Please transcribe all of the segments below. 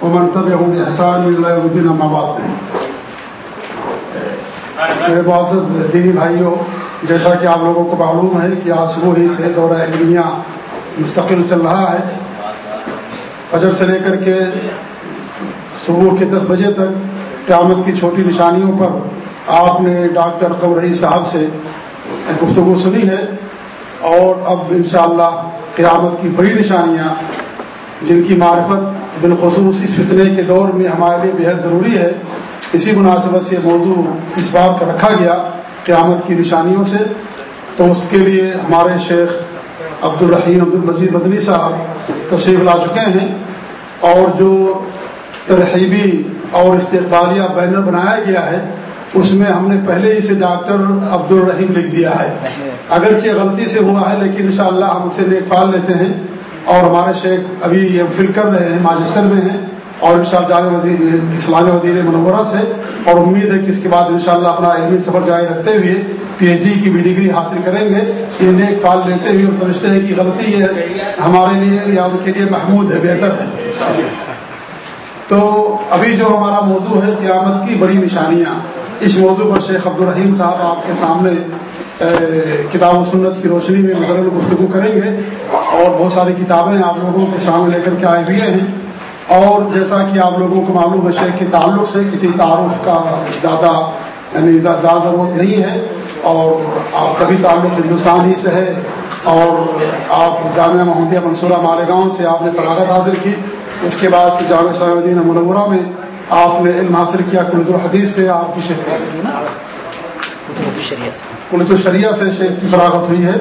وہ منتب ہوں گے احسان الدین آباد میں میرے بہت دینی بھائیوں، جیسا کہ آپ لوگوں کو معلوم ہے کہ آج صبح ہی سے دورہ علمیہ مستقل چل رہا ہے۔ فجر سے لے کر کے صبح کے دس بجے تک قیامت کی چھوٹی نشانیوں پر آپ نے ڈاکٹر قمرحی صاحب سے گفتگو سنی ہے۔ اور اب انشاءاللہ قیامت کی بڑی نشانیاں، جن کی معرفت بالخصوص اس فتنے کے دور میں ہمارے لیے بےحد ضروری ہے۔ اسی مناسبت سے موضوع اس بات کا رکھا گیا قیامت کی نشانیوں سے۔ تو اس کے لیے ہمارے شیخ عبد الرحیم عبد المجید مدنی صاحب تشریف لا چکے ہیں۔ اور جو ترحیبی اور استقبالیہ بینر بنایا گیا ہے اس میں ہم نے پہلے ہی سے ڈاکٹر عبد الرحیم لکھ دیا ہے۔ اگرچہ غلطی سے ہوا ہے لیکن انشاءاللہ ہم اسے نیک فال لیتے ہیں۔ اور ہمارے شیخ ابھی یہ فل کر رہے ہیں ماجسٹر میں ہیں، اور ان شاء اللہ وزیر اسلامی وزیر منورہ سے، اور امید ہے کہ اس کے بعد انشاءاللہ اپنا علمی سفر جاری رکھتے ہوئے پی ایچ ڈی کی بھی ڈگری حاصل کریں گے۔ یہ نیک فال لیتے ہوئے ہم سمجھتے ہیں کہ غلطی ہے، ہمارے لیے یا ان کے لیے محمود ہے، بہتر ہے۔ تو ابھی جو ہمارا موضوع ہے، قیامت کی بڑی نشانیاں۔ اس موضوع پر شیخ عبد الرحیم صاحب آپ کے سامنے کتاب و سنت کی روشنی میں مدر گفتگو کریں گے اور بہت ساری کتابیں آپ لوگوں کے سامنے لے کر کے آئے ہوئے ہیں اور جیسا کہ آپ لوگوں کو معلوم ہے شیخ کے تعلق سے کسی تعارف کا زیادہ یعنی زیادہ ضرورت نہیں ہے اور آپ کا بھی تعلق ہندوستان ہی سے ہے اور آپ جامعہ محمدیہ منصورہ مالیگاؤں سے آپ نے فراغت حاصل کی۔ اس کے بعد جامعہ صاحب الدین منورہ میں آپ نے علم حاصل کیا کلت الحدیث سے آپ کی کلت الشریعہ سے شیخ کی فراغت ہوئی ہے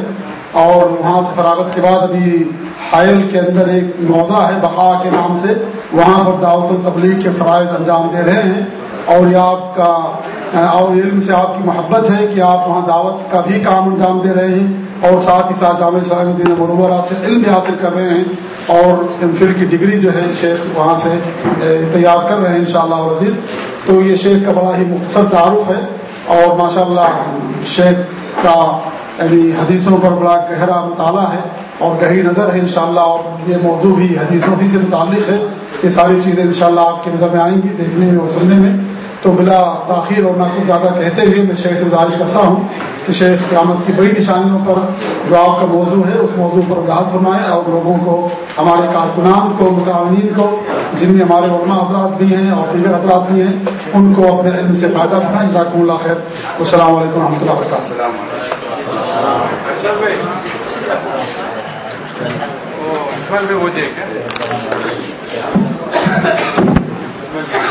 اور وہاں سے فراغت کے بعد ابھی حائل کے اندر ایک موضع ہے بقا کے نام سے، وہاں پر دعوت و تبلیغ کے فرائض انجام دے رہے ہیں۔ اور یہ آپ کا، اور علم سے آپ کی محبت ہے کہ آپ وہاں دعوت کا بھی کام انجام دے رہے ہیں اور ساتھ ہی ساتھ جامع صاحب الدین مرورہ سے علم بھی حاصل کر رہے ہیں۔ اور ایم فل کی ڈگری جو ہے، شیخ وہاں سے تیار کر رہے ہیں انشاءاللہ شاء اللہ تو یہ شیخ کا بڑا ہی مختصر تعارف ہے اور ماشاءاللہ شیخ کا یعنی حدیثوں پر بڑا گہرا مطالعہ ہے اور گہری نظر ہے انشاءاللہ اور یہ موضوع بھی حدیثوں ہی سے متعلق ہے یہ ساری چیزیں انشاءاللہ آپ کی نظر میں آئیں گی دیکھنے میں اور سننے میں تو بلا تاخیر اور نہ کچھ زیادہ کہتے ہوئے میں شیخ سے گزارش کرتا ہوں کہ شیخ قیامت کی بڑی نشانیوں پر جو آپ کا موضوع ہے اس موضوع پر وضاحت فرمائے اور لوگوں کو ہمارے کارکنان کو متعین کو جن میں ہمارے علماء حضرات بھی ہیں اور دیگر حضرات بھی ہیں ان کو اپنے علم سے فائدہ اٹھائیں۔ جزاک اللہ خیر۔ السلام علیکم و رحمۃ اللہ وبرکاتہ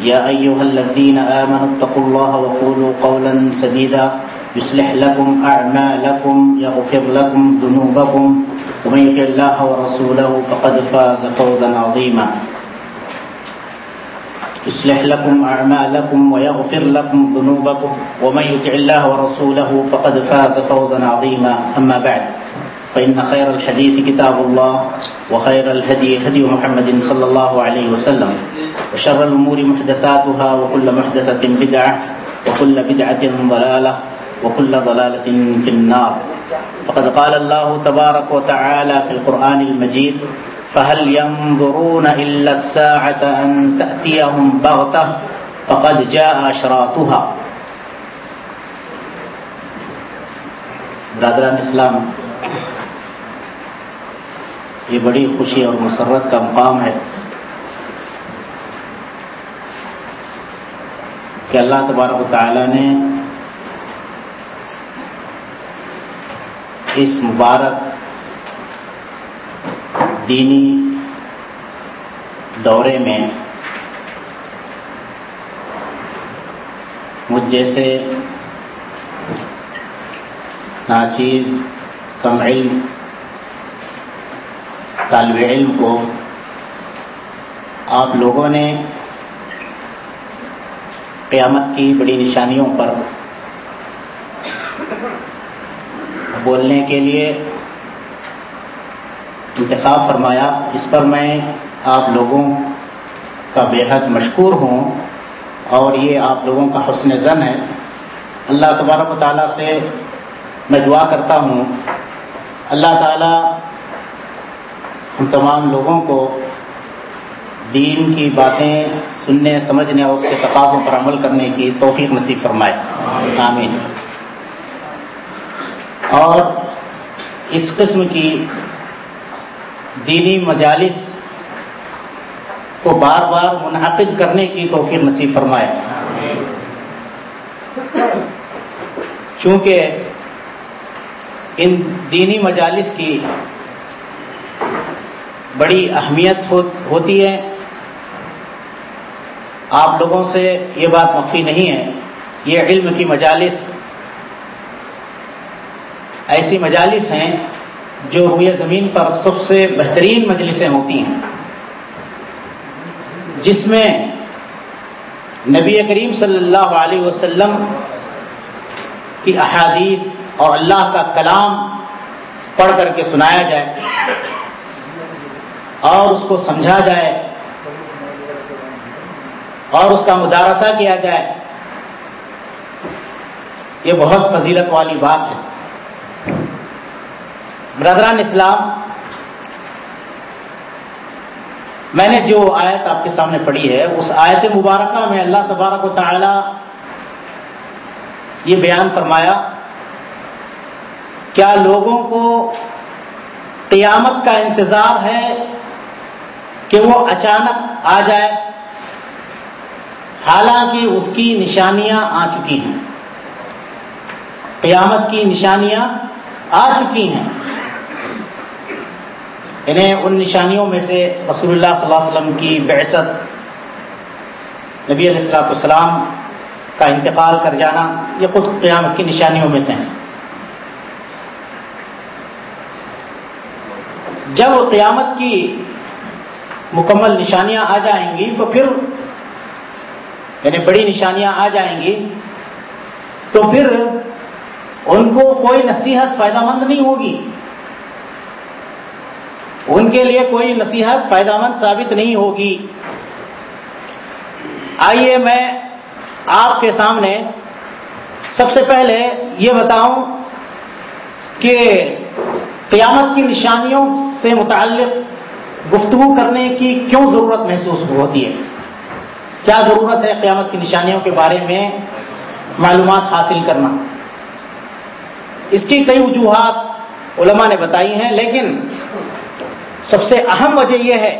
يا أيها الذين آمنوا اتقوا الله وقولوا قولا سديدا. يصلح لكم أعمالكم، يغفر لكم ذنوبكم. ومن يطع الله ورسوله فقد فاز فوزا عظيما. يصلح لكم أعمالكم ويغفر لكم ذنوبكم. ومن يطع الله ورسوله فقد فاز فوزا عظيما. أما بعد فإن خير الحديث كتاب الله وخير الهدي هدي محمد صلى الله عليه وسلم وشر الأمور محدثاتها وكل محدثة بدعة وكل بدعة ضلالة وكل ضلالة في النار. فقد قال الله تبارك وتعالى في القرآن المجيد فهل ينظرون إلا الساعة أن تأتيهم بغتة فقد جاء أشراطها. برادران اسلام یہ بڑی خوشی اور مسرت کا مقام ہے کہ اللہ تبارک و تعالی نے اس مبارک دینی دورے میں مجھ جیسے ناچیز کم علم طالب علم کو آپ لوگوں نے قیامت کی بڑی نشانیوں پر بولنے کے لیے انتخاب فرمایا، اس پر میں آپ لوگوں کا بے حد مشکور ہوں اور یہ آپ لوگوں کا حسن زن ہے۔ اللہ تبارک و تعالیٰ سے میں دعا کرتا ہوں۔ اللہ تعالیٰ ہم تمام لوگوں کو دین کی باتیں سننے سمجھنے اور اس کے تقاضوں پر عمل کرنے کی توفیق نصیب فرمائے۔ آمین۔ اور اس قسم کی دینی مجالس کو بار بار منعقد کرنے کی توفیق نصیب فرمائے۔ چونکہ ان دینی مجالس کی بڑی اہمیت ہوتی ہے۔ آپ لوگوں سے یہ بات مخفی نہیں ہے۔ یہ علم کی مجالس ایسی مجالس ہیں جو روئے زمین پر سب سے بہترین مجلسیں ہوتی ہیں۔ جس میں نبی کریم صلی اللہ علیہ وسلم کی احادیث اور اللہ کا کلام پڑھ کر کے سنایا جائے۔ اور اس کو سمجھا جائے اور اس کا مدارسہ کیا جائے یہ بہت فضیلت والی بات ہے۔ برادران اسلام، میں نے جو آیت آپ کے سامنے پڑھی ہے، اس آیت مبارکہ میں اللہ تبارک و تعالی یہ بیان فرمایا، کیا لوگوں کو قیامت کا انتظار ہے کہ وہ اچانک آ جائے۔ حالانکہ اس کی نشانیاں آ چکی ہیں۔ قیامت کی نشانیاں آ چکی ہیں۔ انہیں ان نشانیوں میں سے رسول اللہ صلی اللہ علیہ وسلم کی بعثت، نبی علیہ السلاۃ السلام کا انتقال کر جانا، یہ خود قیامت کی نشانیوں میں سے ہیں۔ جب قیامت کی مکمل نشانیاں آ جائیں گی تو پھر یعنی بڑی نشانیاں آ جائیں گی تو پھر ان کو کوئی نصیحت فائدہ مند نہیں ہوگی۔ ان کے لیے کوئی نصیحت فائدہ مند ثابت نہیں ہوگی۔ آئیے میں آپ کے سامنے سب سے پہلے یہ بتاؤں کہ قیامت کی نشانیوں سے متعلق گفتگو کرنے کی کیوں ضرورت محسوس ہوتی ہے؟ کیا ضرورت ہے قیامت کی نشانیوں کے بارے میں معلومات حاصل کرنا؟ اس کی کئی وجوہات علماء نے بتائی ہیں، لیکن سب سے اہم وجہ یہ ہے،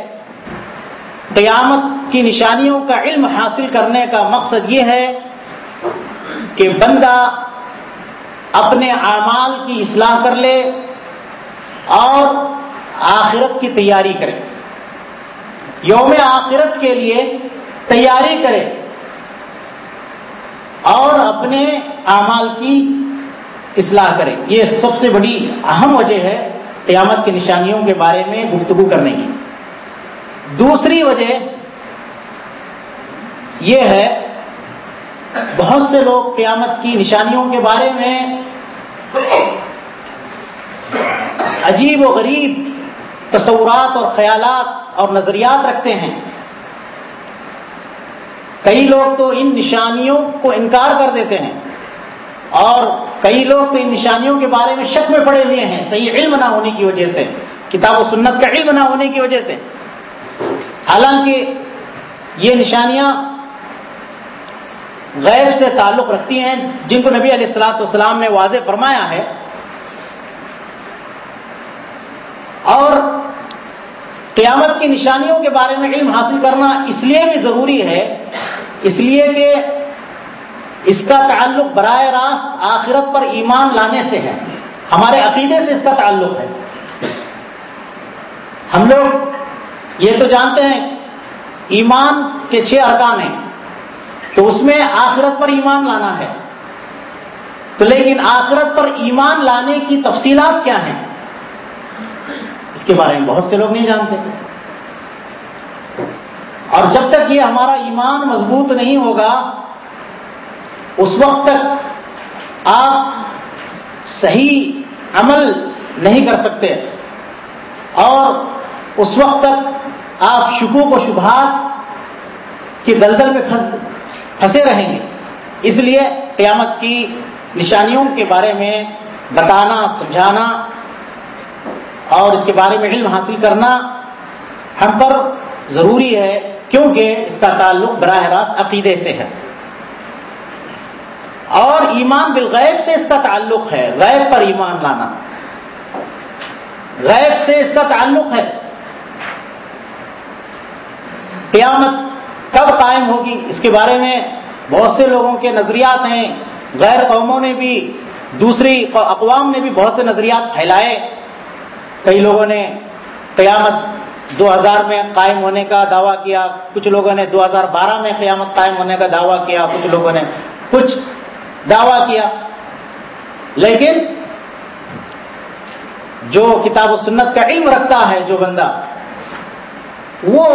قیامت کی نشانیوں کا علم حاصل کرنے کا مقصد یہ ہے کہ بندہ اپنے اعمال کی اصلاح کر لے اور آخرت کی تیاری کرے۔ یوم آخرت کے لیے تیاری کرے اور اپنے اعمال کی اصلاح کرے۔ یہ سب سے بڑی اہم وجہ ہے قیامت کی نشانیوں کے بارے میں گفتگو کرنے کی۔ دوسری وجہ یہ ہے، بہت سے لوگ قیامت کی نشانیوں کے بارے میں عجیب و غریب تصورات اور خیالات اور نظریات رکھتے ہیں۔ کئی لوگ تو ان نشانیوں کو انکار کر دیتے ہیں اور کئی لوگ تو ان نشانیوں کے بارے میں شک میں پڑے ہوئے ہیں۔ صحیح علم نہ ہونے کی وجہ سے، کتاب و سنت کا علم نہ ہونے کی وجہ سے۔ حالانکہ یہ نشانیاں غیر سے تعلق رکھتی ہیں، جن کو نبی علیہ السلاۃ والسلام نے واضح فرمایا ہے۔ اور قیامت کی نشانیوں کے بارے میں علم حاصل کرنا اس لیے بھی ضروری ہے، اس لیے کہ اس کا تعلق براہ راست آخرت پر ایمان لانے سے ہے۔ ہمارے عقیدے سے اس کا تعلق ہے۔ ہم لوگ یہ تو جانتے ہیں، ایمان کے چھ ارکان ہیں۔ تو اس میں آخرت پر ایمان لانا ہے۔ تو لیکن آخرت پر ایمان لانے کی تفصیلات کیا ہیں؟ اس کے بارے میں بہت سے لوگ نہیں جانتے۔ اور جب تک یہ ہمارا ایمان مضبوط نہیں ہوگا، اس وقت تک آپ صحیح عمل نہیں کر سکتے۔ اور اس وقت تک آپ شکوک و شبہات کی دلدل میں پھنسے رہیں گے۔ اس لیے قیامت کی نشانیوں کے بارے میں بتانا، سمجھانا اور اس کے بارے میں علم حاصل کرنا ہم پر ضروری ہے، کیونکہ اس کا تعلق براہ راست عقیدے سے ہے۔ اور ایمان بالغیب سے اس کا تعلق ہے، غیب پر ایمان لانا۔ غیب سے اس کا تعلق ہے۔ قیامت کب قائم ہوگی، اس کے بارے میں بہت سے لوگوں کے نظریات ہیں۔ غیر قوموں نے بھی، دوسری اقوام نے بھی بہت سے نظریات پھیلائے۔ کئی لوگوں نے قیامت دو ہزار میں قائم ہونے کا دعویٰ کیا، کچھ لوگوں نے دو ہزار بارہ میں قیامت قائم ہونے کا دعویٰ کیا، کچھ لوگوں نے کچھ دعویٰ کیا۔ لیکن جو کتاب و سنت کا علم رکھتا ہے، جو بندہ، وہ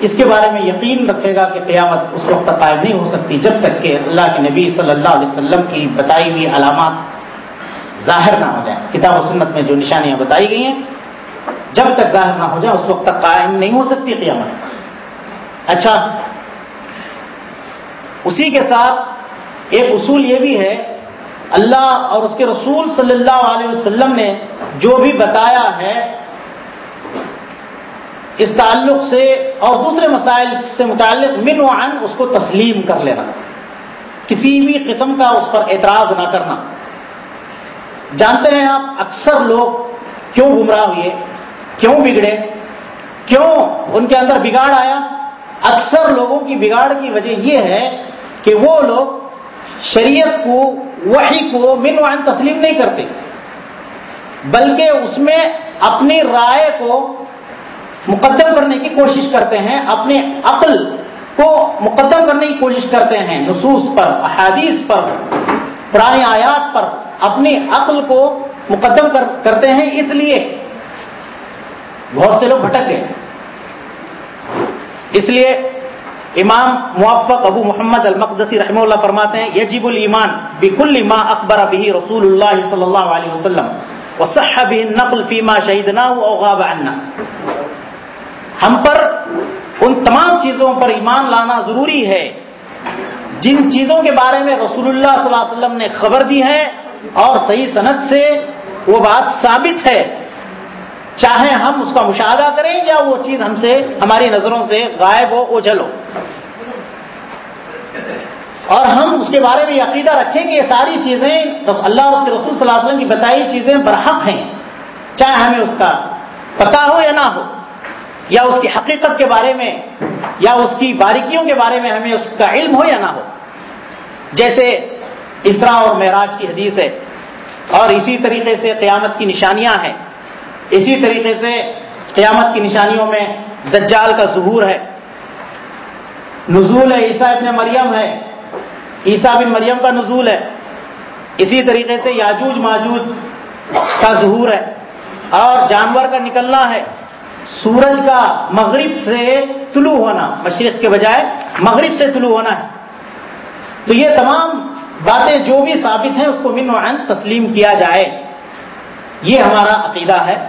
اس کے بارے میں یقین رکھے گا کہ قیامت اس وقت قائم نہیں ہو سکتی، جب تک کہ اللہ کے نبی صلی اللہ علیہ وسلم کی بتائی ہوئی علامات ظاہر نہ ہو جائیں کتاب و سنت میں جو نشانیاں بتائی گئی ہیں، جب تک ظاہر نہ ہو جائے، اس وقت تک قائم نہیں ہو سکتی قیامت۔ اچھا اسی کے ساتھ ایک اصول یہ بھی ہے، اللہ اور اس کے رسول صلی اللہ علیہ وسلم نے جو بھی بتایا ہے، اس تعلق سے اور دوسرے مسائل سے متعلق من و عن اس کو تسلیم کر لینا۔ کسی بھی قسم کا اس پر اعتراض نہ کرنا۔ جانتے ہیں آپ اکثر لوگ کیوں گمراہ ہوئے؟ کیوں بگڑے؟ کیوں ان کے اندر بگاڑ آیا؟ اکثر لوگوں کی بگاڑ کی وجہ یہ ہے کہ وہ لوگ شریعت کو، وحی کو من وعن تسلیم نہیں کرتے، بلکہ اس میں اپنی رائے کو مقدم کرنے کی کوشش کرتے ہیں، اپنے عقل کو مقدم کرنے کی کوشش کرتے ہیں، نصوص پر، احادیث پر، پرانی آیات پر اپنی عقل کو مقدم کر کرتے ہیں، اس لیے بہت سے لوگ بھٹک گئے اس لیے امام موفق ابو محمد المقدسی رحمہ اللہ فرماتے ہیں یجب الایمان بکل ما اخبر به رسول اللہ صلی اللہ علیہ وسلم وصح به النقل فيما شهدناه او غاب عنا ہم پر ان تمام چیزوں پر ایمان لانا ضروری ہے۔ جن چیزوں کے بارے میں رسول اللہ صلی اللہ علیہ وسلم نے خبر دی ہے اور صحیح صنعت سے وہ بات ثابت ہے۔ چاہے ہم اس کا مشاہدہ کریں یا وہ چیز ہم سے، ہماری نظروں سے غائب ہو، اوجھل ہو۔ اور ہم اس کے بارے میں عقیدہ رکھیں کہ یہ ساری چیزیں اللہ اور اس کے رسول صلی اللہ علیہ وسلم کی بتائی چیزیں برحق ہیں۔ چاہے ہمیں اس کا پتا ہو یا نہ ہو، یا اس کی حقیقت کے بارے میں، یا اس کی باریکیوں کے بارے میں ہمیں اس کا علم ہو یا نہ ہو۔ جیسے اسرا اور معراج کی حدیث ہے۔ اور اسی طریقے سے قیامت کی نشانیاں ہیں۔ اسی طریقے سے قیامت کی نشانیوں میں دجال کا ظہور ہے۔ نزول ہے عیسیٰ ابن مریم ہے۔ عیسیٰ بن مریم کا نزول ہے۔ اسی طریقے سے یاجوج ماجوج کا ظہور ہے۔ اور جانور کا نکلنا ہے۔ سورج کا مغرب سے طلوع ہونا، مشرق کے بجائے مغرب سے طلوع ہونا ہے۔ تو یہ تمام باتیں جو بھی ثابت ہیں اس کو من وعن تسلیم کیا جائے۔ یہ ہمارا عقیدہ ہے۔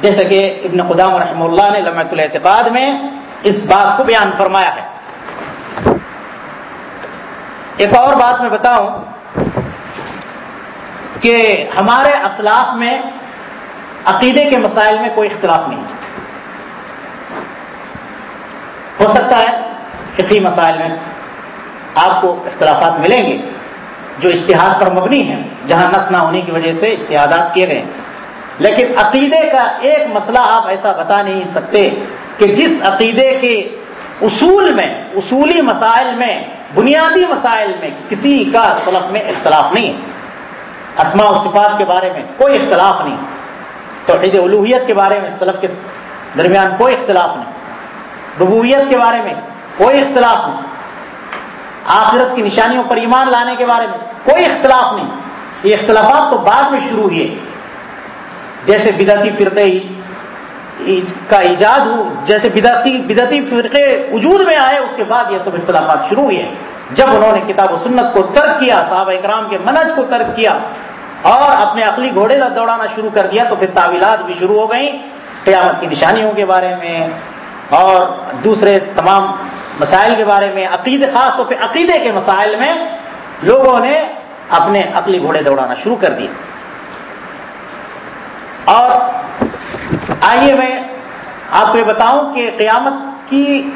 جیسا کہ ابن قدام رحمہ اللہ نے لمحت الاعتقاد میں اس بات کو بیان فرمایا ہے۔ ایک اور بات میں بتاؤں کہ ہمارے اسلاف میں عقیدے کے مسائل میں کوئی اختلاف نہیں۔ ہو سکتا ہے فقی مسائل میں۔ آپ کو اختلافات ملیں گے جو اشتہاد پر مبنی ہیں، جہاں نس نہ ہونے کی وجہ سے اشتہادات کیے گئے لیکن عقیدے کا ایک مسئلہ آپ ایسا بتا نہیں سکتے کہ جس عقیدے کے اصول میں، اصولی مسائل میں، بنیادی مسائل میں کسی کا سلف میں اختلاف نہیں اسماء و صفات کے بارے میں کوئی اختلاف نہیں۔ توحید الوحیت کے بارے میں سلف کے درمیان کوئی اختلاف نہیں۔ ربویت کے بارے میں کوئی اختلاف نہیں۔ آخرت کی نشانیوں پر ایمان لانے کے بارے میں کوئی اختلاف نہیں۔ یہ اختلافات تو بعد میں شروع ہوئے۔ جیسے بدعتی فرقے کا ایجاد ہو، جیسے بدعتی بدعتی فرقے وجود میں آئے، اس کے بعد یہ سب اختلافات شروع ہوئے۔ جب انہوں نے کتاب و سنت کو ترک کیا، صحابہ اکرام کے منج کو ترک کیا اور اپنے عقلی گھوڑے کا دوڑانا شروع کر دیا، تو پھر تعویلات بھی شروع ہو گئیں۔ قیامت کی نشانیوں کے بارے میں اور دوسرے تمام مسائل کے بارے میں، عقیدے، خاص طور پہ عقیدے کے مسائل میں لوگوں نے اپنے عقلی گھوڑے دوڑانا شروع کر دیے۔ اور آئیے میں آپ کو یہ بتاؤں کہ قیامت کی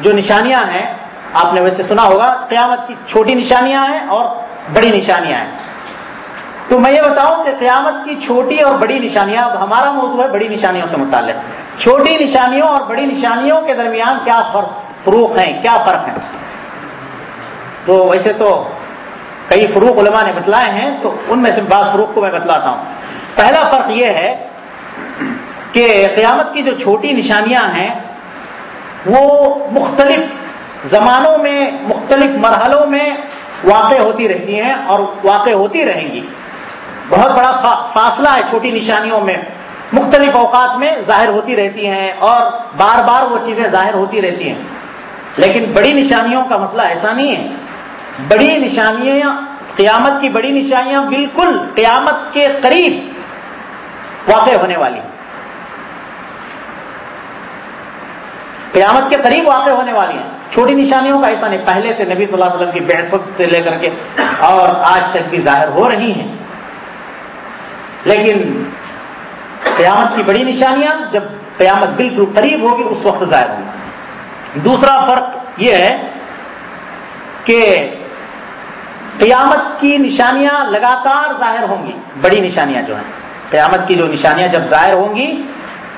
جو نشانیاں ہیں، آپ نے ویسے سنا ہوگا، قیامت کی چھوٹی نشانیاں ہیں اور بڑی نشانیاں ہیں۔ تو میں یہ بتاؤں کہ قیامت کی چھوٹی اور بڑی نشانیاں، اب ہمارا موضوع ہے بڑی نشانیوں سے متعلق۔ چھوٹی نشانیوں اور بڑی نشانیوں کے درمیان کیا فرق؟ فروق ہیں، کیا فرق ہیں تو ویسے تو کئی فروق علماء نے بتلائے ہیں، تو ان میں سے بعض فروق کو میں بتلاتا ہوں۔ پہلا فرق یہ ہے کہ قیامت کی جو چھوٹی نشانیاں ہیں، وہ مختلف زمانوں میں، مختلف مرحلوں میں واقع ہوتی رہتی ہیں اور واقع ہوتی رہیں گی۔ بہت بڑا فاصلہ ہے چھوٹی نشانیوں میں۔ مختلف اوقات میں ظاہر ہوتی رہتی ہیں اور بار بار وہ چیزیں ظاہر ہوتی رہتی ہیں۔ لیکن بڑی نشانیوں کا مسئلہ ایسا نہیں ہے۔ بڑی نشانیاں، قیامت کی بڑی نشانیاں بالکل قیامت کے قریب واقع ہونے والی قیامت کے قریب واقع ہونے والی ہیں۔ چھوٹی نشانیوں کا ایسا نہیں، پہلے سے نبی صلی اللہ علیہ وسلم کی بحثت سے لے کر کے اور آج تک بھی ظاہر ہو رہی ہیں۔ لیکن قیامت کی بڑی نشانیاں جب قیامت بالکل قریب ہوگی، اس وقت ظاہر ہوگی۔ دوسرا فرق یہ ہے کہ قیامت کی نشانیاں لگاتار ظاہر ہوں گی، بڑی نشانیاں جو ہیں۔ قیامت کی جو نشانیاں جب ظاہر ہوں گی،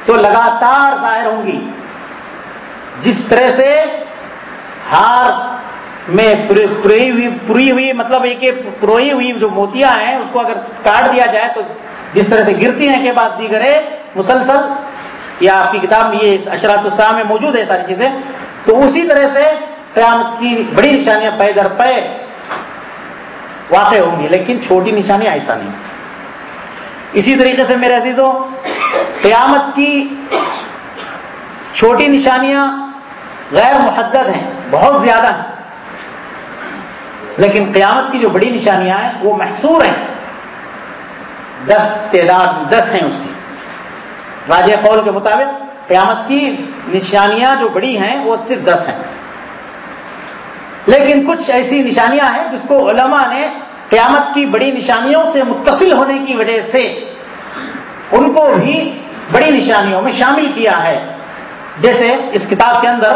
تو لگاتار ظاہر ہوں گی۔ جس طرح سے ہار میں پوری ہوئی مطلب یہ کہ پروئی ہوئی جو موتیاں ہیں، اس کو اگر کاٹ دیا جائے تو جس طرح سے گرتی ہیں، کے بعد دیگرے مسلسل یا آپ کی کتاب میں یہ اشرات السلام میں موجود ہے ساری چیزیں، تو اسی طرح سے قیامت کی بڑی نشانیاں پے در پے واقع ہوں گی، لیکن چھوٹی نشانیاں ایسا نہیں۔ اسی طریقے سے میرے عزیزوں قیامت کی چھوٹی نشانیاں غیر محدد ہیں، بہت زیادہ ہیں۔ لیکن قیامت کی جو بڑی نشانیاں ہیں، وہ محصور ہیں۔ دس تعداد، دس ہیں اس کی۔ راج قول کے مطابق قیامت کی نشانیاں جو بڑی ہیں، وہ صرف دس ہیں۔ لیکن کچھ ایسی نشانیاں ہیں جس کو علماء نے قیامت کی بڑی نشانیوں سے متصل ہونے کی وجہ سے ان کو بھی بڑی نشانیوں میں شامل کیا ہے۔ جیسے اس کتاب کے اندر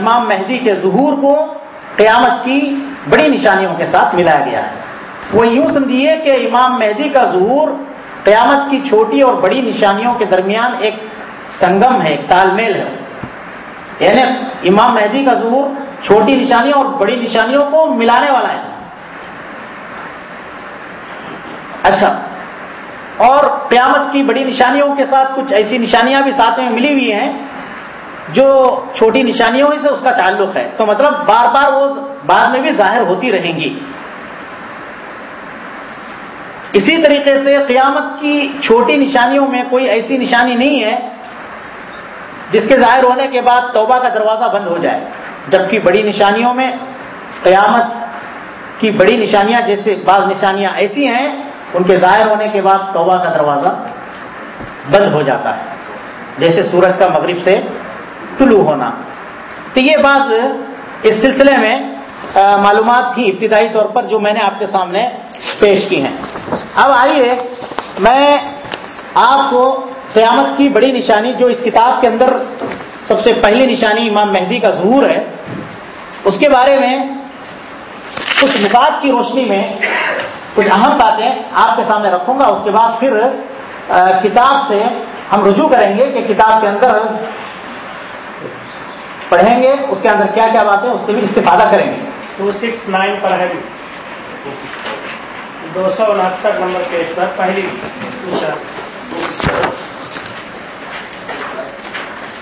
امام مہدی کے ظہور کو قیامت کی بڑی نشانیوں کے ساتھ ملایا گیا ہے۔ وہ یوں سمجھیے کہ امام مہدی کا ظہور قیامت کی چھوٹی اور بڑی نشانیوں کے درمیان ایک سنگم ہے، ایک تال میل ہے۔ یعنی امام مہدی کا ظہور چھوٹی نشانیوں اور بڑی نشانیوں کو ملانے والا ہے۔ اچھا اور قیامت کی بڑی نشانیوں کے ساتھ کچھ ایسی نشانیاں بھی ساتھ میں ملی ہوئی ہیں جو چھوٹی نشانیوں سے اس کا تعلق ہے۔ تو مطلب بار بار وہ بعد میں بھی ظاہر ہوتی رہیں گی۔ اسی طریقے سے قیامت کی چھوٹی نشانیوں میں کوئی ایسی نشانی نہیں ہے جس کے ظاہر ہونے کے بعد توبہ کا دروازہ بند ہو جائے۔ جبکہ بڑی نشانیوں میں قیامت کی بڑی نشانیاں جیسے بعض نشانیاں ایسی ہیں، ان کے ظاہر ہونے کے بعد توبہ کا دروازہ بند ہو جاتا ہے۔ جیسے سورج کا مغرب سے طلوع ہونا۔ تو یہ بات اس سلسلے میں معلومات تھی ابتدائی طور پر جو میں نے آپ کے سامنے پیش کی ہیں۔ اب آئیے، میں آپ کو قیامت کی بڑی نشانی جو اس کتاب کے اندر سب سے پہلی نشانی امام مہدی کا ظہور ہے، اس کے بارے میں کچھ نکات کی روشنی میں کچھ اہم باتیں آپ کے سامنے رکھوں گا۔ اس کے بعد پھر کتاب سے ہم رجوع کریں گے کہ کتاب کے اندر پڑھیں گے، اس کے اندر کیا کیا باتیں، اس سے بھی استفادہ کریں گے۔ ٹو سکس نائن پر ہے دو سو انہتر نمبر پیج پر پہلی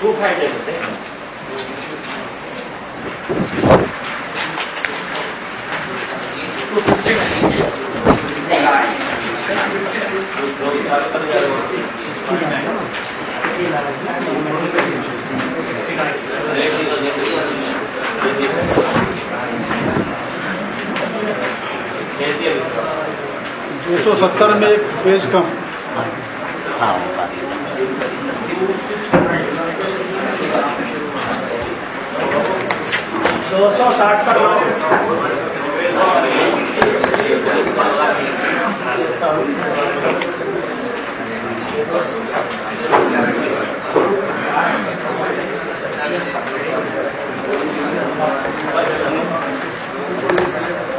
ٹو فائیو دو سو ستر میں ایک پیج کم۔ ہاں دو سو ساٹھ پر۔ آپ لوگ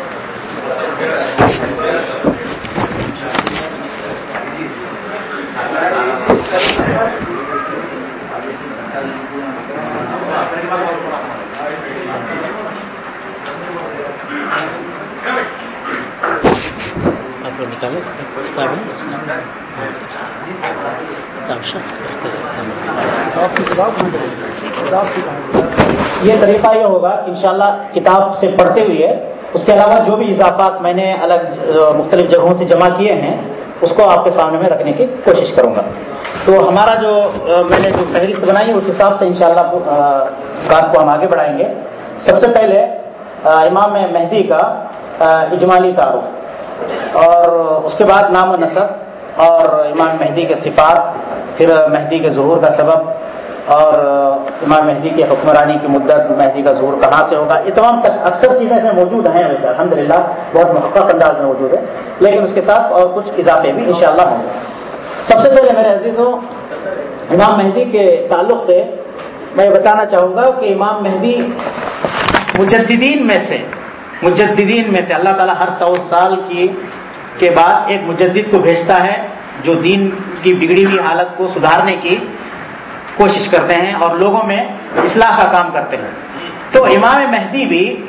نکالو کتاب یہ طریقہ یہ ہوگا انشاءاللہ کتاب سے پڑھتے ہوئے اس کے علاوہ جو بھی اضافات میں نے الگ مختلف جگہوں سے جمع کیے ہیں، اس کو آپ کے سامنے میں رکھنے کی کوشش کروں گا۔ تو ہمارا جو میں نے جو فہرست بنائی اس حساب سے انشاءاللہ بات کو ہم آگے بڑھائیں گے۔ سب سے پہلے امام مہدی کا اجمالی تعارف۔ اور اس کے بعد نام و نصب اور امام مہدی کے صفات، پھر مہدی کے ظہور کا سبب اور امام مہدی کی حکمرانی کی مدت مہدی کا ظہور کہاں سے ہوگا؟ یہ تمام تک اکثر چیزیں اس میں موجود ہیں ویسے الحمد للہ بہت محقق انداز میں موجود ہے لیکن اس کے ساتھ اور کچھ اضافے بھی انشاءاللہ ہوں گے۔ سب سے پہلے میرے عزیز امام مہدی کے تعلق سے میں بتانا چاہوں گا کہ امام مہدی مجددین میں سے، مجددین میں سے، اللہ تعالیٰ ہر سو سال کی کے بعد ایک مجدد کو بھیجتا ہے جو دین کی بگڑی ہوئی حالت کو سدھارنے کی کوشش کرتے ہیں اور لوگوں میں اصلاح کا کام کرتے ہیں۔ تو امام مہدی بھی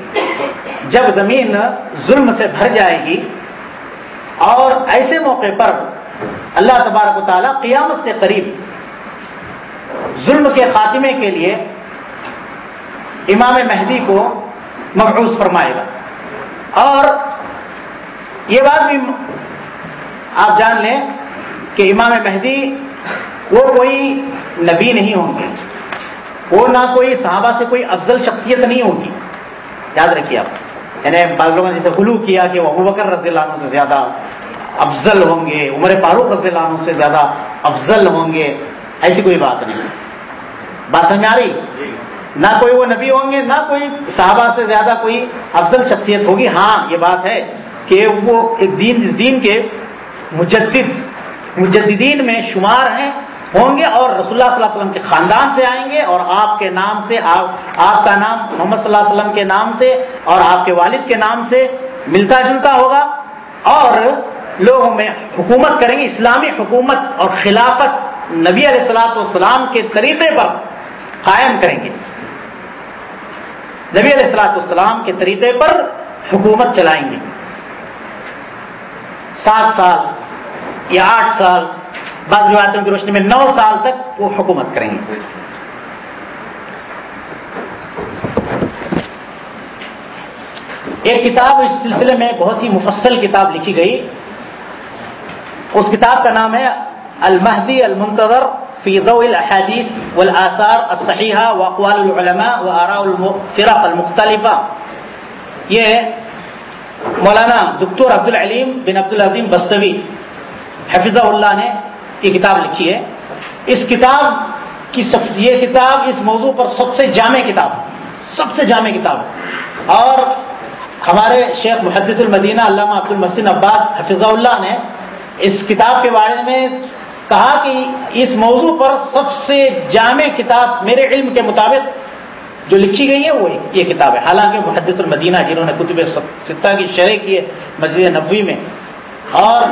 جب زمین ظلم سے بھر جائے گی اور ایسے موقع پر اللہ تبارک و تعالیٰ قیامت سے قریب ظلم کے خاتمے کے لیے امام مہدی کو مبعوث فرمائے گا۔ اور یہ بات بھی آپ جان لیں کہ امام مہدی وہ کوئی نبی نہیں ہوں گے۔ وہ نہ کوئی صحابہ سے کوئی افضل شخصیت نہیں ہوگی۔ یاد رکھیے آپ یعنی بعض لوگوں نے جیسے غلو کیا کہ وہ ابوبکر رضی اللہ عنہ سے زیادہ افضل ہوں گے، عمر فاروق رضی اللہ عنہ سے زیادہ افضل ہوں گے، ایسی کوئی بات نہیں۔ بات سمجھ آ رہی؟ نہ کوئی وہ نبی ہوں گے، نہ کوئی صحابہ سے زیادہ کوئی افضل شخصیت ہوگی۔ ہاں یہ بات ہے کہ وہ ایک دین دین کے مجدد، مجددین میں شمار ہیں۔ ہوں گے اور رسول اللہ صلی اللہ علیہ وسلم کے خاندان سے آئیں گے اور آپ کے نام سے، آپ آپ کا نام محمد صلی اللہ علیہ وسلم کے نام سے اور آپ کے والد کے نام سے ملتا جلتا ہوگا اور لوگوں میں حکومت کریں گے، اسلامی حکومت اور خلافت نبی علیہ السلاۃ والسلام کے طریقے پر قائم کریں گے۔ نبی علیہ السلاۃ والسلام کے طریقے پر حکومت چلائیں گے۔ سات سال یا آٹھ سال بعض روایتوں کی روشنی میں نو سال تک وہ حکومت کریں گے۔ ایک کتاب اس سلسلے میں بہت ہی مفصل کتاب لکھی گئی۔ اس کتاب کا نام ہے المہدی المنتظر فی ضوء الاحادیث والآثار الصحیحہ واقوال العلماء وآراء الفرق المختلفہ۔ یہ مولانا دکتور عبد العلیم بن عبد العظیم بستوی۔ حفظہ اللہ نے یہ کتاب لکھی ہے۔ اس کتاب کی سف... یہ کتاب اس موضوع پر سب سے جامع کتاب، سب سے جامع کتاب۔ اور ہمارے شیخ محدث المدینہ علامہ عبد المحسن عباد حفظہ اللہ نے اس کتاب کے بارے میں کہا کہ اس موضوع پر سب سے جامع کتاب میرے علم کے مطابق جو لکھی گئی ہے، وہ یہ کتاب ہے۔ حالانکہ محدث المدینہ جنہوں نے کتب ستہ کی شرح کی ہے مسجد نبوی میں، اور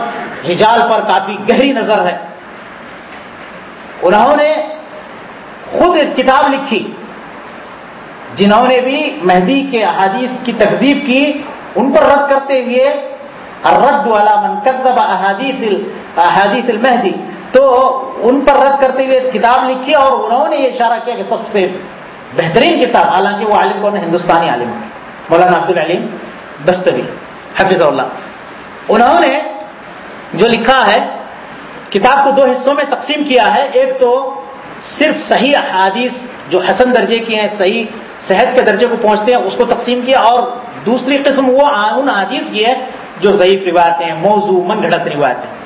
رجال پر کافی گہری نظر ہے۔ انہوں نے خود ایک کتاب لکھی، جنہوں نے بھی مہدی کے احادیث کی تکذیب کی، ان پر رد کرتے ہوئے رد والا من کذب احادیث احادیث المہدی، تو ان پر رد کرتے ہوئے کتاب لکھی اور انہوں نے یہ اشارہ کیا کہ سب سے بہترین کتاب، حالانکہ وہ عالم کون ہے؟ ہندوستانی عالم مولانا عبد العلیم بستوی حفظ اللہ۔ انہوں نے جو لکھا ہے کتاب کو دو حصوں میں تقسیم کیا ہے۔ ایک تو صرف صحیح احادیث جو حسن درجے کی ہیں، صحیح صحت کے درجے کو پہنچتے ہیں، اس کو تقسیم کیا۔ اور دوسری قسم وہ ان حدیث کی ہے جو ضعیف روایتیں ہیں، موضوع من گھڑت روایتیں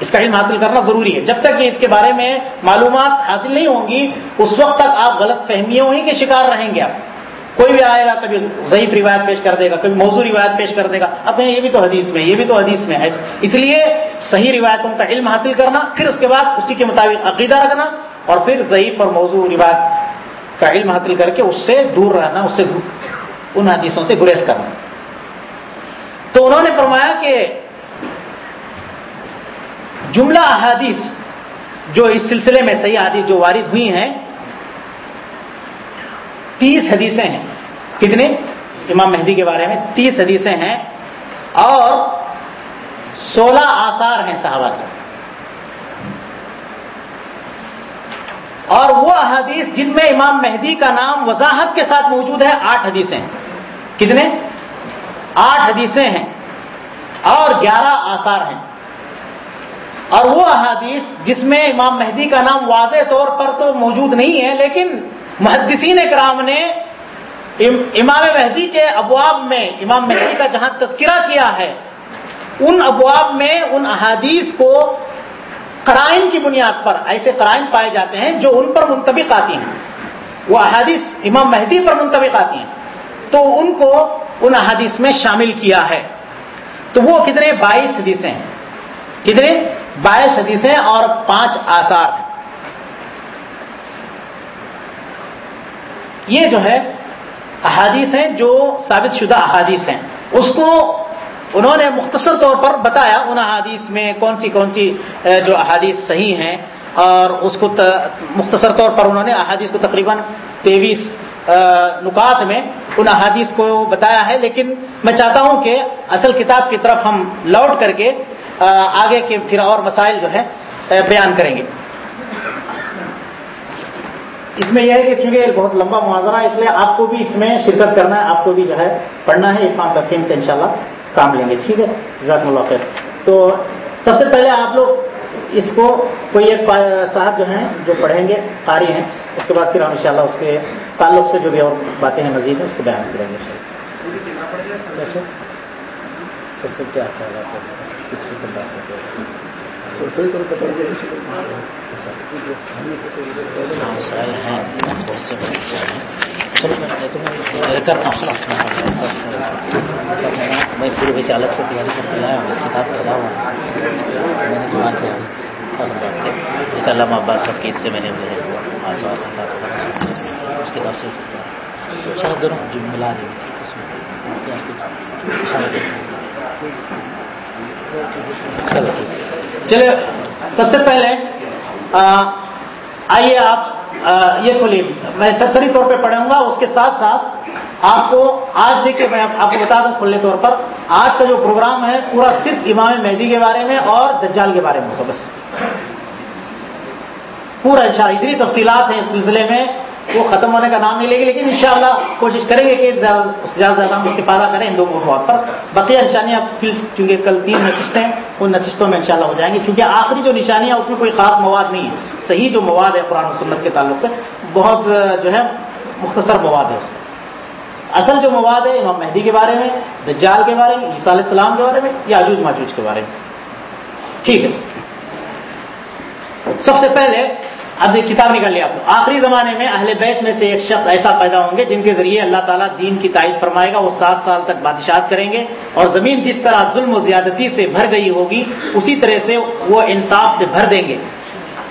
اس کا علم حاصل کرنا ضروری ہے۔ جب تک کہ اس کے بارے میں معلومات حاصل نہیں ہوں گی، اس وقت تک آپ غلط فہمیوں ہی کے شکار رہیں گے آپ۔ کوئی بھی آئے گا، کبھی ضعیف روایت پیش کر دے گا، کبھی موضوع روایت پیش کر دے گا۔ اب یہ بھی تو حدیث میں، یہ بھی تو حدیث میں ہے۔ اس لیے صحیح روایتوں کا علم حاصل کرنا، پھر اس کے بعد اسی کے مطابق عقیدہ رکھنا اور پھر ضعیف اور موضوع روایت کا علم حاصل کر کے اس سے دور رہنا، اس سے ان حدیثوں سے گریز کرنا۔ تو انہوں نے فرمایا کہ جملہ احادیث جو اس سلسلے میں صحیح حدیث جو وارد ہوئی ہیں تیس حدیثیں ہیں۔ کتنے؟ امام مہدی کے بارے میں تیس حدیثیں ہیں۔ اور سولہ آثار ہیں صحابہ کے۔ اور وہ احادیث جن میں امام مہدی کا نام وضاحت کے ساتھ موجود ہے، آٹھ حدیثیں کتنے؟ آٹھ حدیثیں ہیں۔ اور گیارہ آثار ہیں۔ اور وہ احادیث جس میں امام مہدی کا نام واضح طور پر تو موجود نہیں ہے، لیکن محدثین کرام نے امام مہدی کے ابواب میں، امام مہدی کا جہاں تذکرہ کیا ہے، ان ابواب میں، ان احادیث کو قرائن کی بنیاد پر، ایسے قرائن پائے جاتے ہیں جو ان پر منطبق آتی ہیں۔ وہ احادیث امام مہدی پر منطبق آتی ہیں۔ تو ان کو ان احادیث میں شامل کیا ہے۔ تو وہ کتنے بائیس حدیثیں ہیں۔ کتنے بائیس حدیثیں اور پانچ آثار ہیں۔ یہ جو ہے احادیث ہیں جو ثابت شدہ احادیث ہیں۔ اس کو انہوں نے مختصر طور پر بتایا ان احادیث میں کون سی کون سی جو احادیث صحیح ہیں۔ اور اس کو مختصر طور پر انہوں نے احادیث کو تقریباً تیویس نکات میں ان احادیث کو بتایا ہے۔ لیکن میں چاہتا ہوں کہ اصل کتاب کی طرف ہم لوٹ کر کے آگے کے پھر اور مسائل جو ہے بیان کریں گے۔ اس میں یہ ہے کہ چونکہ بہت لمبا محاذرہ ہے اس لیے آپ کو بھی اس میں شرکت کرنا ہے آپ کو بھی جو ہے پڑھنا ہے عرفان تقسیم سے انشاءاللہ کام لیں گے ٹھیک ہے؟ جزاک اللہ خیر۔ تو سب سے پہلے آپ لوگ اس کو کوئی ایک صاحب جو ہیں جو پڑھیں گے قاری ہیں اس کے بعد پھر ہم انشاءاللہ اس کے تعلق سے جو بھی اور باتیں ہیں مزید ہیں اس کو بیان کریں گے سر سے کیا خیال ہے؟ میں ہوں میں پورے سے الگ سے تیاری کر کے لایا ہوں اس کتاب پڑھا ہوا میں نے جمع کیا جیسے علامہ عباس صاحب کی اس سے میں نے ہے آسوار سے اس کتاب سے چلو دونوں جو ملا دیں اس میں۔ چلو ٹھیک چلے، سب سے پہلے آئیے آپ یہ کھولیے میں سرسری طور پہ پڑھوں گا، اس کے ساتھ ساتھ آپ کو آج دیکھیے، میں آپ کو بتا دوں کھلے طور پر، آج کا جو پروگرام ہے، پورا صرف امام مہدی کے بارے میں اور دجال کے بارے میں ہوگا بس۔ پورا انشاءاللہ، اتنی تفصیلات ہیں اس سلسلے میں وہ ختم ہونے کا نام نہیں لے گی، لیکن انشاءاللہ کوشش کریں گے کہ زیادہ زیادہ ہم استفادہ کریں ان دو موضوعات پر۔ بقیہ نشانیاں پھر چونکہ کل تین نشستیں ان نشستوں میں انشاءاللہ ہو جائیں گی۔ چونکہ آخری جو نشانیاں، اس میں کوئی خاص مواد نہیں ہے۔ صحیح جو مواد ہے قرآن و سنت کے تعلق سے، بہت جو ہے مختصر مواد ہے اس کا اصل جو مواد ہے، امام مہدی کے بارے میں، دجال کے بارے میں، عیسیٰ علیہ السلام کے بارے میں، یا عجوج ماجوج کے بارے میں۔ ٹھیک ہے۔ سب سے پہلے اب ایک کتاب نکال لیا آپ آخری زمانے میں اہل بیت میں سے ایک شخص ایسا پیدا ہوں گے جن کے ذریعے اللہ تعالیٰ دین کی تائید فرمائے گا، وہ سات سال تک بادشاہت کریں گے اور زمین جس طرح ظلم و زیادتی سے بھر گئی ہوگی، اسی طرح سے وہ انصاف سے بھر دیں گے۔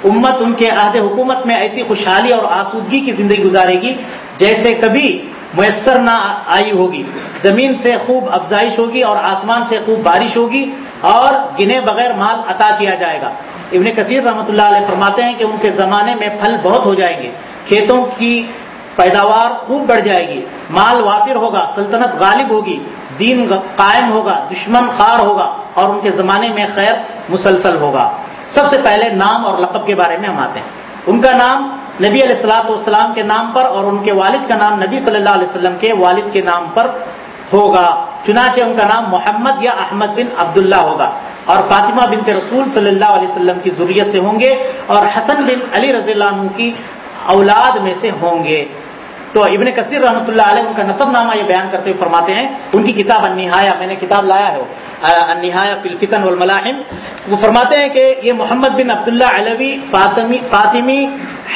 امت ان کے عہد حکومت میں ایسی خوشحالی اور آسودگی کی زندگی گزارے گی جیسے کبھی میسر نہ آئی ہوگی۔ زمین سے خوب افزائش ہوگی اور آسمان سے خوب بارش ہوگی اور گنے بغیر مال عطا کیا جائے گا۔ ابن کثیر رحمۃ اللہ علیہ فرماتے ہیں کہ ان کے زمانے میں پھل بہت ہو جائیں گے، کھیتوں کی پیداوار خوب بڑھ جائے گی، مال وافر ہوگا، سلطنت غالب ہوگی، دین قائم ہوگا، دشمن خار ہوگا اور ان کے زمانے میں خیر مسلسل ہوگا۔ سب سے پہلے نام اور لقب کے بارے میں ہم آتے ہیں۔ ان کا نام نبی علیہ السلاۃ والسلام کے نام پر اور ان کے والد کا نام نبی صلی اللہ علیہ وسلم کے والد کے نام پر ہوگا، چنانچہ ان کا نام محمد یا احمد بن عبداللہ ہوگا۔ اور فاطمہ بنت رسول صلی اللہ علیہ وسلم کی ضروریت سے ہوں گے اور حسن بن علی رضی اللہ عنہ کی اولاد میں سے ہوں گے۔ تو ابن کثیر رحمۃ اللہ علیہ ان کا نصب نامہ یہ بیان کرتے ہوئے فرماتے ہیں، ان کی کتاب النہایا میں نے کتاب لایا ہے النہایا فی الفتن والملاحم۔ وہ فرماتے ہیں کہ یہ محمد بن عبداللہ علوی، فاطمی فاطمی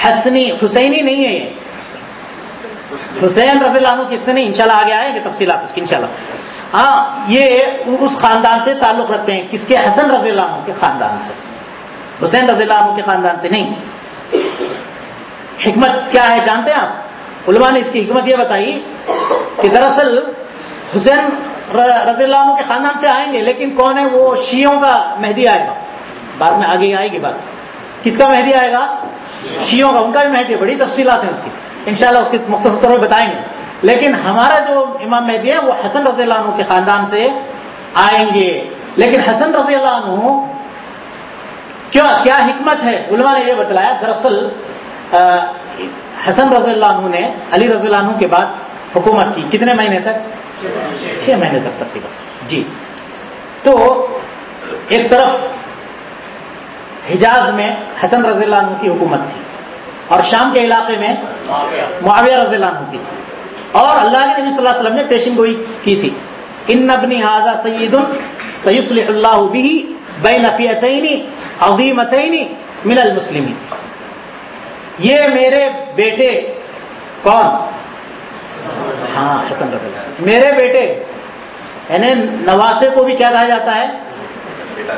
حسنی، حسینی نہیں ہے یہ۔ حسین رضی اللہ عنہ کس سے نہیں انشاءاللہ آگے آئے گے، تفصیلات اس کی انشاءاللہ۔ ہاں یہ اس خاندان سے تعلق رکھتے ہیں، کس کے حسن رضی اللہ عنہ کے خاندان سے۔ حسین رضی اللہ عنہ کے خاندان سے نہیں۔ حکمت کیا ہے، جانتے ہیں آپ؟ علماء نے اس کی حکمت یہ بتائی کہ دراصل حسین رضی اللہ عنہ کے خاندان سے آئیں گے، لیکن کون ہے؟ وہ شیعوں کا مہدی آئے گا۔ بعد میں آگے آئے گی بات۔ کس کا مہدی آئے گا؟ شیعوں کا، ان کا بھی مہدی ہے، بڑی تفصیلات ہیں اس کی۔ انشاءاللہ اس کی مختصر طور پہ بتائیں گے۔ لیکن ہمارا جو امام مہدی ہے وہ حسن رضی اللہ عنہ کے خاندان سے آئیں گے۔ لیکن حسن رضی اللہ عنہ کیا کیا حکمت ہے؟ علماء نے یہ بتلایا، دراصل حسن رضی اللہ عنہ نے، علی رضی اللہ عنہ کے بعد حکومت کی۔ کتنے مہینے تک؟ چھ مہینے تک تقریباً۔ جی۔ تو ایک طرف حجاز میں حسن رضی اللہ عنہ کی حکومت تھی اور شام کے علاقے میں معاویہ رضی اللہ عنہ کی تھی۔ اور اللہ کے نبی صلی اللہ علیہ وسلم نے پیشن گوئی کی تھی۔ ان نبنی حاضہ سعید سید اللہ بھی بے نفیتین عظیمتین من المسلمین یہ میرے بیٹے کون؟ ہاں حسن رضی میرے بیٹے یعنی نواسے کو بھی کیا کہا جاتا ہے؟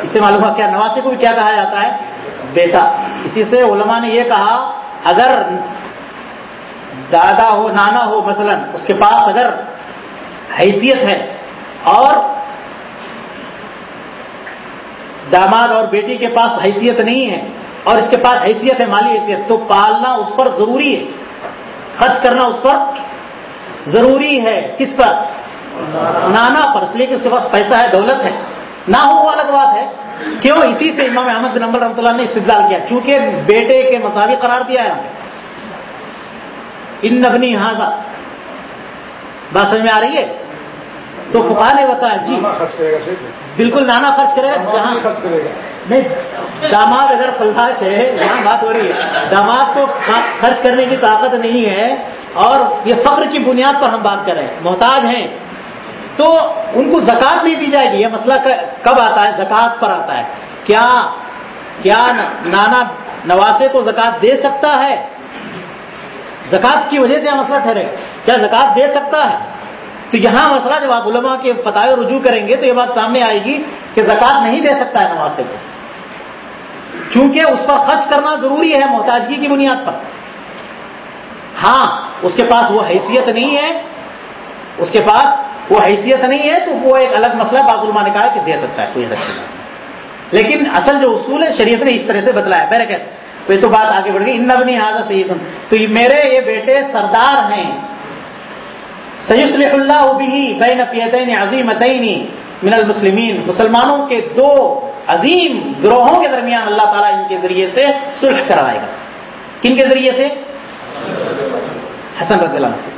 اس سے معلوم ہے کیا نواسے کو بھی کیا کہا جاتا ہے؟ بیٹا۔ اسی سے علماء نے یہ کہا، اگر دادا ہو نانا ہو مثلا، اس کے پاس اگر حیثیت ہے اور داماد اور بیٹی کے پاس حیثیت نہیں ہے اور اس کے پاس حیثیت ہے، مالی حیثیت، تو پالنا اس پر ضروری ہے۔ خرچ کرنا اس پر ضروری ہے۔ کس پر؟ نانا پر۔ اس لیے کہ اس کے پاس پیسہ ہے، دولت ہے۔ نہ ہو وہ الگ بات ہے۔ کیوں؟ اسی سے امام احمد بن امبر رحمۃ اللہ نے استدلال کیا۔ چونکہ بیٹے کے مساوی قرار دیا ہے۔ ان نبنی ہاضا بات سمجھ میں آ رہی ہے؟ تو فقہ نے بتایا جی. بالکل نانا خرچ کرے گا جہاں نہیں. داماد اگر فلاش ہے یہاں بات ہو رہی ہے داماد کو خرچ کرنے کی طاقت نہیں ہے اور یہ فخر کی بنیاد پر ہم بات کر رہے ہیں محتاج ہیں۔ تو ان کو زکات نہیں دی جائے گی یہ مسئلہ کب آتا ہے؟ زکات پر آتا ہے۔ کیا کیا نانا نواسے کو زکات دے سکتا ہے؟ زکات کی وجہ سے یہ مسئلہ ٹھہرے کیا زکات دے سکتا ہے؟ تو یہاں مسئلہ جب آپ علماء کے فتح رجوع کریں گے تو یہ بات سامنے آئے گی کہ زکات نہیں دے سکتا ہے نواسے کو چونکہ اس پر خرچ کرنا ضروری ہے محتاجگی کی بنیاد پر۔ ہاں اس کے پاس وہ حیثیت نہیں ہے۔ اس کے پاس وہ حیثیت نہیں ہے تو وہ ایک الگ مسئلہ بعض علماء نے کہا کہ دے سکتا ہے، کوئی لیکن اصل جو اصول ہے، شریعت نے اس طرح سے بتلایا۔ میرے کہ تو یہ تو بات آگے بڑھ گئی، ان نبنی حاضر سید تو میرے یہ بیٹے سردار ہیں۔ سید اللہ بھی بے نفیتین عظیمتین من المسلمین۔ مسلمانوں کے دو عظیم گروہوں کے درمیان اللہ تعالیٰ ان کے ذریعے سے صلح کروائے گا۔ کن کے ذریعے سے؟ حسن رضی اللہ عنہ۔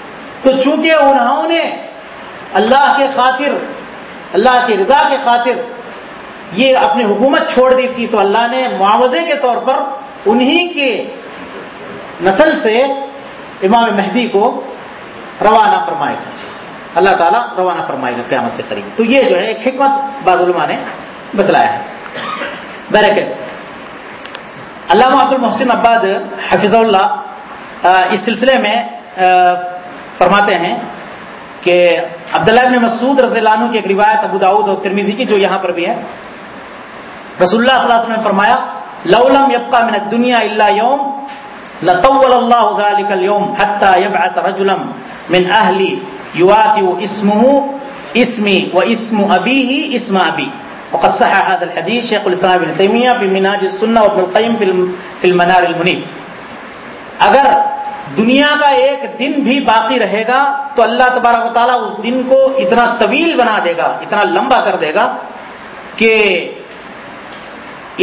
تو چونکہ انہوں نے اللہ کے خاطر، اللہ کی رضا کے خاطر یہ اپنی حکومت چھوڑ دی تھی، تو اللہ نے معاوضے کے طور پر انہی کے نسل سے امام مہدی کو روانہ فرمائے گا جی۔ اللہ تعالیٰ روانہ فرمائے گا قیامت سے قریب۔ تو یہ جو ہے ایک حکمت بعض علماء نے بتلایا ہے۔ بیرکت علامہ عبد المحسن عباد حفظ اللہ اس سلسلے میں فرماتے ہیں کہ عبداللہ بن مسعود رضی اللہ عنہ کی ایک روایت ابو داود اور ترمیزی کی جو یہاں پر بھی ہے، رسول اللہ صلی اللہ علیہ وسلم نے فرمایا لولم یبقى من الدنيا الا يوم، لطول الله ذلك اليوم حتى يبعث رجلا من اهلي يواتي اسمه، اسمي واسم ابيه اسم ابي وقد صح هذا الحديث شيخ الاسلام ابن تيميه في منهاج السنه وابن القيم في المنار المنيف اگر دنیا کا ایک دن بھی باقی رہے گا، تو اللہ تبارک و تعالیٰ اس دن کو اتنا طویل بنا دے گا، اتنا لمبا کر دے گا کہ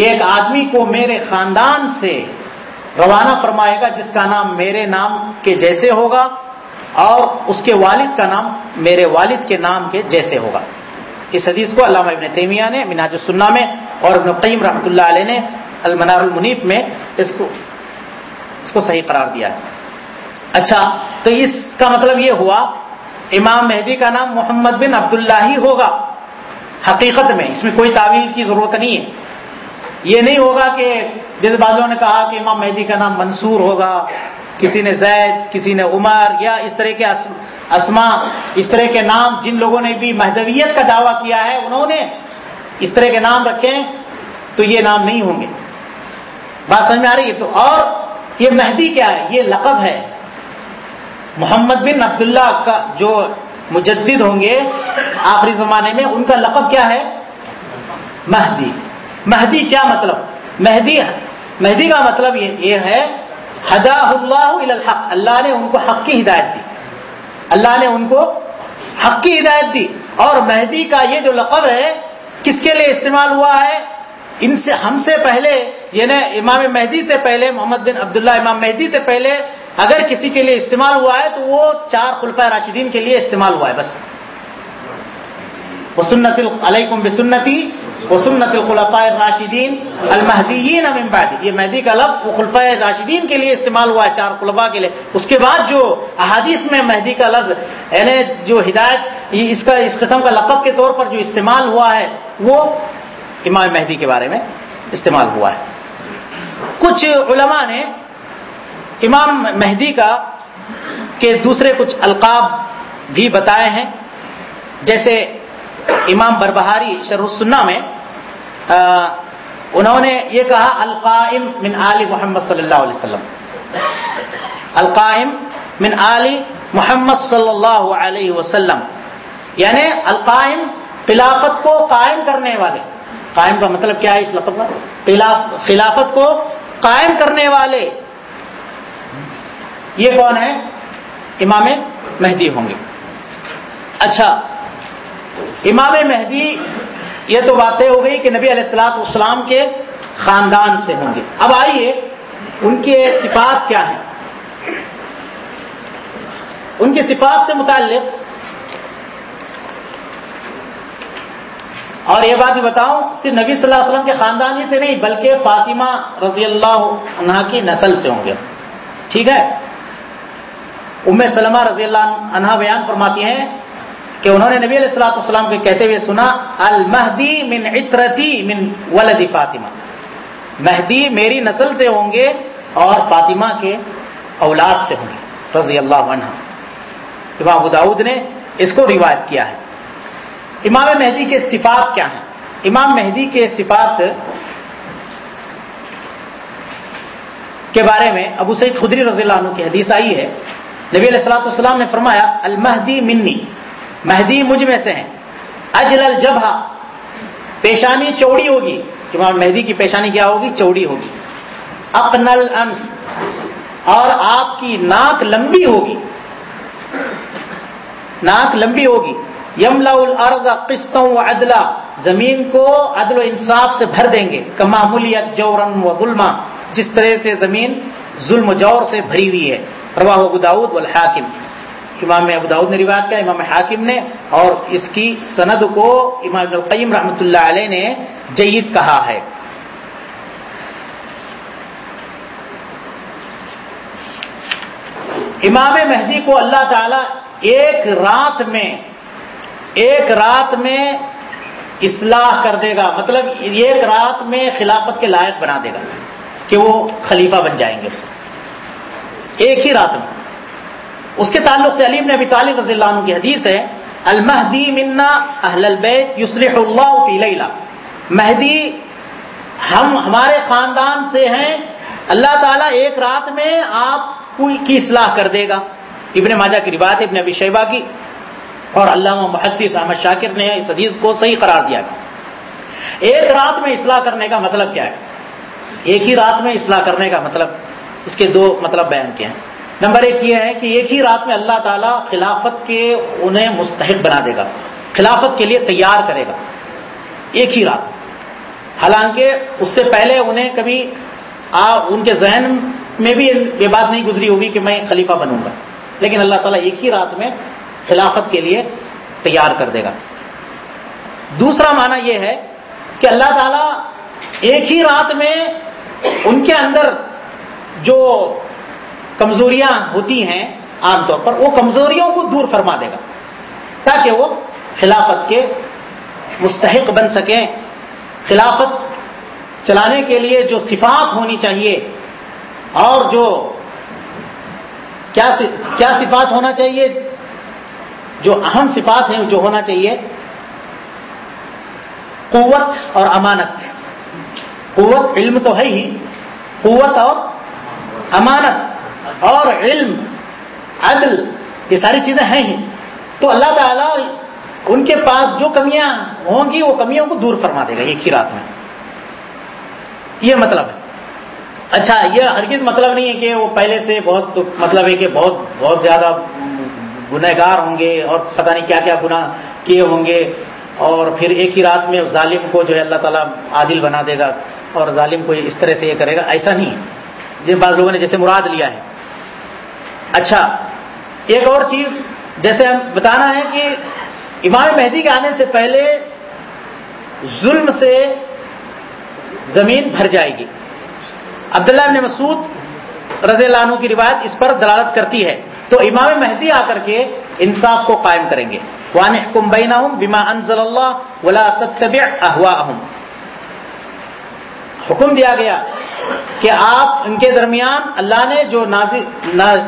ایک آدمی کو میرے خاندان سے روانہ فرمائے گا، جس کا نام میرے نام کے جیسے ہوگا، اور اس کے والد کا نام میرے والد کے نام کے جیسے ہوگا۔ اس حدیث کو علامہ ابن تیمیہ نے مناج السنہ میں، اور ابن قیم رحمۃ اللہ علیہ نے المنار المنیف میں اس کو اس کو صحیح قرار دیا ہے۔ اچھا تو اس کا مطلب یہ ہوا، امام مہدی کا نام محمد بن عبداللہ ہی ہوگا، حقیقت میں، اس میں کوئی تعویل کی ضرورت نہیں ہے۔ یہ نہیں ہوگا کہ جس بازوں نے کہا کہ امام مہدی کا نام منصور ہوگا، کسی نے زید، کسی نے عمر، یا اس طرح کے اسما اس طرح کے نام جن لوگوں نے بھی مہدویت کا دعویٰ کیا ہے، انہوں نے اس طرح کے نام رکھے تو یہ نام نہیں ہوں گے۔ بات سمجھ میں آ رہی ہے؟ تو اور یہ مہدی کیا ہے؟ یہ لقب ہے۔ محمد بن عبداللہ کا جو مجدد ہوں گے آخری زمانے میں، ان کا لقب کیا ہے؟ مہدی۔ مہدی کیا مطلب؟ مہدی مہدی کا مطلب یہ ہے ہدا اللہ الحق۔ اللہ نے ان کو حق کی ہدایت دی۔ اللہ نے ان کو حق کی ہدایت دی۔ اور مہدی کا یہ جو لقب ہے، کس کے لیے استعمال ہوا ہے؟ ان سے، ہم سے پہلے یعنی امام مہدی سے پہلے، محمد بن عبداللہ امام مہدی سے پہلے، اگر کسی کے لیے استعمال ہوا ہے، تو وہ چار خلفۂ راشدین کے لیے استعمال ہوا ہے، بس۔ وسنت علیکم بسنتی وسنت الخلفاء راشدین المحدین بعد. یہ مہدی کا لفظ وہ راشدین کے لیے استعمال ہوا ہے، چار خلفاء کے لیے. اس کے بعد جو احادیث میں مہدی کا لفظ یعنی جو ہدایت اس کا، اس قسم کا لقب کے طور پر جو استعمال ہوا ہے، وہ امام مہدی کے بارے میں استعمال ہوا ہے۔ کچھ علماء نے امام مہدی کا کے دوسرے کچھ القاب بھی بتائے ہیں، جیسے امام بربہاری شرح السنہ میں انہوں نے یہ کہا، القائم من آل محمد صلی اللہ علیہ وسلم۔ القائم من آل محمد صلی اللہ علیہ وسلم۔ یعنی القائم خلافت کو قائم کرنے والے۔ قائم کا مطلب کیا ہے اس لقب کا؟ خلافت کو قائم کرنے والے۔ یہ کون ہے امام مہدی ہوں گے۔ اچھا امام مہدی، یہ تو باتیں ہو گئی کہ نبی علیہ السلاط اسلام کے خاندان سے ہوں گے۔ اب آئیے، ان کے صفات کیا ہیں؟ ان کی صفات سے متعلق اور یہ بات بھی بتاؤں، صرف نبی صلی اللہ علیہ وسلم کے خاندان ہی سے نہیں، بلکہ فاطمہ رضی اللہ عنہ کی نسل سے ہوں گے۔ ٹھیک ہے؟ ام سلمہ رضی اللہ عنہ بیان فرماتی ہیں کہ انہوں نے نبی علیہ السلاۃ والسلام کے کہتے ہوئے سنا، المہدی من عطرتی من ولدی فاطمہ. مہدی میری نسل سے ہوں گے اور فاطمہ کے اولاد سے ہوں گے، رضی اللہ عنہ امام داود نے اس کو روایت کیا ہے۔ امام مہدی کے صفات کیا ہیں؟ امام مہدی کے صفات کے بارے میں ابو سعید خدری رضی اللہ عنہ کی حدیث آئی ہے۔ نبی علیہ السلاۃ والسلام نے فرمایا، المہدی منی مہدی مجھ میں سے ہیں۔ اجل الجبہ۔ پیشانی چوڑی ہوگی۔ امام مہدی کی پیشانی کیا ہوگی؟ چوڑی ہوگی۔ اقنل انف اور آپ کی ناک لمبی ہوگی۔ ناک لمبی ہوگی۔ یملا الارض قسطوں و عدلہ زمین کو عدل و انصاف سے بھر دیں گے۔ کما ملیت جورن و ظلم جس طرح سے زمین ظلم و جور سے بھری ہوئی ہے۔ رواہ داود والحاکم۔ امام ابو داود نے روایت کیا، امام حاکم نے، اور اس کی سند کو امام ابن القیم رحمۃ اللہ علیہ نے جید کہا ہے۔ امام مہدی کو اللہ تعالی ایک رات میں، ایک رات میں اصلاح کر دے گا۔ مطلب ایک رات میں خلافت کے لائق بنا دے گا کہ وہ خلیفہ بن جائیں گے۔ ایک ہی رات میں۔ اس کے تعلق سے علیم نے ابی طالب رضی اللہ عنہ کی حدیث ہے، المہدی منا اہل البیت یسرح اللہ فی لیلہ۔ مہدی ہم، ہمارے خاندان سے ہیں، اللہ تعالیٰ ایک رات میں آپ کی اصلاح کر دے گا۔ ابن ماجہ کی روایت ابن ابی شیبہ کی۔ اور علامہ محدث احمد شاکر نے اس حدیث کو صحیح قرار دیا ایک رات میں اصلاح کرنے کا مطلب کیا ہے؟ ایک ہی رات میں اصلاح کرنے کا مطلب اس کے دو مطلب بیان کیا ہیں۔ نمبر ایک یہ ہے کہ ایک ہی رات میں اللہ تعالیٰ خلافت کے انہیں مستحق بنا دے گا خلافت کے لیے تیار کرے گا ایک ہی رات۔ حالانکہ اس سے پہلے انہیں کبھی آ, ان کے ذہن میں بھی یہ بات نہیں گزری ہوگی کہ میں خلیفہ بنوں گا۔ لیکن اللہ تعالیٰ ایک ہی رات میں خلافت کے لیے تیار کر دے گا۔ دوسرا معنی یہ ہے کہ اللہ تعالیٰ ایک ہی رات میں ان کے اندر جو کمزوریاں ہوتی ہیں عام طور پر، وہ کمزوریوں کو دور فرما دے گا، تاکہ وہ خلافت کے مستحق بن سکیں۔ خلافت چلانے کے لیے جو صفات ہونی چاہیے اور جو کیا کیا صفات ہونا چاہیے، جو اہم صفات ہیں جو ہونا چاہیے۔ قوت اور امانت۔ قوت علم تو ہے ہی، قوت اور امانت۔ اور علم، عدل، یہ ساری چیزیں ہیں ہی۔ تو اللہ تعالیٰ ان کے پاس جو کمیاں ہوں گی، وہ کمیوں کو دور فرما دے گا، ایک ہی رات میں۔ یہ مطلب ہے۔ اچھا یہ ہرگز مطلب نہیں ہے کہ وہ پہلے سے بہت مطلب ہے کہ بہت بہت زیادہ گنہگار ہوں گے اور پتہ نہیں کیا کیا گناہ کیے ہوں گے۔ اور پھر ایک ہی رات میں ظالم کو جو ہے اللہ تعالیٰ عادل بنا دے گا اور ظالم کو اس طرح سے یہ کرے گا، ایسا نہیں ہے۔ جن بعض لوگوں نے جیسے مراد لیا ہے۔ اچھا ایک اور چیز، جیسے ہم بتانا ہے کہ امام مہدی کے آنے سے پہلے ظلم سے زمین بھر جائے گی۔ عبداللہ ابن مسعود رضی اللہ عنہ کی روایت اس پر دلالت کرتی ہے۔ تو امام مہدی آ کر کے انصاف کو قائم کریں گے۔ وان حکم بینا بما انزل اللہ ولا تتبع اهواهم حکم دیا گیا کہ آپ ان کے درمیان اللہ نے جو نازل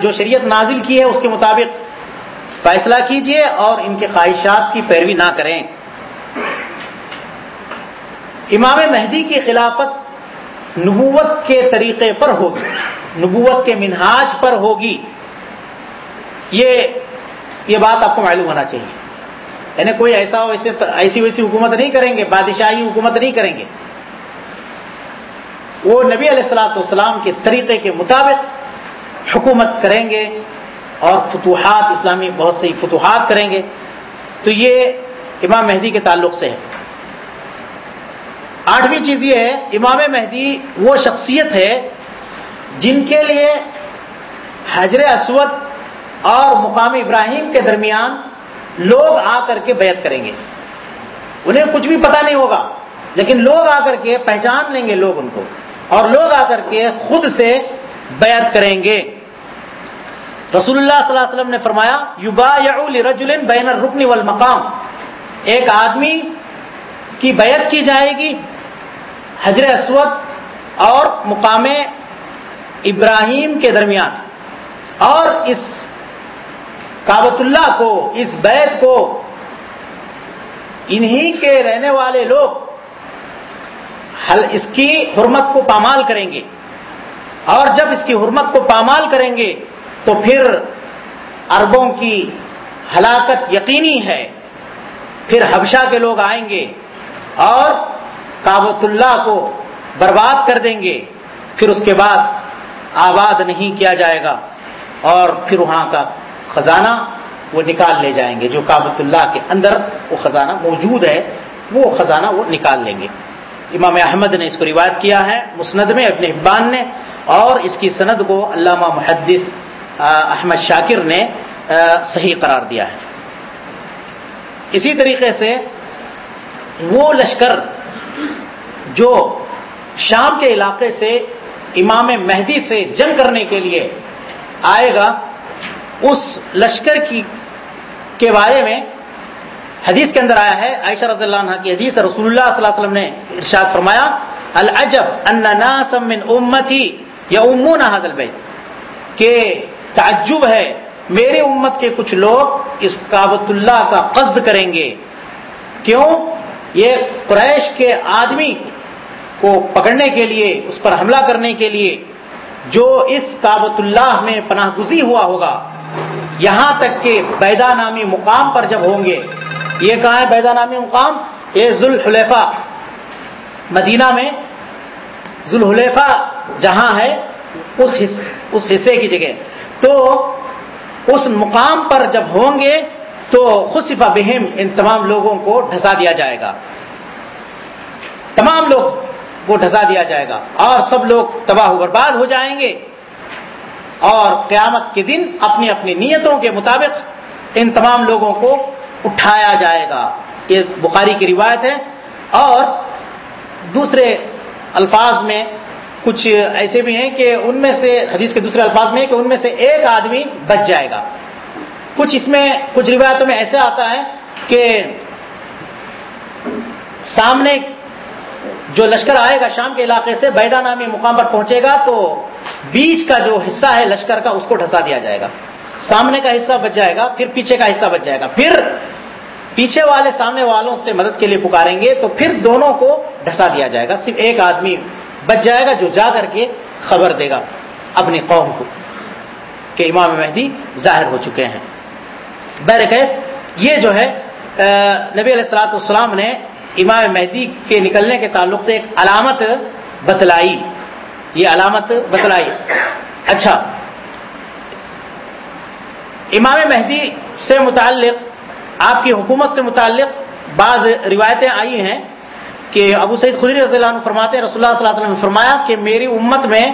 جو شریعت نازل کی ہے اس کے مطابق فیصلہ کیجیے اور ان کے خواہشات کی پیروی نہ کریں۔ امام مہدی کی خلافت نبوت کے طریقے پر ہوگی، نبوت کے منہاج پر ہوگی۔ یہ یہ بات آپ کو معلوم ہونا چاہیے۔ یعنی کوئی ایسا ویسے ایسی ویسی حکومت نہیں کریں گے، بادشاہی حکومت نہیں کریں گے۔ وہ نبی علیہ السلاۃ والسلام کے طریقے کے مطابق حکومت کریں گے اور فتوحات، اسلامی بہت سی فتوحات کریں گے۔ تو یہ امام مہدی کے تعلق سے ہے۔ آٹھویں چیز یہ ہے، امام مہدی وہ شخصیت ہے جن کے لیے حجر اسود اور مقام ابراہیم کے درمیان لوگ آ کر کے بیعت کریں گے۔ انہیں کچھ بھی پتا نہیں ہوگا، لیکن لوگ آ کر کے پہچان لیں گے لوگ ان کو۔ اور لوگ آ کر کے خود سے بیعت کریں گے۔ رسول اللہ صلی اللہ علیہ وسلم نے فرمایا یوبا رجول بین الرکن والمقام. ایک آدمی کی بیعت کی جائے گی حجر اسود اور مقام ابراہیم کے درمیان۔ اور اس کابت اللہ کو، اس بیت کو، انہی کے رہنے والے لوگ اس کی حرمت کو پامال کریں گے۔ اور جب اس کی حرمت کو پامال کریں گے، تو پھر اربوں کی ہلاکت یقینی ہے۔ پھر حبشہ کے لوگ آئیں گے اور کابت اللہ کو برباد کر دیں گے۔ پھر اس کے بعد آباد نہیں کیا جائے گا اور پھر وہاں کا خزانہ وہ نکال لے جائیں گے۔ جو کابت اللہ کے اندر وہ خزانہ موجود ہے، وہ خزانہ وہ نکال لیں گے۔ امام احمد نے اس کو روایت کیا ہے، مسند میں، ابن حبان نے، اور اس کی سند کو علامہ محدث احمد شاکر نے صحیح قرار دیا ہے۔ اسی طریقے سے وہ لشکر جو شام کے علاقے سے امام مہدی سے جنگ کرنے کے لیے آئے گا، اس لشکر کی، کے بارے میں حدیث کے اندر آیا ہے، عائشہ رضی اللہ عنہ کی حدیث رسول اللہ صلی اللہ علیہ وسلم نے ارشاد فرمایا، العجب ان ناسا من امتی یا امون هذا البيت کہ تعجب ہے، میرے امت کے کچھ لوگ اس کابت اللہ کا قصد کریں گے۔ کیوں؟ یہ قریش کے آدمی کو پکڑنے کے لیے، اس پر حملہ کرنے کے لیے، جو اس کابت اللہ میں پناہ گزی ہوا ہوگا۔ یہاں تک کہ بیدا نامی مقام پر جب ہوں گے یہ کہاں ہے؟ بیدا نامی مقام؟ یہ ذوالحلیفہ۔ مدینہ میں ذوالحلیفہ جہاں ہے، اس حصے کی جگہ۔ تو اس مقام پر جب ہوں گے تو خصفہ بہم ان تمام لوگوں کو ڈھسا دیا جائے گا۔ تمام لوگ کو ڈھسا دیا جائے گا۔ اور سب لوگ تباہ و برباد ہو جائیں گے۔ اور قیامت کے دن اپنی اپنی نیتوں کے مطابق ان تمام لوگوں کو اٹھایا جائے گا۔ یہ بخاری کی روایت ہے۔ اور دوسرے الفاظ میں کچھ ایسے بھی ہیں کہ ان میں سے حدیث کے دوسرے الفاظ میں کہ ان میں سے ایک آدمی بچ جائے گا۔ کچھ اس میں، کچھ روایتوں میں ایسا آتا ہے کہ سامنے جو لشکر آئے گا شام کے علاقے سے بیدا نامی مقام پر پہنچے گا تو بیچ کا جو حصہ ہے لشکر کا، اس کو ڈھسا دیا جائے گا۔ سامنے کا حصہ بچ جائے گا، پھر پیچھے کا حصہ بچ جائے گا۔ پھر پیچھے والے سامنے والوں سے مدد کے لیے پکاریں گے تو پھر دونوں کو ڈھسا دیا جائے گا۔ صرف ایک آدمی بچ جائے گا جو جا کر کے خبر دے گا اپنی قوم کو کہ امام مہدی ظاہر ہو چکے ہیں۔ بہرکیف یہ جو ہے نبی علیہ السلاۃ السلام نے امام مہدی کے نکلنے کے تعلق سے ایک علامت بتلائی۔ یہ علامت بتلائی۔ اچھا امام مہدی سے متعلق آپ کی حکومت سے متعلق بعض روایتیں آئی ہیں کہ ابو سعید خدری رضی اللہ عنہ فرماتے ہیں، رسول اللہ صلی اللہ علیہ وسلم نے فرمایا کہ میری امت میں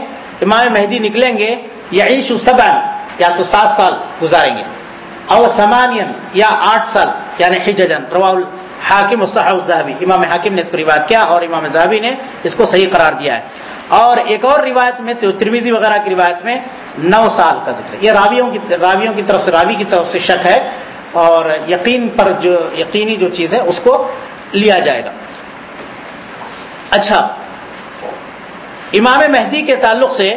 امام مہدی نکلیں گے یا عیش سبن یا تو سات سال گزاریں گے، او سمانین یا آٹھ سال یعنی حججن روا حاکم الصحابی امام حاکم نے اس کو روایت کیا اور امام زہبی نے اس کو صحیح قرار دیا ہے۔ اور ایک اور روایت میں ترمیزی وغیرہ کی روایت میں نو سال کا ذکر یہ راویوں کی راویوں کی طرف سے، راوی کی طرف سے شک ہے اور یقین پر جو یقینی جو چیز ہے، اس کو لیا جائے گا۔ اچھا۔ امام مہدی کے تعلق سے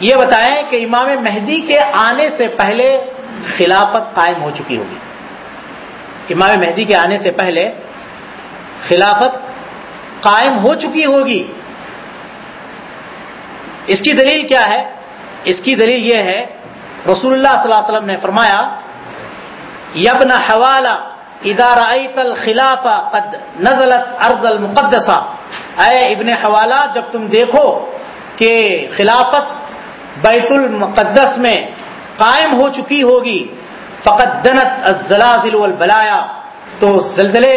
یہ بتائیں کہ امام مہدی کے آنے سے پہلے خلافت قائم ہو چکی ہوگی۔ امام مہدی کے آنے سے پہلے خلافت قائم ہو چکی ہوگی۔ اس کی دلیل کیا ہے؟ اس کی دلیل یہ ہے، رسول اللہ صلی اللہ علیہ وسلم نے فرمایا یبن حوالہ ادارہ الخلافہ قد نزلت ارض المقدسہ اے ابن حوالہ جب تم دیکھو کہ خلافت بیت المقدس میں قائم ہو چکی ہوگی فقط دنت الزلازل والبلایا، تو زلزلے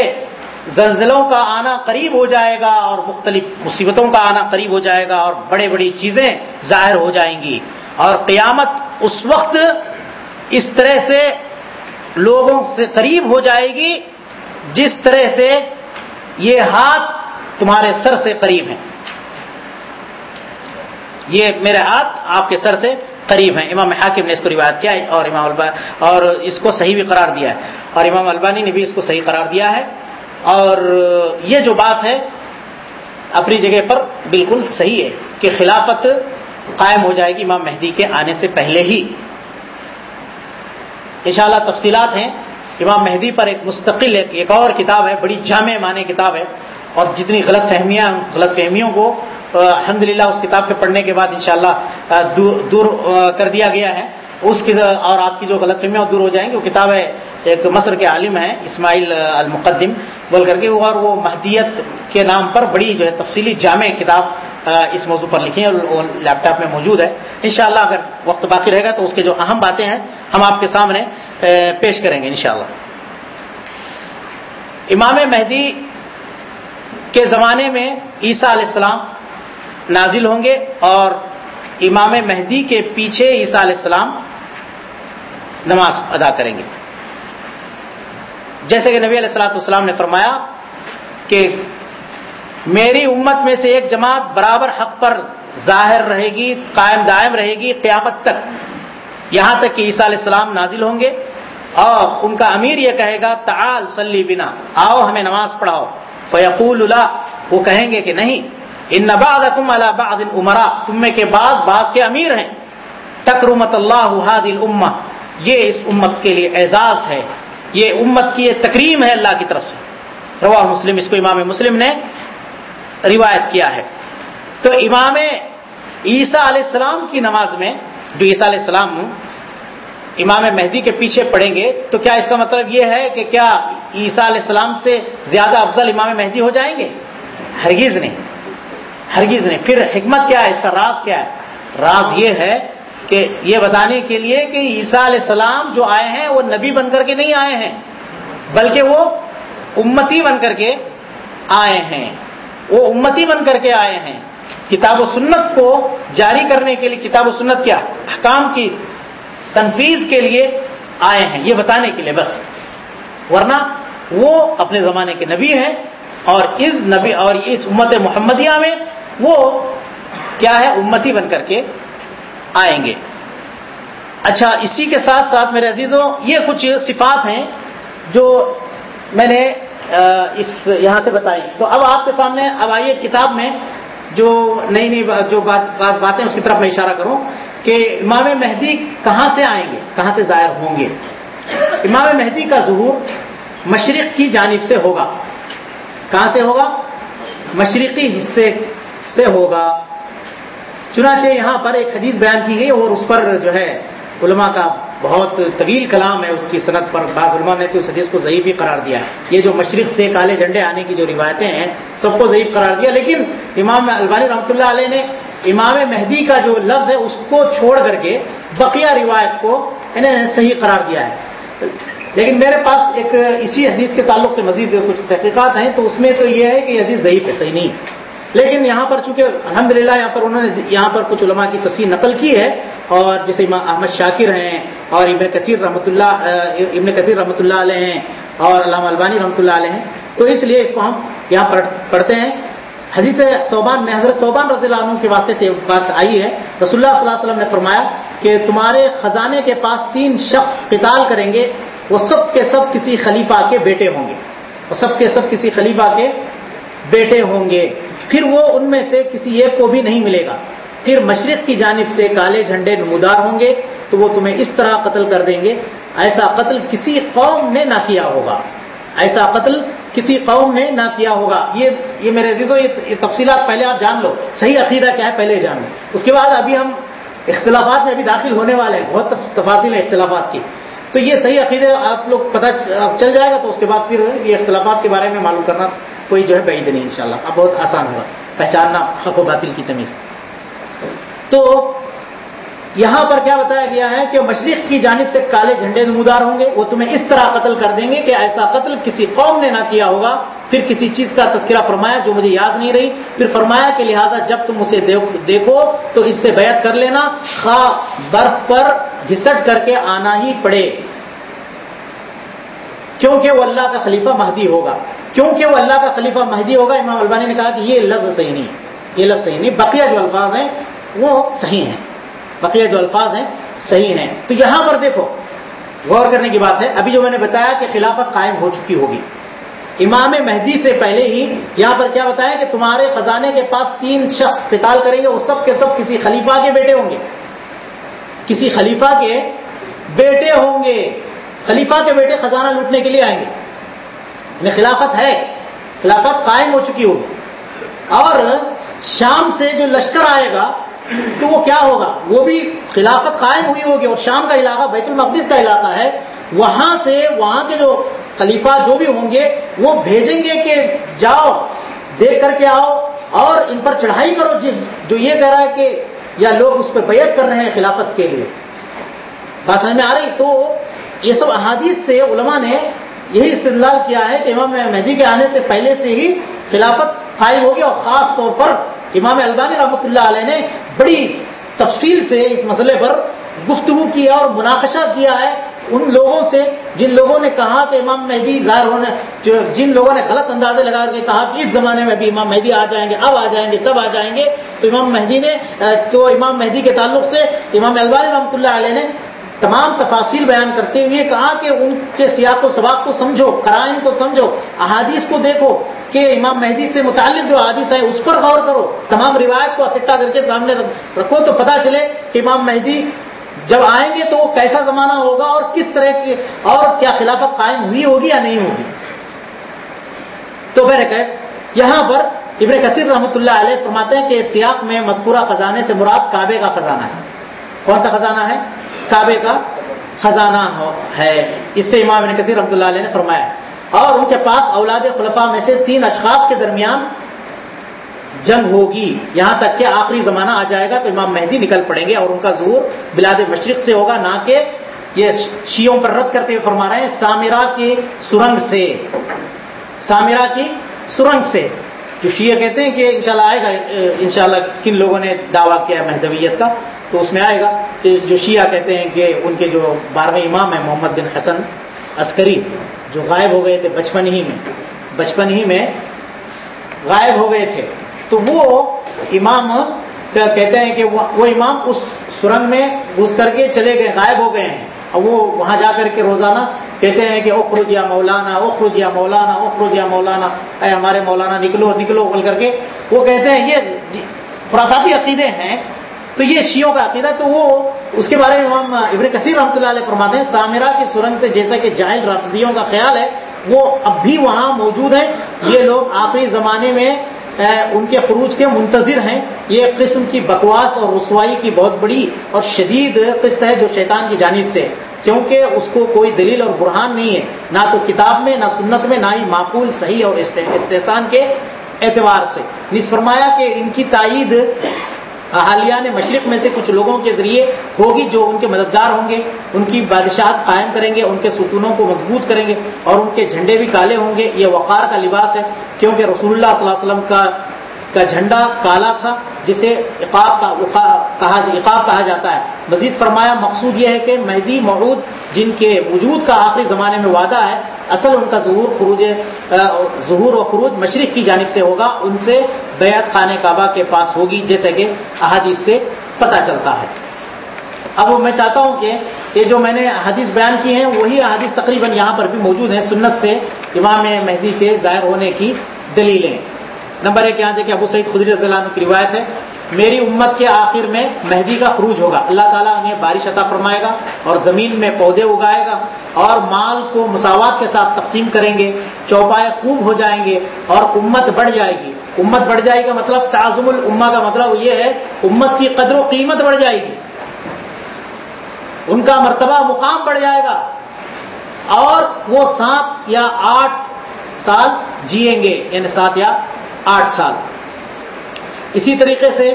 زلزلوں کا آنا قریب ہو جائے گا اور مختلف مصیبتوں کا آنا قریب ہو جائے گا اور بڑے بڑی چیزیں ظاہر ہو جائیں گی۔ اور قیامت اس وقت اس طرح سے لوگوں سے قریب ہو جائے گی جس طرح سے یہ ہاتھ تمہارے سر سے قریب ہیں۔ یہ میرے ہاتھ آپ کے سر سے قریب ہیں۔ امام حاکم نے اس کو روایت کیا ہے اور امام البا اور اس کو صحیح بھی قرار دیا ہے۔ اور امام البانی نے بھی اس کو صحیح قرار دیا ہے۔ اور یہ جو بات ہے، اپنی جگہ پر بالکل صحیح ہے کہ خلافت قائم ہو جائے گی امام مہدی کے آنے سے پہلے ہی۔ انشاءاللہ تفصیلات ہیں۔ امام مہدی پر ایک مستقل ایک, ایک اور کتاب ہے بڑی جامع معنی کتاب ہے۔ اور جتنی غلط فہمیاں غلط فہمیوں کو الحمد اس کتاب کے پڑھنے کے بعد انشاءاللہ دور دور کر دیا گیا ہے۔ اس کی اور آپ کی جو غلط فہمیاں دور ہو جائیں گی وہ کتاب ہے ایک مصر کے عالم ہیں اسماعیل المقدم۔ بول کر کے اور وہ مہدیت کے نام پر بڑی جو ہے تفصیلی جامع کتاب اس موضوع پر لکھی ہے وہ لیپ ٹاپ میں موجود ہے۔ انشاءاللہ اگر وقت باقی رہے گا تو اس کے جو اہم باتیں ہیں ہم آپ کے سامنے پیش کریں گے انشاءاللہ۔ امام مہدی کے زمانے میں عیسیٰ علیہ السلام نازل ہوں گے اور امام مہدی کے پیچھے عیسیٰ علیہ السلام نماز ادا کریں گے۔ جیسے کہ نبی علیہ السلاۃ والسلام نے فرمایا کہ میری امت میں سے ایک جماعت برابر حق پر ظاہر رہے گی، قائم دائم رہے گی قیامت تک۔ یہاں تک کہ عیسیٰ علیہ السلام نازل ہوں گے اور ان کا امیر یہ کہے گا، تعال سلی بنا، آؤ ہمیں نماز پڑھاؤ۔ فیقول اللہ وہ کہیں گے کہ نہیں۔ ان نباد بعد عمرا تم میں کے بعض بعض کے امیر ہیں۔ تکرمت اللہ الامہ، یہ اس امت کے لیے اعزاز ہے۔ یہ امت کی یہ تکریم ہے اللہ کی طرف سے۔ روا مسلم، اس کو امام مسلم نے روایت کیا ہے۔ تو امام عیسیٰ علیہ السلام کی نماز میں، جو عیسیٰ علیہ السلام ہوں، امام مہدی کے پیچھے پڑیں گے، تو کیا اس کا مطلب یہ ہے کہ کیا عیسیٰ علیہ السلام سے زیادہ افضل امام مہدی ہو جائیں گے؟ ہرگیز نہیں۔ ہرگیز نہیں۔ پھر حکمت کیا ہے؟ اس کا راز کیا ہے؟ راز یہ ہے کہ یہ بتانے کے لیے کہ عیسیٰ علیہ السلام جو آئے ہیں، وہ نبی بن کر کے نہیں آئے ہیں، بلکہ وہ امتی بن کر کے آئے ہیں۔ وہ امتی بن کر کے آئے ہیں۔ کتاب و سنت کو جاری کرنے کے لیے کتاب و سنت کیا حکام کی تنفیذ کے لیے آئے ہیں، یہ بتانے کے لیے بس۔ ورنہ وہ اپنے زمانے کے نبی ہیں اور اس نبی اور اس امت محمدیہ میں وہ کیا ہے، امتی بن کر کے آئیں گے۔ اچھا اسی کے ساتھ ساتھ میرے عزیزوں، یہ کچھ صفات ہیں جو میں نے اس یہاں سے بتائی تو اب آپ کے سامنے، اب آئیے کتاب میں جو نئی نئی جو بعض باتیں، اس کی طرف میں اشارہ کروں کہ امام مہدی کہاں سے آئیں گے؟ کہاں سے ظاہر ہوں گے؟ امام مہدی کا ظہور مشرق کی جانب سے ہوگا۔ کہاں سے ہوگا؟ مشرقی حصے سے ہوگا۔ چنانچہ یہاں پر ایک حدیث بیان کی گئی اور اس پر جو ہے علماء کا بہت طویل کلام ہے اس کی صنعت پر بعض علماء نے تو اس حدیث کو ضعیف ہی قرار دیا یہ جو مشرق سے کالے جھنڈے آنے کی جو روایتیں ہیں، سب کو ضعیف قرار دیا، لیکن امام البانی رحمۃ اللہ علیہ نے امام مہدی کا جو لفظ ہے، اس کو چھوڑ کر کے بقیہ روایت کو انہیں صحیح قرار دیا ہے۔ لیکن میرے پاس ایک اسی حدیث کے تعلق سے مزید کچھ تحقیقات ہیں، تو اس میں تو یہ ہے کہ یہ حدیث ضعیف ہے، صحیح نہیں لیکن یہاں پر چونکہ الحمدللہ یہاں پر انہوں نے یہاں پر کچھ علماء کی تصویر نقل کی ہے اور جیسے احمد شاکر ہیں اور ابن کثیر رحمۃ اللہ ابن کثیر رحمۃ اللہ علیہ ہیں اور علامہ البانی رحمۃ اللہ علیہ ہیں۔ تو اس لیے اس کو ہم یہاں پڑھتے ہیں۔ حدیث صوبان میں حضرت صوبان رضی اللہ عنہ کے واسطے سے بات آئی ہے۔ رسول اللہ صلی اللہ علیہ وسلم نے فرمایا کہ تمہارے خزانے کے پاس تین شخص قتال کریں گے، وہ سب کے سب کسی خلیفہ کے بیٹے ہوں گے۔ وہ سب کے سب کسی خلیفہ کے بیٹے ہوں گے۔ پھر وہ ان میں سے کسی ایک کو بھی نہیں ملے گا۔ پھر مشرق کی جانب سے کالے جھنڈے نمودار ہوں گے تو وہ تمہیں اس طرح قتل کر دیں گے۔ ایسا قتل کسی قوم نے نہ کیا ہوگا۔ ایسا قتل کسی قوم نے نہ کیا ہوگا۔ یہ یہ میرے عزیزوں، یہ تفصیلات پہلے آپ جان لو۔ صحیح عقیدہ کیا ہے پہلے جان لو۔ اس کے بعد ابھی ہم اختلافات میں ابھی داخل ہونے والے ہیں۔ بہت تفاصیل ہے اختلافات کی تو یہ صحیح عقیدے آپ لوگ پتہ چل جائے گا تو اس کے بعد پھر یہ اختلافات کے بارے میں معلوم کرنا۔ کوئی جو ہے بعید نہیں انشاءاللہ، اب بہت آسان ہوگا۔ پہچاننا حق و باطل کی تمیز۔ تو یہاں پر کیا بتایا گیا ہے کہ مشرق کی جانب سے کالے جھنڈے نمودار ہوں گے، وہ تمہیں اس طرح قتل کر دیں گے کہ ایسا قتل کسی قوم نے نہ کیا ہوگا۔ پھر کسی چیز کا تذکرہ فرمایا جو مجھے یاد نہیں رہی۔ پھر فرمایا کہ لہذا جب تم اسے دیکھو تو اس سے بیعت کر لینا۔ خواہ برف پر گھسٹ کر کے آنا ہی پڑے۔ کیونکہ وہ اللہ کا خلیفہ مہدی ہوگا۔ کیونکہ وہ اللہ کا خلیفہ مہدی ہوگا، امام البانی نے کہا کہ یہ لفظ صحیح نہیں ہے۔ یہ لفظ صحیح نہیں، بقیہ جو الفاظ ہیں وہ صحیح ہیں۔ بقیہ جو الفاظ ہیں صحیح ہیں۔ تو یہاں پر دیکھو، غور کرنے کی بات ہے، ابھی جو میں نے بتایا کہ خلافت قائم ہو چکی ہوگی۔ امام مہدی سے پہلے ہی یہاں پر کیا بتایا کہ تمہارے خزانے کے پاس تین شخص قتال کریں گے، وہ سب کے سب کسی خلیفہ کے بیٹے ہوں گے۔ کسی خلیفہ کے بیٹے ہوں گے۔ خلیفہ کے بیٹے خزانہ لوٹنے کے لیے آئیں گے۔ یعنی خلافت ہے، خلافت قائم ہو چکی ہوگی۔ اور شام سے جو لشکر آئے گا، تو وہ کیا ہوگا؟ وہ بھی خلافت قائم ہوئی ہوگی اور شام کا علاقہ بیت المقدس کا علاقہ ہے۔ وہاں سے وہاں کے جو خلیفہ جو بھی ہوں گے، وہ بھیجیں گے کہ جاؤ، دیکھ کر کے آؤ اور ان پر چڑھائی کرو۔ جی، جو یہ کہہ رہا ہے کہ یا لوگ اس پہ بیعت کر رہے ہیں خلافت کے لیے۔ بات سمجھ میں آ رہی؟ تو یہ سب احادیث سے علماء نے یہی استدلال کیا ہے کہ امام مہدی کے آنے سے پہلے سے ہی خلافت قائم ہوگی اور خاص طور پر امام البانی رحمۃ اللہ علیہ نے بڑی تفصیل سے اس مسئلے پر گفتگو کیا اور مناقشہ کیا ہے ان لوگوں سے جن لوگوں نے کہا کہ امام مہدی ظاہر ہونے جن لوگوں نے غلط اندازے لگا کے کہا کہ اس زمانے میں بھی امام مہدی آ جائیں گے، اب آ جائیں گے، تب آ جائیں گے۔ تو امام مہدی نے تو امام مہدی کے تعلق سے امام البانی رحمۃ اللہ علیہ نے تمام تفاصیل بیان کرتے ہوئے کہا کہ ان کے سیاق و سباق کو سمجھو، قرائن کو سمجھو، احادیث کو دیکھو کہ امام مہدی سے متعلق جو حادث ہے اس پر غور کرو۔ تمام روایت کو اکٹھا کر کے سامنے رکھو تو پتا چلے کہ امام مہدی جب آئیں گے تو وہ کیسا زمانہ ہوگا اور کس طرح کی اور کیا خلافت قائم ہوئی ہوگی یا نہیں ہوگی۔ تو میں نے کہ یہاں پر ابن کثیر رحمۃ اللہ علیہ فرماتے ہیں کہ سیاق میں مذکورہ خزانے سے مراد کعبے کا خزانہ ہے۔ کون سا خزانہ ہے؟ کعبے کا خزانہ ہے۔ اس سے امام کثیر رحمۃ اللہ علیہ نے فرمایا، اور ان کے پاس اولاد خلفاء میں سے تین اشخاص کے درمیان جنگ ہوگی۔ یہاں تک کہ آخری زمانہ آ جائے گا تو امام مہدی نکل پڑیں گے اور ان کا ظہور بلاد مشرق سے ہوگا، نہ کہ یہ شیوں پر رد کرتے ہوئے فرما رہے ہیں سامرا کی سرنگ سے۔ سامرا کی سرنگ سے۔ جو شیعہ کہتے ہیں کہ انشاءاللہ آئے گا، انشاءاللہ کن لوگوں نے دعویٰ کیا ہے مہدویت کا، تو اس میں آئے گا۔ کہ جو شیعہ کہتے ہیں کہ ان کے جو بارہویں امام ہیں، محمد بن حسن عسکری، جو غائب ہو گئے تھے بچپن ہی میں، بچپن ہی میں غائب ہو گئے تھے، تو وہ امام کہتے ہیں کہ وہ امام اس سرنگ میں گھس کر کے چلے گئے، غائب ہو گئے ہیں۔ اور وہ وہاں جا کر کے روزانہ کہتے ہیں کہ اخرج یا مولانا، اخرج یا مولانا، اخرج یا مولانا، اے ہمارے مولانا نکلو نکلو، بول کر کے وہ کہتے ہیں یہ خرافاتی عقیدے ہیں۔ تو یہ شیوں کا عقیدہ تو وہ اس کے بارے میں امام ابن کثیر رحمۃ اللہ علیہ فرماتے ہیں سامرا کی سرنگ سے جیسا کہ جاہل رفضیوں کا خیال ہے، وہ اب بھی وہاں موجود ہے یہ لوگ آخری زمانے میں ان کے خروج کے منتظر ہیں۔ یہ قسم کی بکواس اور رسوائی کی بہت بڑی اور شدید قسط ہے جو شیطان کی جانب سے۔ کیونکہ اس کو کوئی دلیل اور برہان نہیں ہے، نہ تو کتاب میں، نہ سنت میں، نہ ہی معقول، صحیح اور استحسان کے اعتبار سے۔ نس فرمایا کہ ان کی تائید احالیہ مشرق میں سے کچھ لوگوں کے ذریعے ہوگی جو ان کے مددگار ہوں گے، ان کی بادشاہت قائم کریں گے، ان کے ستونوں کو مضبوط کریں گے اور ان کے جھنڈے بھی کالے ہوں گے۔ یہ وقار کا لباس ہے، کیونکہ رسول اللہ صلی اللہ علیہ وسلم کا کا جھنڈا کالا تھا، جسے عقاب کا کہا عقاب کہا جاتا ہے۔ مزید فرمایا، مقصود یہ ہے کہ مہدی معود جن کے وجود کا آخری زمانے میں وعدہ ہے، اصل ان کا ظہور خروج ظہور و خروج مشرق کی جانب سے ہوگا، ان سے بیعت خانہ کعبہ کے پاس ہوگی، جیسے کہ احادیث سے پتہ چلتا ہے۔ اب میں چاہتا ہوں کہ یہ جو میں نے حدیث بیان کی ہیں، وہی حدیث تقریباً یہاں پر بھی موجود ہیں، سنت سے امام مہدی کے ظاہر ہونے کی دلیلیں۔ نمبر ایک یہاں دیکھیں، ابو سعید خدری رضی اللہ عنہ کی روایت ہے میری امت کے آخر میں مہدی کا خروج ہوگا۔ اللہ تعالیٰ انہیں بارش عطا فرمائے گا اور زمین میں پودے اگائے گا اور مال کو مساوات کے ساتھ تقسیم کریں گے، چوپائے خوب ہو جائیں گے اور امت بڑھ جائے گی۔ امت بڑھ جائے گا مطلب تعظم الما کا مطلب یہ ہے، امت کی قدر و قیمت بڑھ جائے گی۔ ان کا مرتبہ مقام بڑھ جائے گا۔ اور وہ سات یا آٹھ سال جیئیں گے یعنی سات یا آٹھ سال۔ اسی طریقے سے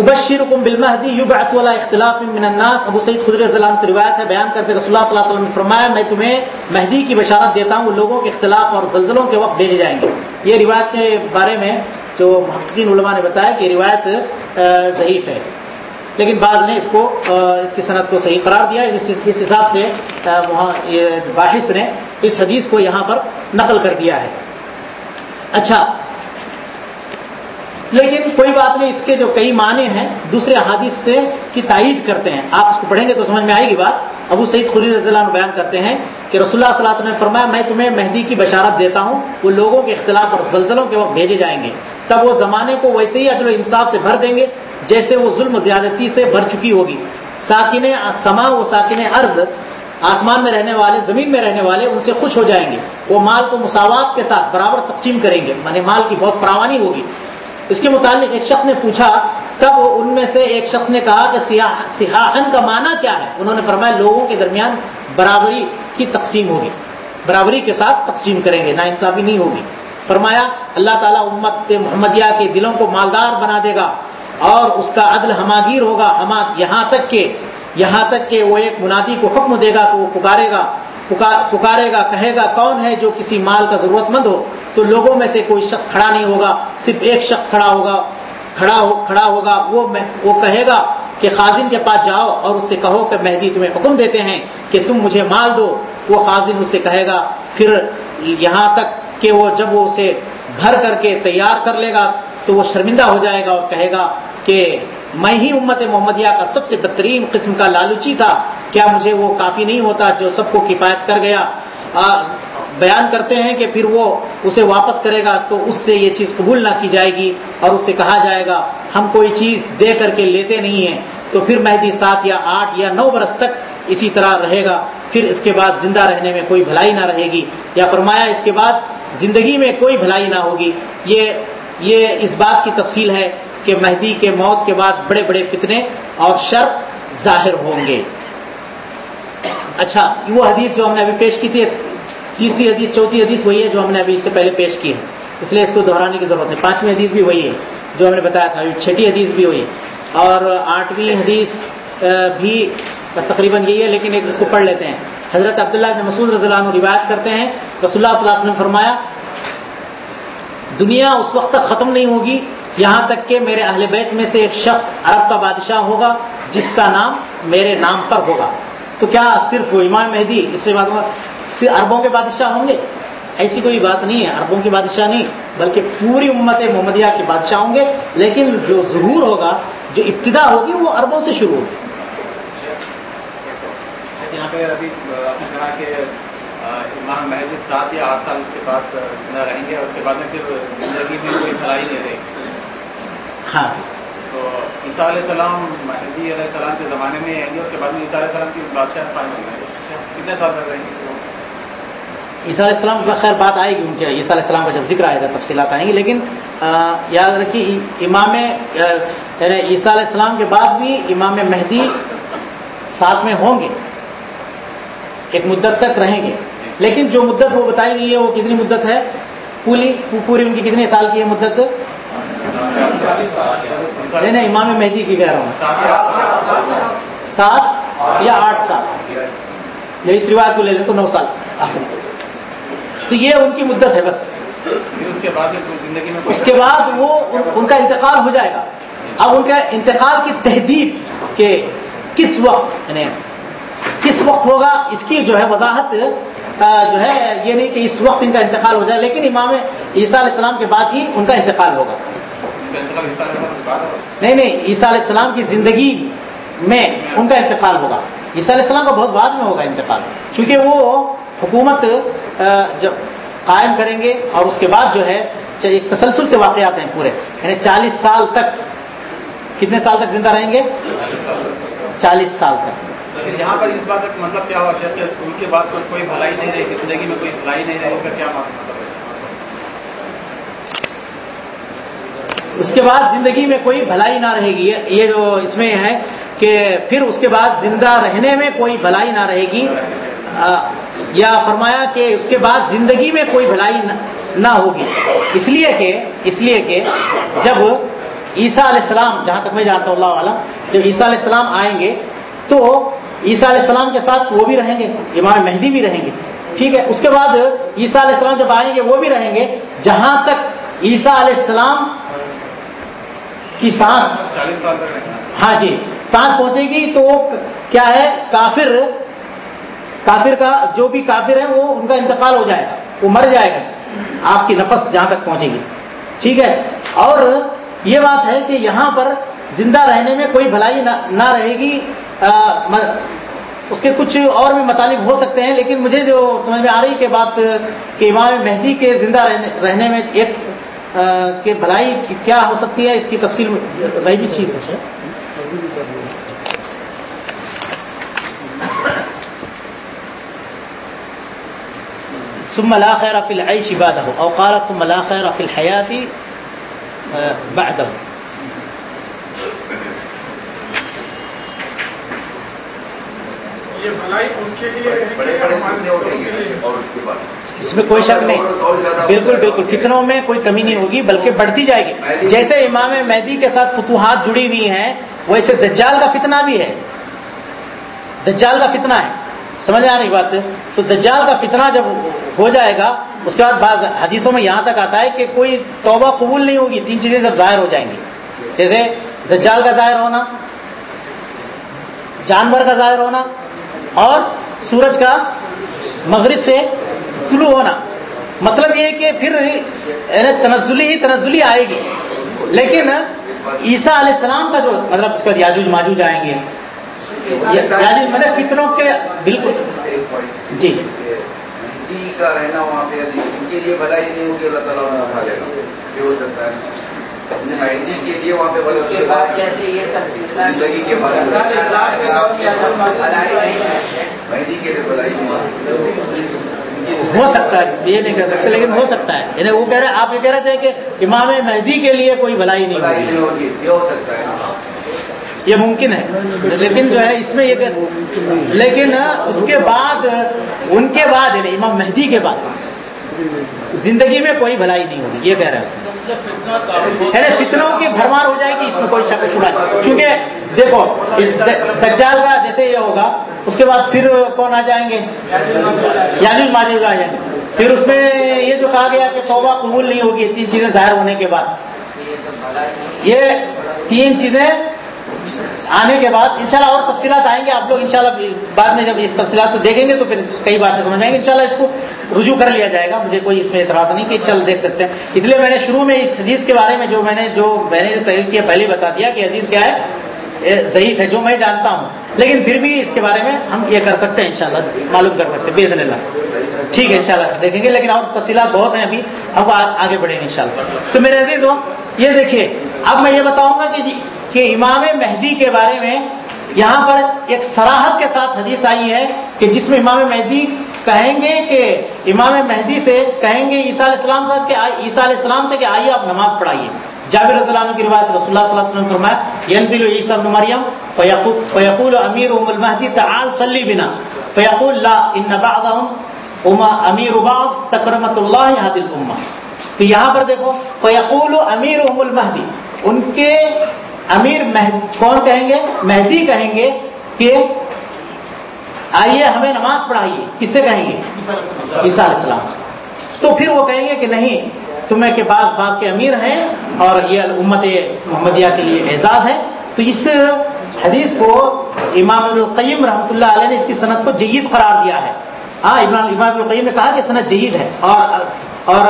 ابشر کم بلمحدی یوب اختلاف من الناس۔ ابو سعید خدر عنہ سے روایت ہے، بیان کرتے رسول اللہ صلی اللہ علیہ وسلم نے فرمایا، میں تمہیں مہدی کی بشارت دیتا ہوں وہ لوگوں کے اختلاف اور زلزلوں کے وقت بھیجے جائیں گے۔ یہ روایت کے بارے میں جو محققین علماء نے بتایا کہ روایت ضعیف ہے۔ لیکن بعد نے اس کو اس کی صنعت کو صحیح قرار دیا۔ اس حساب سے وہاں باحث نے اس حدیث کو یہاں پر نقل کر دیا ہے۔ اچھا لیکن کوئی بات نہیں، اس کے جو کئی معنی ہیں، دوسرے احادیث سے کی تائید کرتے ہیں۔ آپ اس کو پڑھیں گے تو سمجھ میں آئے گی بات۔ ابو سعید خلی رضی اللہ عنہ بیان کرتے ہیں کہ رسول اللہ صلی اللہ علیہ وسلم نے فرمایا، میں تمہیں مہدی کی بشارت دیتا ہوں، وہ لوگوں کے اختلاف اور زلزلوں کے وقت بھیجے جائیں گے۔ تب وہ زمانے کو ویسے ہی عدل و انصاف سے بھر دیں گے، جیسے وہ ظلم زیادتی سے بھر چکی ہوگی۔ ساکن سما و ساکن ارض آسمان میں رہنے والے، زمین میں رہنے والے ان سے خوش ہو جائیں گے۔ وہ مال کو مساوات کے ساتھ برابر تقسیم کریں گے مانے مال کی بہت فراوانی ہوگی۔ اس کے متعلق ایک شخص نے پوچھا، تب ان میں سے ایک شخص نے کہا کہ سیاحن کا معنی کیا ہے؟ انہوں نے فرمایا، لوگوں کے درمیان برابری کی تقسیم ہوگی۔ برابری کے ساتھ تقسیم کریں گے نا انصافی نہیں ہوگی۔ فرمایا، اللہ تعالیٰ امت محمدیہ کے دلوں کو مالدار بنا دے گا اور اس کا عدل ہماگیر ہوگا۔ ہما یہاں تک کہ، یہاں تک کہ وہ ایک منادی کو حکم دے گا تو وہ پکارے گا پکارے گا، کہے گا، کون ہے جو کسی مال کا ضرورت مند ہو؟ تو لوگوں میں سے کوئی شخص کھڑا نہیں ہوگا، صرف ایک شخص کھڑا ہوگا، کھڑا ہو، کھڑا ہوگا، وہ وہ کہے گا کہ خازن کے پاس جاؤ اور اس سے کہو کہ مہدی تمہیں حکم دیتے ہیں کہ تم مجھے مال دو۔ وہ خازن اس سے کہے گا، پھر یہاں تک کہ وہ جب وہ اسے بھر کر کے تیار کر لے گا تو وہ شرمندہ ہو جائے گا اور کہے گا کہ میں ہی امت محمدیہ کا سب سے بدترین قسم کا لالچی تھا۔ کیا مجھے وہ کافی نہیں ہوتا جو سب کو کفایت کر گیا؟ بیان کرتے ہیں کہ پھر وہ اسے واپس کرے گا تو اس سے یہ چیز قبول نہ کی جائے گی اور اس سے کہا جائے گا، ہم کوئی چیز دے کر کے لیتے نہیں ہیں۔ تو پھر مہدی سات یا آٹھ یا نو برس تک اسی طرح رہے گا۔ پھر اس کے بعد زندہ رہنے میں کوئی بھلائی نہ رہے گی۔ یا فرمایا اس کے بعد زندگی میں کوئی بھلائی نہ ہوگی۔ یہ یہ اس بات کی تفصیل ہے کہ مہدی کے موت کے بعد بڑے بڑے فتنے اور شر ظاہر ہوں گے۔ اچھا وہ حدیث جو ہم نے ابھی پیش کی تھی تیسری حدیث، چوتھی حدیث وہی ہے جو ہم نے ابھی اس سے پہلے پیش کی ہے۔ اس لیے اس کو دہرانے کی ضرورت ہے پانچویں حدیث بھی وہی ہے، جو ہم نے بتایا تھا۔ چھٹی حدیث بھی وہی ہے۔ اور آٹھویں حدیث بھی تقریباً یہی ہے، لیکن ایک اس کو پڑھ لیتے ہیں۔ حضرت عبداللہ بن مسعود رضی اللہ عنہ روایت کرتے ہیں۔ رسول اللہ صلی اللہ علیہ وسلم فرمایا، دنیا اس وقت تک ختم نہیں ہوگی یہاں تک کہ میرے اہل بیت میں سے ایک شخص عرب کا بادشاہ ہوگا، جس کا نام میرے نام پر ہوگا۔ تو کیا صرف امام مہدی؟ اس سے بات صرف عربوں کے بادشاہ ہوں گے؟ ایسی کوئی بات نہیں ہے عربوں کے بادشاہ نہیں بلکہ پوری امت محمدیہ کے بادشاہ ہوں گے لیکن جو ظہور ہوگا جو ابتدا ہوگی وہ عربوں سے شروع ہوگی۔ یہاں پہ ابھی آپ نے کہا کہ امام محض سات یا آٹھ سال کے بعد زندہ رہیں گے اور اس کے بعد میں پھر زندگی میں کوئی بھلائی نہیں رہے گی۔ ہاں تو عیسیٰ علیہ السلام مہدی علیہ السلام کے زمانے میں آئیں گے اس کے بعد میں عیسیٰ علیہ السلام کی بادشاہ پائیں گے کتنے سال تک رہیں گے؟ عیسیٰ علیہ السلام کا خیر بات آئے گی، ان کے عیسیٰ علیہ السلام کا جب ذکر آئے گا، تفصیلات آئیں گی، لیکن یاد رکھیے امام یعنی عیسیٰ علیہ السلام کے بعد بھی امام مہدی ساتھ میں ہوں گے، ایک مدت تک رہیں گے۔ لیکن جو مدت وہ بتائی گئی ہے، وہ کتنی مدت ہے؟ پوری پوری ان کی کتنے سال کی ہے مدت؟ نہیں نہیں، امام مہدی کی کہہ رہا ہوں۔ سات یا آٹھ سال؟ یا اس روایت کو لے لیں تو نو سال۔ تو یہ ان کی مدت ہے بس۔ اس کے بعد زندگی میں اس کے بعد وہ ان کا انتقال ہو جائے گا۔ اب ان کا انتقال کی تہذیب کے کس وقت یعنی کس وقت ہوگا اس کی جو ہے وضاحت جو ہے یہ نہیں کہ اس وقت ان کا انتقال ہو جائے لیکن امام عیسیٰ علیہ السلام کے بعد ہی ان کا انتقال ہوگا؟ نہیں نہیں عیسیٰ علیہ السلام کی زندگی میں ان کا انتقال ہوگا۔ عیسیٰ علیہ السلام کا بہت بعد میں ہوگا انتقال کیونکہ وہ حکومت جب قائم کریں گے اور اس کے بعد جو ہے ایک تسلسل سے واقعات ہیں پورے۔ یعنی چالیس سال تک کتنے سال تک زندہ رہیں گے؟ چالیس سال تک۔ لیکن یہاں پر اس بات کا مطلب کیا ہوا؟ جیسے ان کے بعد کوئی بھلائی نہیں رہے گی زندگی میں کوئی بھلائی نہیں رہے گا کیا مطلب اس کے بعد زندگی میں کوئی بھلائی نہ رہے گی۔ یہ جو اس میں ہے کہ پھر اس کے بعد زندہ رہنے میں کوئی بھلائی نہ رہے گی۔ یا فرمایا کہ اس کے بعد زندگی میں کوئی بھلائی نہ ہوگی۔ اس لیے کہ اس لیے کہ جب عیسیٰ علیہ السلام جہاں تک میں جانتا ہوں اللہ عالم جب عیسیٰ علیہ السلام آئیں گے تو عیسیٰ علیہ السلام کے ساتھ وہ بھی رہیں گے امام مہدی بھی رہیں گے۔ ٹھیک ہے؟ اس کے بعد عیسیٰ علیہ السلام جب آئیں گے وہ بھی رہیں گے۔ جہاں تک عیسیٰ علیہ السلام کی سانس ہاں جی سانس پہنچے گی تو وہ کیا ہے؟ کافر کافر کا جو بھی کافر ہے وہ ان کا انتقال ہو جائے گا، وہ مر جائے گا، آپ کی نفس جہاں تک پہنچے گی۔ ٹھیک ہے؟ اور یہ بات ہے کہ یہاں پر زندہ رہنے میں کوئی بھلائی نہ رہے گی اس کے کچھ اور بھی مطالب ہو سکتے ہیں، لیکن مجھے جو سمجھ میں آ رہی کہ بات کہ امام مہدی کے زندہ رہنے میں ایک کہ بھلائی کیا ہو سکتی ہے، اس کی تفصیل غیبی چیز ہے۔ ثم لا خير في العيش بعده او قال ثم لا خير في الحياه بعده. اس میں کوئی شک نہیں۔ بالکل بالکل۔ فطروں میں کوئی کمی نہیں ہوگی بلکہ بڑھتی جائے گی۔ جیسے امام مہدی کے ساتھ فتوحات جڑی ہوئی ہیں ویسے دجال کا فتنہ بھی ہے۔ دجال کا فتنہ ہے۔ سمجھ آ رہی بات؟ تو دجال کا فتنہ جب ہو جائے گا، اس کے بعد بعض حدیثوں میں یہاں تک آتا ہے کہ کوئی توبہ قبول نہیں ہوگی، تین چیزیں جب ظاہر ہو جائیں گی۔ جیسے دجال کا ظاہر ہونا، جانور کا ظاہر ہونا، اور سورج کا مغرب سے طلوع ہونا۔ مطلب یہ کہ پھر یعنی تنزلی ہی تنزلی آئے گی۔ لیکن عیسیٰ علیہ السلام کا جو مطلب اس کا یاجوج ماجوج آئیں گے یاجوج میں فتنوں کے بالکل جی۔ کا رہنا وہاں پہ ان کے لیے بھلائی نہیں ہوگی اللہ تعالیٰ اٹھا لے گا۔ یہ ہو سکتا ہے۔ مہندی کے لیے وہاں پہ زندگی کے بارے مہندی کے لیے بھلائی ہو سکتا ہے یہ نہیں کہہ سکتے لیکن ہو سکتا ہے۔ یعنی وہ کہہ رہے آپ یہ کہہ رہے تھے کہ امام مہدی کے لیے کوئی بھلائی نہیں ہوگی۔ یہ ہو سکتا ہے۔ یہ ممکن ہے۔ لیکن جو ہے اس میں یہ لیکن اس کے بعد، ان کے بعد یعنی امام مہدی کے بعد زندگی میں کوئی بھلائی نہیں ہوگی، یہ کہہ رہے ہیں یعنی ارے فتنوں کی بھرمار ہو جائے گی، اس میں کوئی شک شبہ نہیں۔ کیونکہ دیکھو دجال کا جیسے یہ ہوگا، اس کے بعد پھر کون آ جائیں گے؟ یعنی یاجوج ماجوج آ جائیں یعنی۔ گے پھر اس میں یہ جو کہا گیا کہ توبہ قبول نہیں ہوگی تین چیزیں ظاہر ہونے کے بعد۔ یہ تین چیزیں آنے کے بعد انشاءاللہ اور تفصیلات آئیں گے، آپ لوگ انشاءاللہ بعد میں جب اس تفصیلات کو دیکھیں گے تو پھر کئی باتیں سمجھ آئیں گے انشاءاللہ اس کو رجوع کر لیا جائے گا۔ مجھے کوئی اس میں اعتراض نہیں کہ چل دیکھ سکتے ہیں۔ اس لیے میں نے شروع میں اس حدیث کے بارے میں جو میں نے جو میں نے تحریر کیا پہلے بتا دیا کہ حدیث کیا ہے ضعیف ہے جو میں جانتا ہوں۔ لیکن پھر بھی اس کے بارے میں ہم یہ کر سکتے ہیں انشاءاللہ، معلوم کر سکتے ہیں۔ بے اللہ۔ ٹھیک ہے، انشاءاللہ۔ دیکھیں گے، لیکن اور تفصیلات بہت ہیں ابھی۔ ہم آگے بڑھیں گے انشاءاللہ۔ تو میرے عزیز ہو یہ دیکھیے اب میں یہ بتاؤں گا کہ جی کہ امام مہدی کے بارے میں یہاں پر ایک سراہد کے ساتھ حدیث آئی ہے کہ جس میں امام مہدی کہیں گے کہ، امام مہدی سے کہیں گے عیسیٰ علیہ السلام صاحب کہ عیسیٰ علیہ السلام سے کہ آئیے آپ نماز پڑھائیے۔ جابر رضی اللہ عنہ کی روایت رسول اللہ صلی اللہ علیہ وسلم فرمایا، ینزل عیسی ابن مریم فیقول امیر ام المہدی تعال صلی بنا۔ فیقول لا، ان بعضهم امیر بعض تکرمت اللہ یہاں دل امہ تو یہاں پر دیکھو فیقول امیر ام المہدی ان کے امیر مہد، کون کہیں گے؟ مہدی کہیں گے کہ آئیے ہمیں نماز پڑھائیے۔ کس سے کہیں گے؟ عیسیٰ علیہ السلام سے۔ تو پھر وہ کہیں گے کہ نہیں، تمہیں کے بعض بعض کے امیر ہیں اور یہ امت محمدیہ کے لیے اعزاز ہے۔ تو اس حدیث کو امام القیم رحمۃ اللہ علیہ نے اس کی صنعت کو جید قرار دیا ہے۔ ہاں امام القیم نے کہا کہ صنعت جید ہے اور اور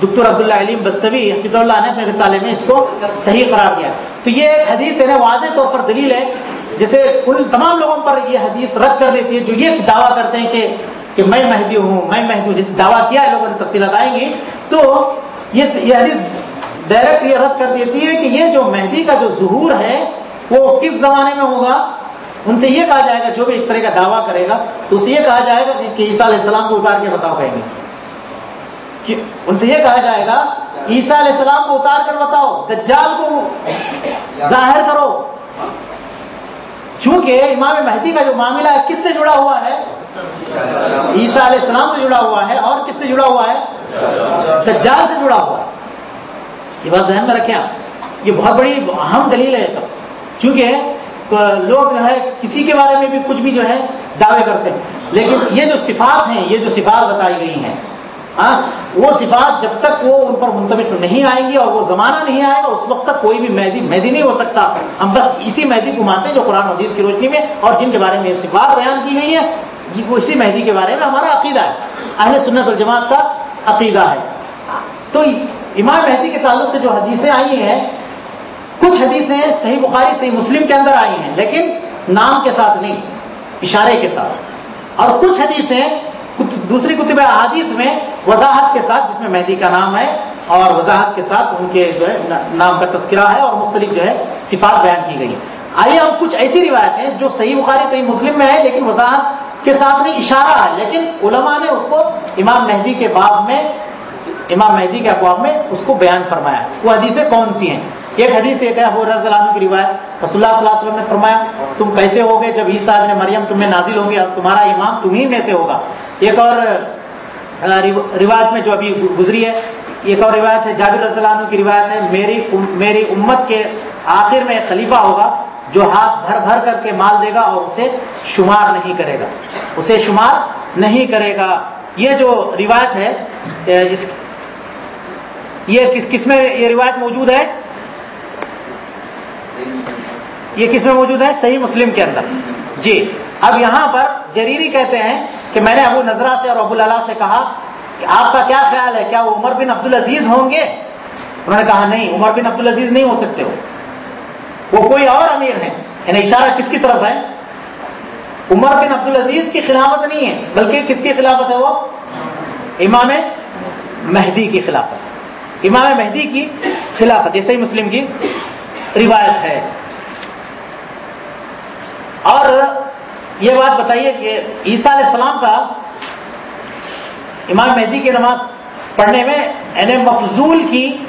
ڈاکٹر عبداللہ علیم بستوی حفیظ اللہ نے اپنے رسالے میں اس کو صحیح قرار دیا تو یہ ایک حدیث ہے، واضح طور پر دلیل ہے۔ جیسے ان تمام لوگوں پر یہ حدیث رد کر دیتی ہے، جو یہ دعویٰ کرتے ہیں کہ کہ میں مہدی ہوں، میں مہدی ہوں، جس دعویٰ کیا ہے، لوگوں نے تفصیلات آئیں گی۔ تو یہ یہ حدیث ڈائریکٹ یہ رد کر دیتی ہے کہ یہ جو مہدی کا جو ظہور ہے، وہ کس زمانے میں ہوگا؟ ان سے یہ کہا جائے گا، جو بھی اس طرح کا دعویٰ کرے گا، تو اسے یہ کہا جائے گا کہ عیسیٰ علیہ السلام کو اتار کے بتاؤ کہیں گے۔ کہ ان سے یہ کہا جائے گا، عیسیٰ علیہ السلام کو اتار کر بتاؤ، دجال کو ظاہر کرو۔ چونکہ امام مہدی کا جو معاملہ ہے، کس سے جڑا ہوا ہے؟ عیسیٰ علیہ السلام سے جڑا ہوا ہے۔ اور کس سے جڑا ہوا ہے؟ دجال سے جڑا ہوا ہے۔ یہ بات ذہن میں رکھیں آپ۔ یہ بہت بڑی اہم دلیل ہے چونکہ لوگ جو ہے، کسی کے بارے میں بھی کچھ بھی جو ہے، دعوے کرتے ہیں۔ لیکن یہ جو صفات ہیں، یہ جو صفات بتائی گئی ہیں ہاں؟ وہ صفات جب تک وہ ان پر منتمک نہیں آئیں گی اور وہ زمانہ نہیں آئے گا، اس وقت تک کوئی بھی مہدی مہدی نہیں ہو سکتا۔ ہم بس اسی مہدی کو مانتے ہیں جو قرآن حدیث کی روشنی میں اور جن کے بارے میں یہ صفات بیان کی گئی ہے جی، وہ اسی مہدی کے بارے میں ہمارا عقیدہ ہے۔ اہل سنت الجماعت کا عقیدہ ہے۔ تو امام مہدی کے تعلق سے جو حدیثیں آئی ہیں، کچھ حدیثیں صحیح بخاری، صحیح مسلم کے اندر آئی ہیں، لیکن نام کے ساتھ نہیں، اشارے کے ساتھ۔ اور کچھ حدیثیں دوسری کتب احادیث میں وضاحت کے ساتھ، جس میں مہدی کا نام ہے، اور وضاحت کے ساتھ ان کے جو ہے نام کا تذکرہ ہے اور مختلف جو ہے صفات بیان کی گئی آئیے ہم کچھ ایسی روایتیں جو صحیح بخاری، صحیح مسلم میں ہے، لیکن وضاحت کے ساتھ نہیں، اشارہ ہے۔ لیکن علماء نے اس کو امام مہدی کے باب میں، امام مہدی کے ابواب میں اس کو بیان فرمایا۔ وہ حدیثیں کون سی ہیں؟ ایک حدیث ایک ہے ابو رضی اللہ عنہ کی روایت، رسول اللہ صلی اللہ علیہ وسلم نے فرمایا، تم کیسے ہوگے جب عیسیٰ ابن مریم تم میں نازل ہوں گے؟ اور تمہارا امام تمہیں میں سے ہوگا۔ ایک اور روایت میں جو ابھی گزری ہے، ایک اور روایت ہے، جابر رضی اللہ عنہ کی روایت ہے، میری میری امت کے آخر میں خلیفہ ہوگا جو ہاتھ بھر بھر کر کے مال دے گا اور اسے شمار نہیں کرے گا۔ اسے شمار نہیں کرے گا۔ یہ جو روایت ہے یہ کس کس میں یہ روایت موجود ہے؟ یہ کس میں موجود ہے؟ صحیح مسلم کے اندر۔ جی۔ اب یہاں پر جریری کہتے ہیں کہ میں نے ابو نظرا سے اور ابو اللہ سے کہا کہ آپ کا کیا خیال ہے؟ کیا وہ عمر بن عبد العزیز ہوں گے؟ انہوں نے کہا نہیں، عمر بن عبد العزیز نہیں ہو سکتے وہ۔ وہ کوئی اور امیر ہے یعنی اشارہ کس کی طرف ہے؟ عمر بن عبد العزیز کی خلافت نہیں ہے، بلکہ کس کی خلافت ہے وہ؟ امام مہدی کی خلافت۔ امام مہدی کی خلافت، یہ صحیح مسلم کی۔ روایت ہے۔ اور یہ بات بتائیے کہ عیسیٰ علیہ السلام کا امام مہدی کی نماز پڑھنے میں یعنی مفضول کی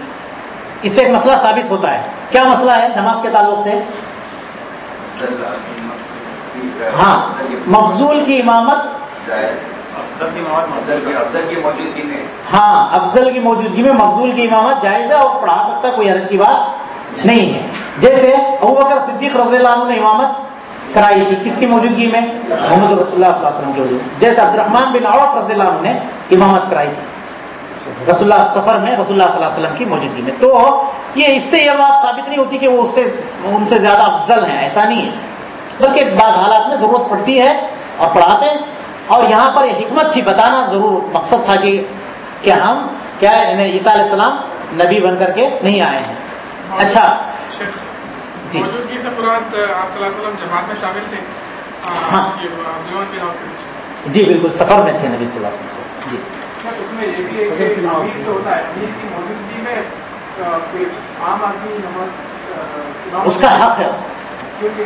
اس سے ایک مسئلہ ثابت ہوتا ہے۔ کیا مسئلہ ہے نماز کے تعلق سے؟ ہاں مفضول کی امامت۔ ہاں افضل کی موجودگی میں مقبول کی امامت جائز ہے اور پڑھا سکتا کوئی عرض کی بات نہیں ہے۔ جیسے ابو بکر صدیق رضی اللہ عنہ نے امامت کرائی تھی، کس کی موجودگی میں؟ محمد رسول اللہ صلی اللہ علیہ وسلم کی موجودگی جیسے عبد الرحمان بن عوف رضی اللہ عنہ نے امامت کرائی تھی۔ رسول اللہ سفر میں رسول اللہ صلی اللہ علیہ وسلم کی موجودگی میں۔ تو یہ اس سے یہ بات ثابت نہیں ہوتی کہ وہ اس سے، ان سے زیادہ افضل ہیں، ایسا نہیں ہے۔ بلکہ بعض حالات میں ضرورت پڑتی ہے اور پڑھاتے ہیں۔ اور یہاں پر یہ حکمت تھی، بتانا ضرور مقصد تھا کہ کہ ہم، کیا یعنی عیسیٰ علیہ السلام نبی بن کر کے نہیں آئے ہیں۔ اچھا۔ جی۔ موجودگی سے مراد آپ صلی اللہ علیہ وسلم جماعت میں شامل تھے۔ ہاں۔ جی بالکل سفر میں تھے نبی صلی اللہ علیہ وسلم۔ سے جی اس میں یہ بھی ہے کہ امیر جو ہوتا ہے امیر کی موجودگی میں کوئی عام آدمی نماز اس کا حق ہے۔ کیونکہ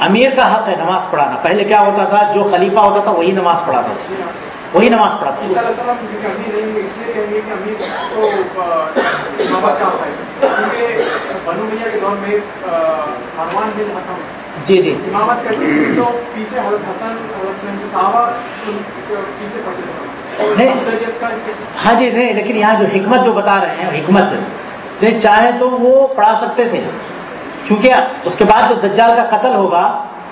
امیر کا حق ہے نماز پڑھانا۔ پہلے کیا ہوتا تھا؟ جو خلیفہ ہوتا تھا وہی نماز پڑھاتا تھا۔ وہی نماز بن حکم جی جی۔ امامت تو پیچھے حضرت حسن پیچھے ہاں جی نہیں لیکن یہاں جو حکمت جو بتا رہے ہیں حکمت۔ نہیں چاہے تو وہ پڑھا سکتے تھے۔ چونکہ اس کے بعد جو دجال کا قتل ہوگا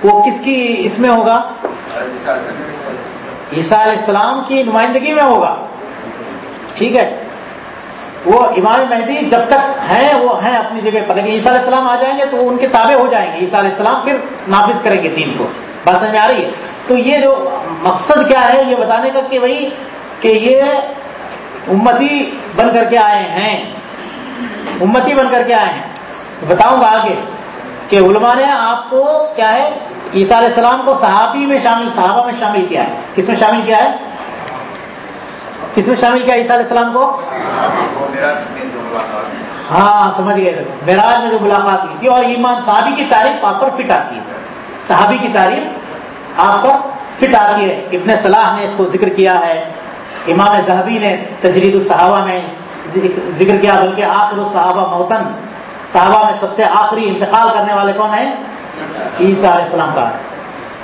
وہ کس کی اس میں ہوگا؟ عیسیٰ علیہ السلام کی نمائندگی میں ہوگا۔ ٹھیک ہے۔ وہ امام مہدی جب تک ہیں، وہ ہیں اپنی جگہ پر۔ لیکن عیسیٰ علیہ السلام آ جائیں گے تو ان کے تابع ہو جائیں گے۔ عیسیٰ علیہ السلام پھر نافذ کریں گے دین کو۔ بات سمجھ میں آ رہی ہے؟ تو یہ جو مقصد کیا ہے، یہ بتانے کا کہ بھائی، کہ یہ امتی بن کر کے آئے ہیں۔ امتی بن کر کے آئے ہیں۔ بتاؤں گا آگے کہ علماء نے آپ کو کیا ہے؟ عیسیٰ علیہ السلام کو صحابی میں شامل، صحابہ میں شامل کیا ہے؟ کس میں شامل کیا ہے؟ کس میں شامل کیا عیسیٰ علیہ السلام کو؟ ہاں سمجھ گئے معراج میں جو ملاقات ہوئی تھی اور ایمان، صحابی کی تعریف آپ پر فٹ آتی ہے۔ صحابی کی تعریف آپ پر فٹ آتی ہے۔ ابن صلاح نے اس کو ذکر کیا ہے، امام زہبی نے تجرید الصحابہ میں ذکر کیا، بلکہ آخر الصحابہ موتن صحابہ میں سب سے آخری انتقال کرنے والے کون ہیں؟ عیسیٰ علیہ السلام کا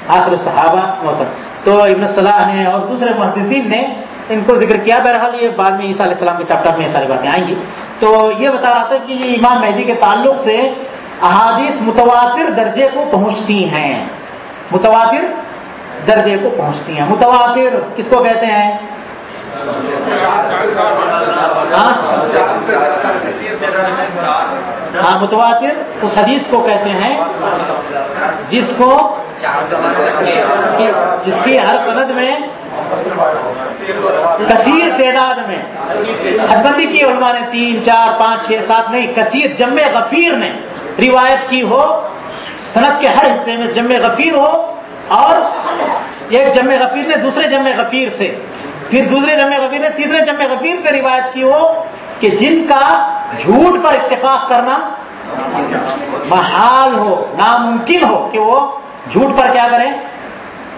آخر الصحابہ موتن تو ابن صلاح نے اور دوسرے محدثین نے ان کو ذکر کیا۔ بہرحال یہ بعد میں عیسیٰ علیہ السلام کے چیپٹر میں یہ ساری باتیں آئیں گی۔ تو یہ بتا رہا تھا کہ یہ امام مہدی کے تعلق سے احادیث متواتر درجے کو پہنچتی ہیں۔ متواتر درجے کو پہنچتی ہیں۔ متواتر کس کو کہتے ہیں؟ ہاں؟, ہاں؟ متواتر، اس حدیث کو کہتے ہیں جس کو جس کی ہر سند میں کثیر تعداد میں حد بندی کی علماء نے تین، چار، پانچ، چھ، سات، نہیں، کثیر جم غفیر نے روایت کی ہو صنعت کے ہر حصے میں جم غفیر ہو اور ایک جم غفیر نے دوسرے جم غفیر سے پھر دوسرے جمع غفیر نے تیسرے جمع غفیر سے روایت کی ہو کہ جن کا جھوٹ پر اتفاق کرنا محال ہو، ناممکن ہو کہ وہ جھوٹ پر کیا کریں؟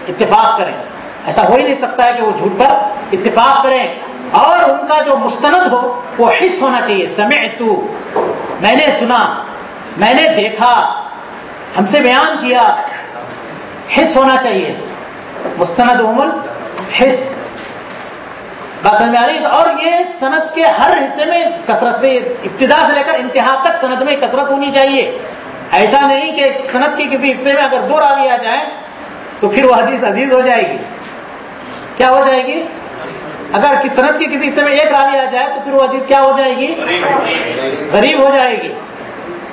اتفاق کریں۔ ایسا ہو ہی نہیں سکتا ہے کہ وہ جھوٹ پر اتفاق کریں۔ اور ان کا جو مستند ہو، وہ حص ہونا چاہیے۔ سمع تو میں نے سنا، میں نے دیکھا، ہم سے بیان کیا۔ حص ہونا چاہیے۔ مستند عمل حص بات سمجھ آ رہی ہے اور یہ صنعت کے ہر حصے میں کثرت سے ابتدا سے لے کر انتہا تک صنعت میں کثرت ہونی چاہیے۔ ایسا نہیں کہ صنعت کے کسی حصے میں اگر دو راوی آ جائیں تو پھر وہ حدیث عزیز ہو جائے گی۔ کیا ہو جائے گی؟ اگر صنعت کے کسی حصے میں ایک راوی آ جائے تو پھر وہ حدیث کیا ہو جائے گی؟ غریب ہو جائے گی۔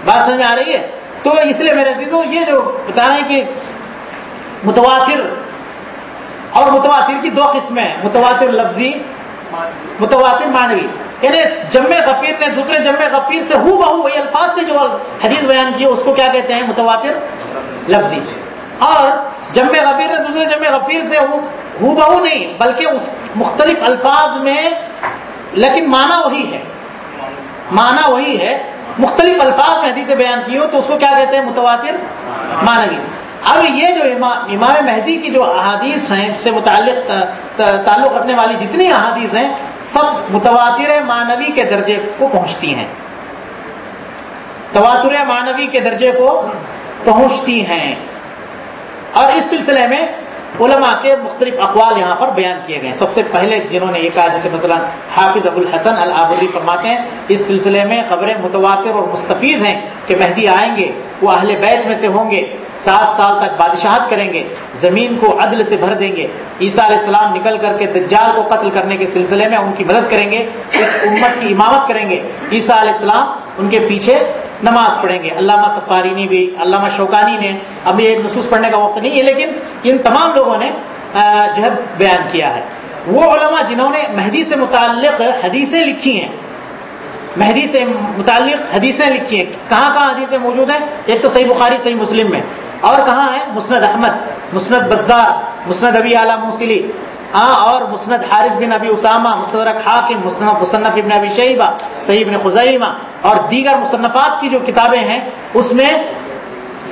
بات سمجھ میں آ رہی ہے؟ تو اس لیے میرے عزیزوں، یہ جو بتا رہے ہیں کہ متواتر اور متواتر کی دو قسمیں متواتر لفظی متواتر مانوی یعنی جمع غفیر نے دوسرے جمع غفیر سے ہو بہو وہی الفاظ سے جو حدیث بیان کی، اس کو کیا کہتے ہیں؟ متواتر لفظی۔ اور جمع غفیر نے دوسرے جمع غفیر سے ہو بہو نہیں، بلکہ اس مختلف الفاظ میں، لیکن معنی وہی ہے۔ معنی وہی ہے۔ مختلف الفاظ میں حدیث بیان کی ہو تو اس کو کیا کہتے ہیں؟ متواتر مانوی اب یہ جو امام مہدی کی جو احادیث ہیں، اس سے متعلق تعلق رکھنے والی جتنی احادیث ہیں، سب متواتر مانوی کے درجے کو پہنچتی ہیں۔ تواتر مانوی کے درجے کو پہنچتی ہیں۔ اور اس سلسلے میں علماء کے مختلف اقوال یہاں پر بیان کیے گئے۔ سب سے پہلے جنہوں نے یہ کہا، جیسے مثلا حافظ ابو الحسن العبری فرماتے ہیں، اس سلسلے میں خبریں متواتر اور مستفیض ہیں کہ مہدی آئیں گے، وہ اہل بیت میں سے ہوں گے۔ سات سال تک بادشاہت کریں گے، زمین کو عدل سے بھر دیں گے۔ عیسیٰ علیہ السلام نکل کر کے دجال کو قتل کرنے کے سلسلے میں ان کی مدد کریں گے، اس امت کی امامت کریں گے۔ عیسیٰ علیہ السلام ان کے پیچھے نماز پڑھیں گے۔ علامہ سفارینی بھی، علامہ شوکانی نے ابھی ایک نصوص پڑھنے کا وقت نہیں ہے، لیکن ان تمام لوگوں نے جو ہے بیان کیا ہے۔ وہ علماء جنہوں نے مہدی سے متعلق حدیثیں لکھی ہیں، مہدی سے متعلق حدیثیں لکھی ہیں۔ کہاں کہاں حدیثیں موجود ہیں؟ ایک تو صحیح بخاری، صحیح مسلم میں۔ اور کہاں ہے؟ مسند احمد، مسند بزار، مسند ابی اعلیٰ موسلی ہاں اور مسند حارث بن ابی اسامہ مستدرک حاکم مصنف ابن ابی شیبہ، صحیح ابن خزیمہ۔ اور دیگر مصنفات کی جو کتابیں ہیں، اس میں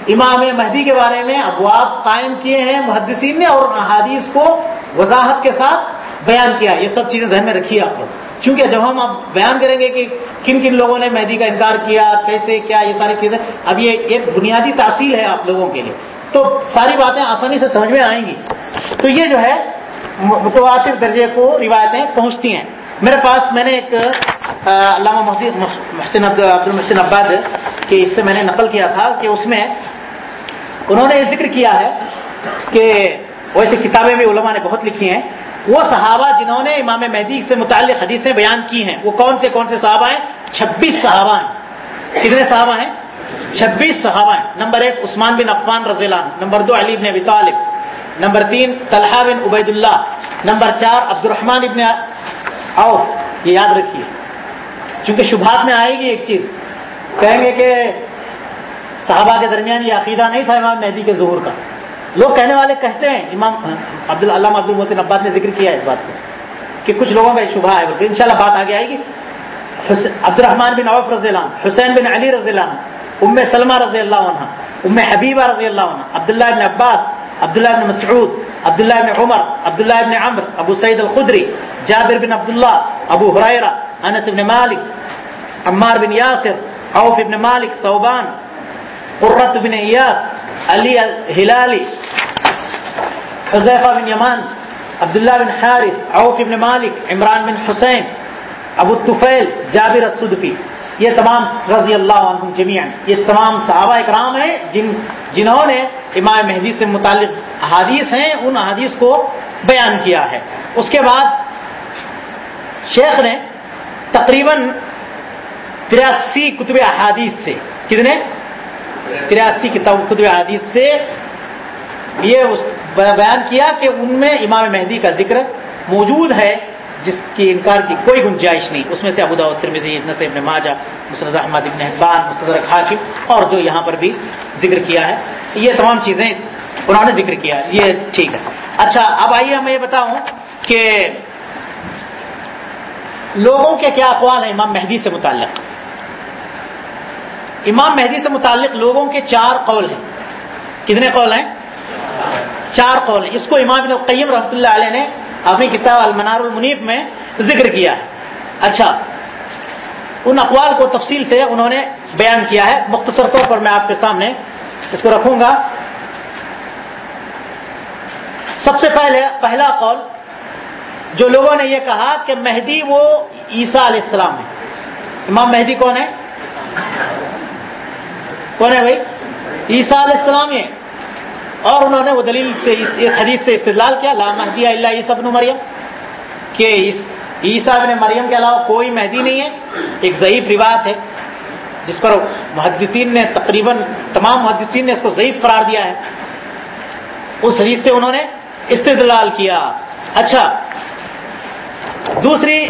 امام مہدی کے بارے میں ابواب قائم کیے ہیں، محدثین نے اور احادیث کو وضاحت کے ساتھ بیان کیا۔ یہ سب چیزیں ذہن میں رکھیے آپ لوگ۔ چونکہ جب ہم اب بیان کریں گے کہ کن کن لوگوں نے مہدی کا انکار کیا، کیسے کیا، یہ ساری چیزیں، اب یہ ایک بنیادی تاثیل ہے آپ لوگوں کے لیے۔ تو ساری باتیں آسانی سے سمجھ میں آئیں گی۔ تو یہ جو ہے متواتر درجے کو روایتیں پہنچتی ہیں۔ میرے پاس میں نے ایک علامہ محسن عبد المحسن عباد، کہ اس سے میں نے نقل کیا تھا کہ اس میں انہوں نے یہ ذکر کیا ہے کہ ویسے کتابیں بھی علماء نے بہت لکھی ہیں۔ وہ صحابہ جنہوں نے امام مہدی سے متعلق حدیثیں بیان کی ہیں، وہ کون سے کون سے صحابہ ہیں؟ چھبیس صحابہ ہیں۔ کتنے صحابہ ہیں؟ چھبیس صحابہ ہیں۔ نمبر ایک عثمان بن عفان رضی اللہ عنہ، نمبر دو علی بن ابی طالب، نمبر تین طلحہ بن عبید اللہ نمبر چار عبد الرحمان ابن عوف، یہ یاد رکھیے۔ چونکہ شبہات میں آئے گی ایک چیز۔ کہیں گے کہ صحابہ کے درمیان یہ عقیدہ نہیں تھا امام مہدی کے ظہور کا۔ لوگ کہنے والے کہتے ہیں، امام عبد علامہ عبد المحسن عباد نے ذکر کیا ہے اس بات کو، کہ کچھ لوگوں کا شبہ ہے ان شاء اللہ بات آگے آئے گی۔ عبد الرحمان بن عوف رضی اللہ عنہ، حسین بن علی رضی اللہ عنہ، ام سلمہ رضی اللہ عنہ، ام حبیبہ رضی اللہ عنہ، عبداللہ بن عباس، عبداللہ بن مسعود، عبداللہ بن عمر، عبداللہ بن عمر، ابو سعید الخدری، جابر بن عبداللہ، ابو حریرہ انس بن مالک، عمار بن یاسر، عوف بن مالک، ثوبان قرت بن ایاس علی ہلالی حذیفہ بن یمان عبداللہ بن حارث عوف بن مالک عمران بن حسین ابو طفیل جابر الصدفی یہ تمام رضی اللہ عنہ جمیعن یہ تمام صحابہ اکرام ہیں جن جنہوں نے امام مہدی سے متعلق احادیث ہیں، ان احادیث کو بیان کیا ہے۔ اس کے بعد شیخ نے تقریباً تراسی کتب احادیث سے کتنے؟ تراسی کتاب کتب احادیث سے یہ بیان کیا کہ ان میں امام مہدی کا ذکر موجود ہے، جس کی انکار کی کوئی گنجائش نہیں۔ اس میں سے ابودا ترمیزی نس ابن ماجہ مسرد احمد ابن احبان مسرد حاکم اور جو یہاں پر بھی ذکر کیا ہے۔ یہ تمام چیزیں انہوں نے ذکر کیا یہ ٹھیک ہے۔ اچھا اب آئیے میں یہ بتاؤں کہ لوگوں کے کیا اقوال ہیں امام مہدی سے متعلق۔ امام مہدی سے متعلق لوگوں کے چار قول ہیں۔ کتنے قول ہیں؟ چار قول ہیں۔ اس کو امام ابن قیم رحمۃ اللہ علیہ نے اپنی کتاب المنار المنیف میں ذکر کیا ہے۔ اچھا ان اقوال کو تفصیل سے انہوں نے بیان کیا ہے۔ مختصر طور پر میں آپ کے سامنے اس کو رکھوں گا۔ سب سے پہلے، پہلا قول، جو لوگوں نے یہ کہا کہ مہدی وہ عیسیٰ علیہ السلام ہے امام مہدی کون ہے؟ کون ہے بھائی؟ عیسیٰ علیہ السلام یہ اور انہوں نے وہ دلیل سے اس حدیث سے استدلال کیا، لا مہدی اللہ عیسیٰ ابن مریم، کہ عیسیٰ ابن مریم کے علاوہ کوئی مہدی نہیں ہے، ایک ضعیف روایت ہے، جس پر محدثین نے تقریباً تمام محدثین نے اس کو ضعیف قرار دیا ہے۔ اس حدیث سے انہوں نے استدلال کیا۔ اچھا دوسری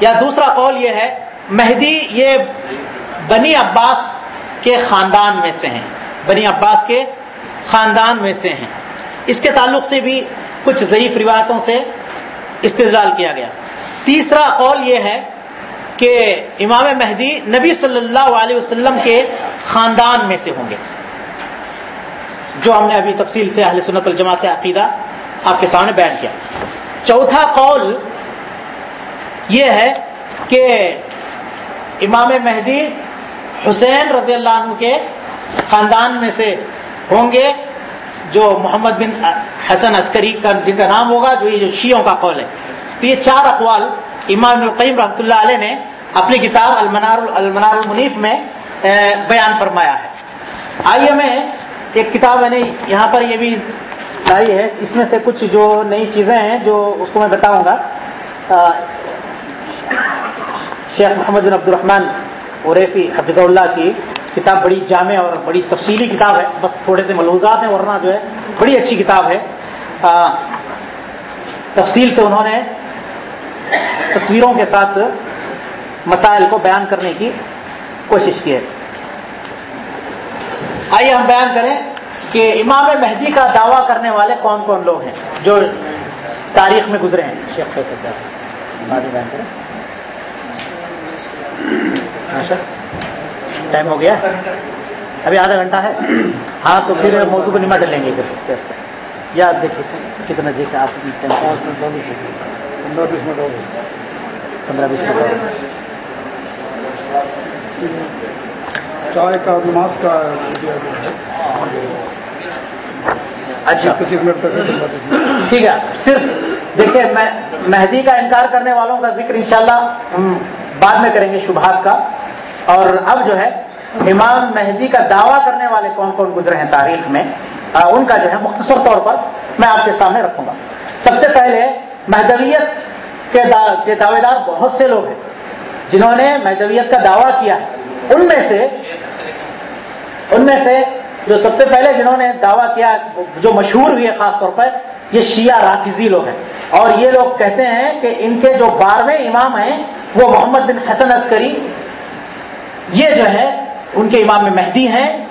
یا دوسرا قول یہ ہے، مہدی یہ بنی عباس کے خاندان میں سے ہیں، بنی عباس کے خاندان میں سے ہیں۔ اس کے تعلق سے بھی کچھ ضعیف روایتوں سے استدلال کیا گیا۔ تیسرا قول یہ ہے کہ امام مہدی نبی صلی اللہ علیہ وسلم کے خاندان میں سے ہوں گے۔ جو ہم نے ابھی تفصیل سے اہل سنت الجماعت عقیدہ آپ کے سامنے بیان کیا۔ چوتھا قول یہ ہے کہ امام مہدی حسین رضی اللہ عنہ کے خاندان میں سے ہوں گے، جو محمد بن حسن عسکری کا جن کا نام ہوگا، جو یہ جو شیعوں کا قول ہے۔ تو یہ چار اقوال امام القیم رحمۃ اللہ علیہ نے اپنی کتاب المنار المنار المنیف میں بیان فرمایا ہے۔ آئیے میں ایک کتاب میں نے یہاں پر یہ بھی لائی ہے۔ اس میں سے کچھ جو نئی چیزیں ہیں، جو اس کو میں بتاؤں گا۔ شیخ محمد بن عبد الرحمان اوریفی حفظ اللہ کی کتاب بڑی جامع اور بڑی تفصیلی کتاب ہے۔ بس تھوڑے سے ملوزات ہیں، ورنہ جو ہے بڑی اچھی کتاب ہے۔ تفصیل سے انہوں نے تصویروں کے ساتھ مسائل کو بیان کرنے کی کوشش کی ہے۔ آئیے ہم بیان کریں کہ امام مہدی کا دعویٰ کرنے والے کون کون لوگ ہیں جو تاریخ میں گزرے ہیں۔ شیخ بیان کریں۔ ٹائم ہو گیا۔ ابھی آدھا گھنٹہ ہے۔ ہاں تو پھر موضوع کو نمٹ لیں گے پھر۔ یا دیکھیے کتنا کہ آپ پندرہ بیس منٹ ہو گئے پندرہ بیس منٹ ہو گئے۔ چائے کا نماز کا اچھا۔ پچیس منٹ تک ٹھیک ہے۔ صرف دیکھیے میں مہدی کا انکار کرنے والوں کا ذکر انشاءاللہ ہم بعد میں کریں گے شبہات کا۔ اور اب جو ہے، امام مہدی کا دعویٰ کرنے والے کون کون گزرے ہیں تاریخ میں ان کا جو ہے مختصر طور پر میں آپ کے سامنے رکھوں گا۔ سب سے پہلے مہدویت کے دعوے دار بہت سے لوگ ہیں، جنہوں نے مہدویت کا دعویٰ کیا ان میں سے، ان میں سے جو سب سے پہلے جنہوں نے دعویٰ کیا، جو مشہور ہوئی ہے خاص طور پر یہ شیعہ رافضی لوگ ہیں۔ اور یہ لوگ کہتے ہیں کہ ان کے جو بارہویں امام ہیں، وہ محمد بن حسن عسکری، یہ جو ہے، ان کے امام مہدی ہیں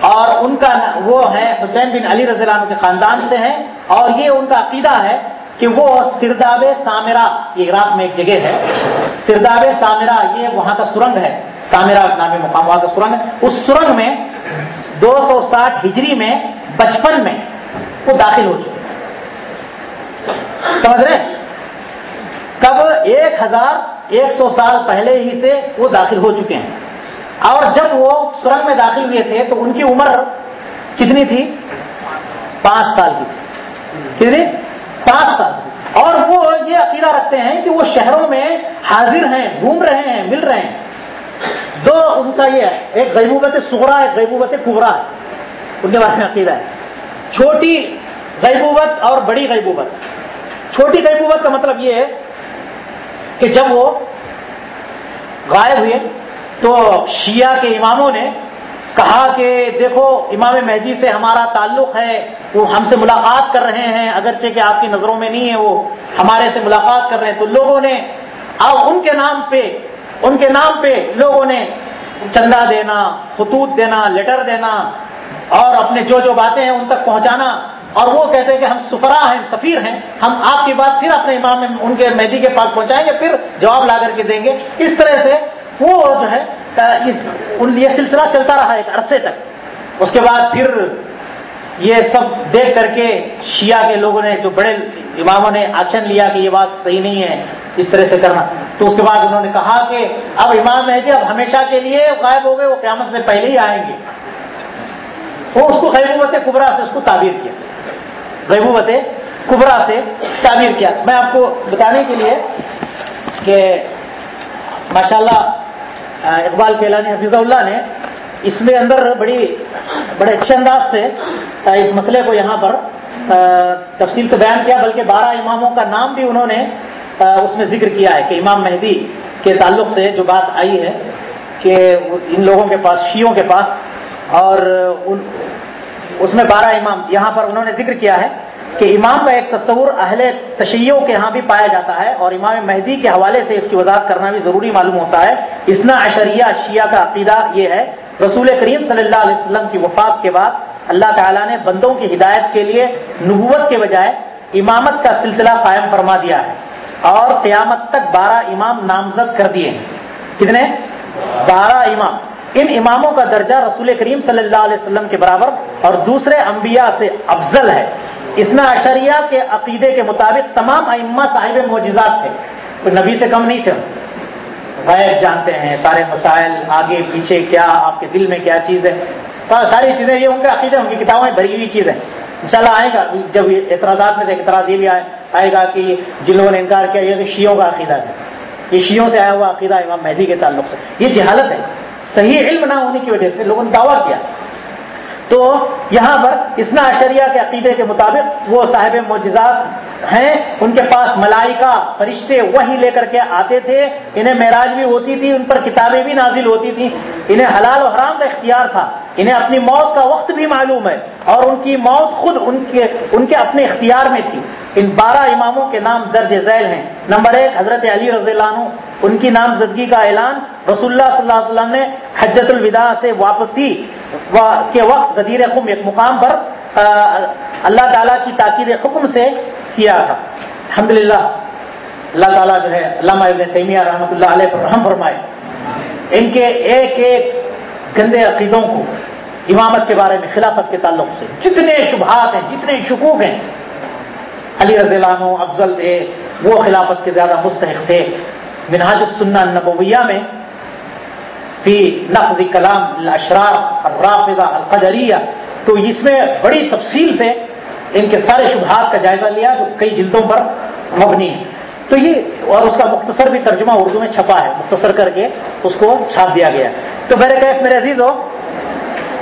اور ان کا وہ ہے حسین بن علی رضی اللہ عنہ کے خاندان سے ہیں۔ اور یہ ان کا عقیدہ ہے کہ وہ سرداب سامرا یہ عراق میں ایک جگہ ہے۔ سرداب سامرا یہ وہاں کا سرنگ ہے۔ سامرا نامی مقام، وہاں کا سرنگ ہے۔ اس سرنگ میں دو سو ساٹھ ہجری میں بچپن میں وہ داخل ہو چکے۔ سمجھ رہے کب ایک ہزار ایک سو سال پہلے ہی سے وہ داخل ہو چکے ہیں۔ اور جب وہ سرنگ میں داخل ہوئے تھے تو ان کی عمر کتنی تھی؟ پانچ سال کی تھی۔ کتنی؟ پانچ سال اور وہ یہ عقیدہ رکھتے ہیں کہ وہ شہروں میں حاضر ہیں، گھوم رہے ہیں، مل رہے ہیں۔ دو ان کا یہ ہے، ایک غیبوبت سغرا ایک غیبوبت کبرا ہے۔ ان کے بارے میں عقیدہ ہے۔ چھوٹی غیبوبت اور بڑی غیبوبت. چھوٹی غیبوبت کا مطلب یہ ہے کہ جب وہ غائب ہوئے تو شیعہ کے اماموں نے کہا کہ دیکھو، امام مہدی سے ہمارا تعلق ہے، وہ ہم سے ملاقات کر رہے ہیں، اگرچہ کہ آپ کی نظروں میں نہیں ہے، وہ ہمارے سے ملاقات کر رہے ہیں۔ تو لوگوں نے اب ان کے نام پہ، ان کے نام پہ لوگوں نے چندہ دینا، خطوط دینا، لیٹر دینا اور اپنے جو جو باتیں ہیں ان تک پہنچانا۔ اور وہ کہتے ہیں کہ ہم سفرا ہیں سفیر ہیں، ہم آپ کی بات پھر اپنے امام ان کے مہدی کے پاس پہنچائیں گے پھر جواب لا کر کے دیں گے۔ اس طرح سے وہ جو ہے یہ سلسلہ چلتا رہا ایک عرصے تک۔ اس کے بعد پھر یہ سب دیکھ کر کے شیعہ کے لوگوں نے، جو بڑے اماموں نے ایکشن لیا کہ یہ بات صحیح نہیں ہے، اس طرح سے کرنا۔ تو اس کے بعد انہوں نے کہا کہ اب امام مہدی اب ہمیشہ کے لیے غائب ہو گئے، وہ قیامت سے پہلے ہی آئیں گے۔ وہ اس کو غیبوبت کبرا سے اس کو تعبیر کیا۔ غیبوبت کبرا سے تعبیر کیا۔ میں آپ کو بتانے کے لیے کہ ماشاءاللہ اقبال کیلانی حفیظ اللہ نے اس میں اندر بڑی، بڑے اچھے انداز سے اس مسئلے کو یہاں پر تفصیل سے بیان کیا، بلکہ بارہ اماموں کا نام بھی انہوں نے اس میں ذکر کیا ہے کہ امام مہدی کے تعلق سے جو بات آئی ہے کہ ان لوگوں کے پاس شیوں کے پاس اور ان اس میں بارہ امام یہاں پر انہوں نے ذکر کیا ہے کہ امام کا ایک تصور اہل تشیعوں کے ہاں بھی پایا جاتا ہے اور امام مہدی کے حوالے سے اس کی وضاحت کرنا بھی ضروری معلوم ہوتا ہے۔ اسنا اشریہ شیعہ کا عقیدہ یہ ہے، رسول کریم صلی اللہ علیہ وسلم کی وفات کے بعد اللہ تعالیٰ نے بندوں کی ہدایت کے لیے نبوت کے بجائے امامت کا سلسلہ قائم فرما دیا ہے اور قیامت تک بارہ امام نامزد کر دیے ہیں۔ کتنے؟ بارہ امام۔ ان اماموں کا درجہ رسول کریم صلی اللہ علیہ وسلم کے برابر اور دوسرے انبیاء سے افضل ہے۔ اسنا اشریہ کے عقیدے کے مطابق تمام ائمہ صاحب معجزات تھے۔ کوئی نبی سے کم نہیں تھے۔ غیر جانتے ہیں سارے مسائل، آگے، پیچھے، کیا، آپ کے دل میں کیا چیز ہے؟ ساری چیزیں یہ ان کے عقیدے ان کی کتابوں میں بھری ہوئی چیز ہے انشاءاللہ آئے گا، جب اعتراضات میں سے اعتراض یہ بھی آئے آئے گا کہ جن لوگوں نے انکار کیا، یہ کہ شیعوں کا عقیدہ ہے۔ یہ شیعوں سے آیا ہوا عقیدہ امام مہدی کے تعلق سے۔ یہ جہالت ہے۔ صحیح علم نہ ہونے کی وجہ سے لوگوں نے دعویٰ کیا۔ تو یہاں پر اسنا اشریہ کے عقیدے کے مطابق وہ صاحب معجزات ہیں، ان کے پاس ملائکہ، فرشتے وہی لے کر کے آتے تھے۔ انہیں معراج بھی ہوتی تھی، ان پر کتابیں بھی نازل ہوتی تھیں۔ انہیں حلال و حرام کا اختیار تھا۔ انہیں اپنی موت کا وقت بھی معلوم ہے۔ اور ان کی موت خود ان کے ان کے اپنے اختیار میں تھی۔ ان بارہ اماموں کے نام درج ذیل ہیں۔ نمبر ایک حضرت علی رضی اللہ عنہ، ان کی نامزدگی کا اعلان۔ رسول اللہ صلی اللہ علیہ وسلم نے حجت الوداع سے واپسی کے وقت غدیر خم ایک مقام پر اللہ تعالیٰ کی تاکید حکم سے کیا تھا۔ الحمد اللہ تعالیٰ جو ہے، علامہ ابن تیمیہ رحمۃ اللہ علیہ پر رحم فرمائے۔ ان کے ایک ایک گندے عقیدوں کو، امامت کے بارے میں، خلافت کے تعلق سے، جتنے شبہات ہیں، جتنے شکوک ہیں، علی رضی اللہ عنہ افضل تھے، وہ خلافت کے زیادہ مستحق تھے۔ منہاج السنہ نبویہ میں فی نقض کلام الاشرار الرافضہ القدریہ۔ تو اس میں بڑی تفصیل سے ان کے سارے شبہات کا جائزہ لیا جو کئی جلدوں پر مبنی ہے تو یہ اور اس کا مختصر بھی ترجمہ اردو میں چھپا ہے، مختصر کر کے اس کو چھاپ دیا گیا تو میرے کیف میرے عزیز ہو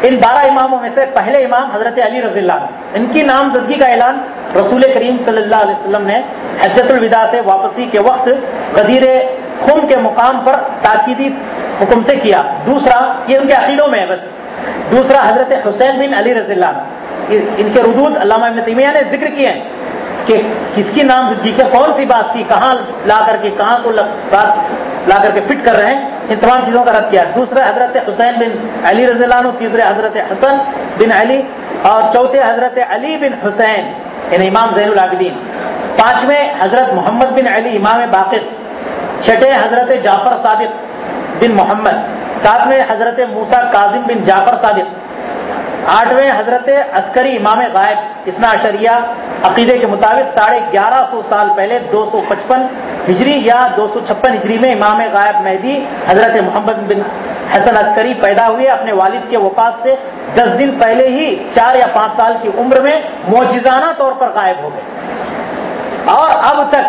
ان بارہ اماموں میں سے پہلے امام حضرت علی رضی اللہ عنہ، ان کی نامزدگی کا اعلان رسول کریم صلی اللہ علیہ وسلم نے حجت الوداع سے واپسی کے وقت غدیر خم کے مقام پر تاکیدی حکم سے کیا۔ دوسرا، یہ ان کے عقیدوں میں ہے بس۔ دوسرا، حضرت حسین بن علی رضی اللہ ان کے ردود علامہ ابن تیمیہ نے ذکر کیے ہیں کہ کس کی نامزدگی کا کون سی بات تھی، کہاں لا کر کے، کہاں کو بات لا کر کے فٹ کر رہے ہیں، ان تمام چیزوں کا رد کیا۔ دوسرے حضرت حسین بن علی رضی اللہ عنہ، تیسرے، حضرت حسن بن علی اور چوتھے، حضرت علی بن حسین یعنی امام زین العابدین۔ پانچویں، حضرت محمد بن علی، امام باقر۔ چھٹے حضرت جعفر صادق بن محمد، ساتویں حضرت موسا کاظم بن جعفر صادق، آٹھویں حضرت عسکری امام غائب اسنا اشریہ عقیدے کے مطابق ساڑھے گیارہ سو سال پہلے، دو سو پچپن ہجری یا دو سو چھپن ہجری میں امام غائب مہدی حضرت محمد بن حسن عسکری پیدا ہوئے، اپنے والد کے وفات سے دس دن پہلے ہی چار یا پانچ سال کی عمر میں موجزانہ طور پر غائب ہو گئے۔ اور اب تک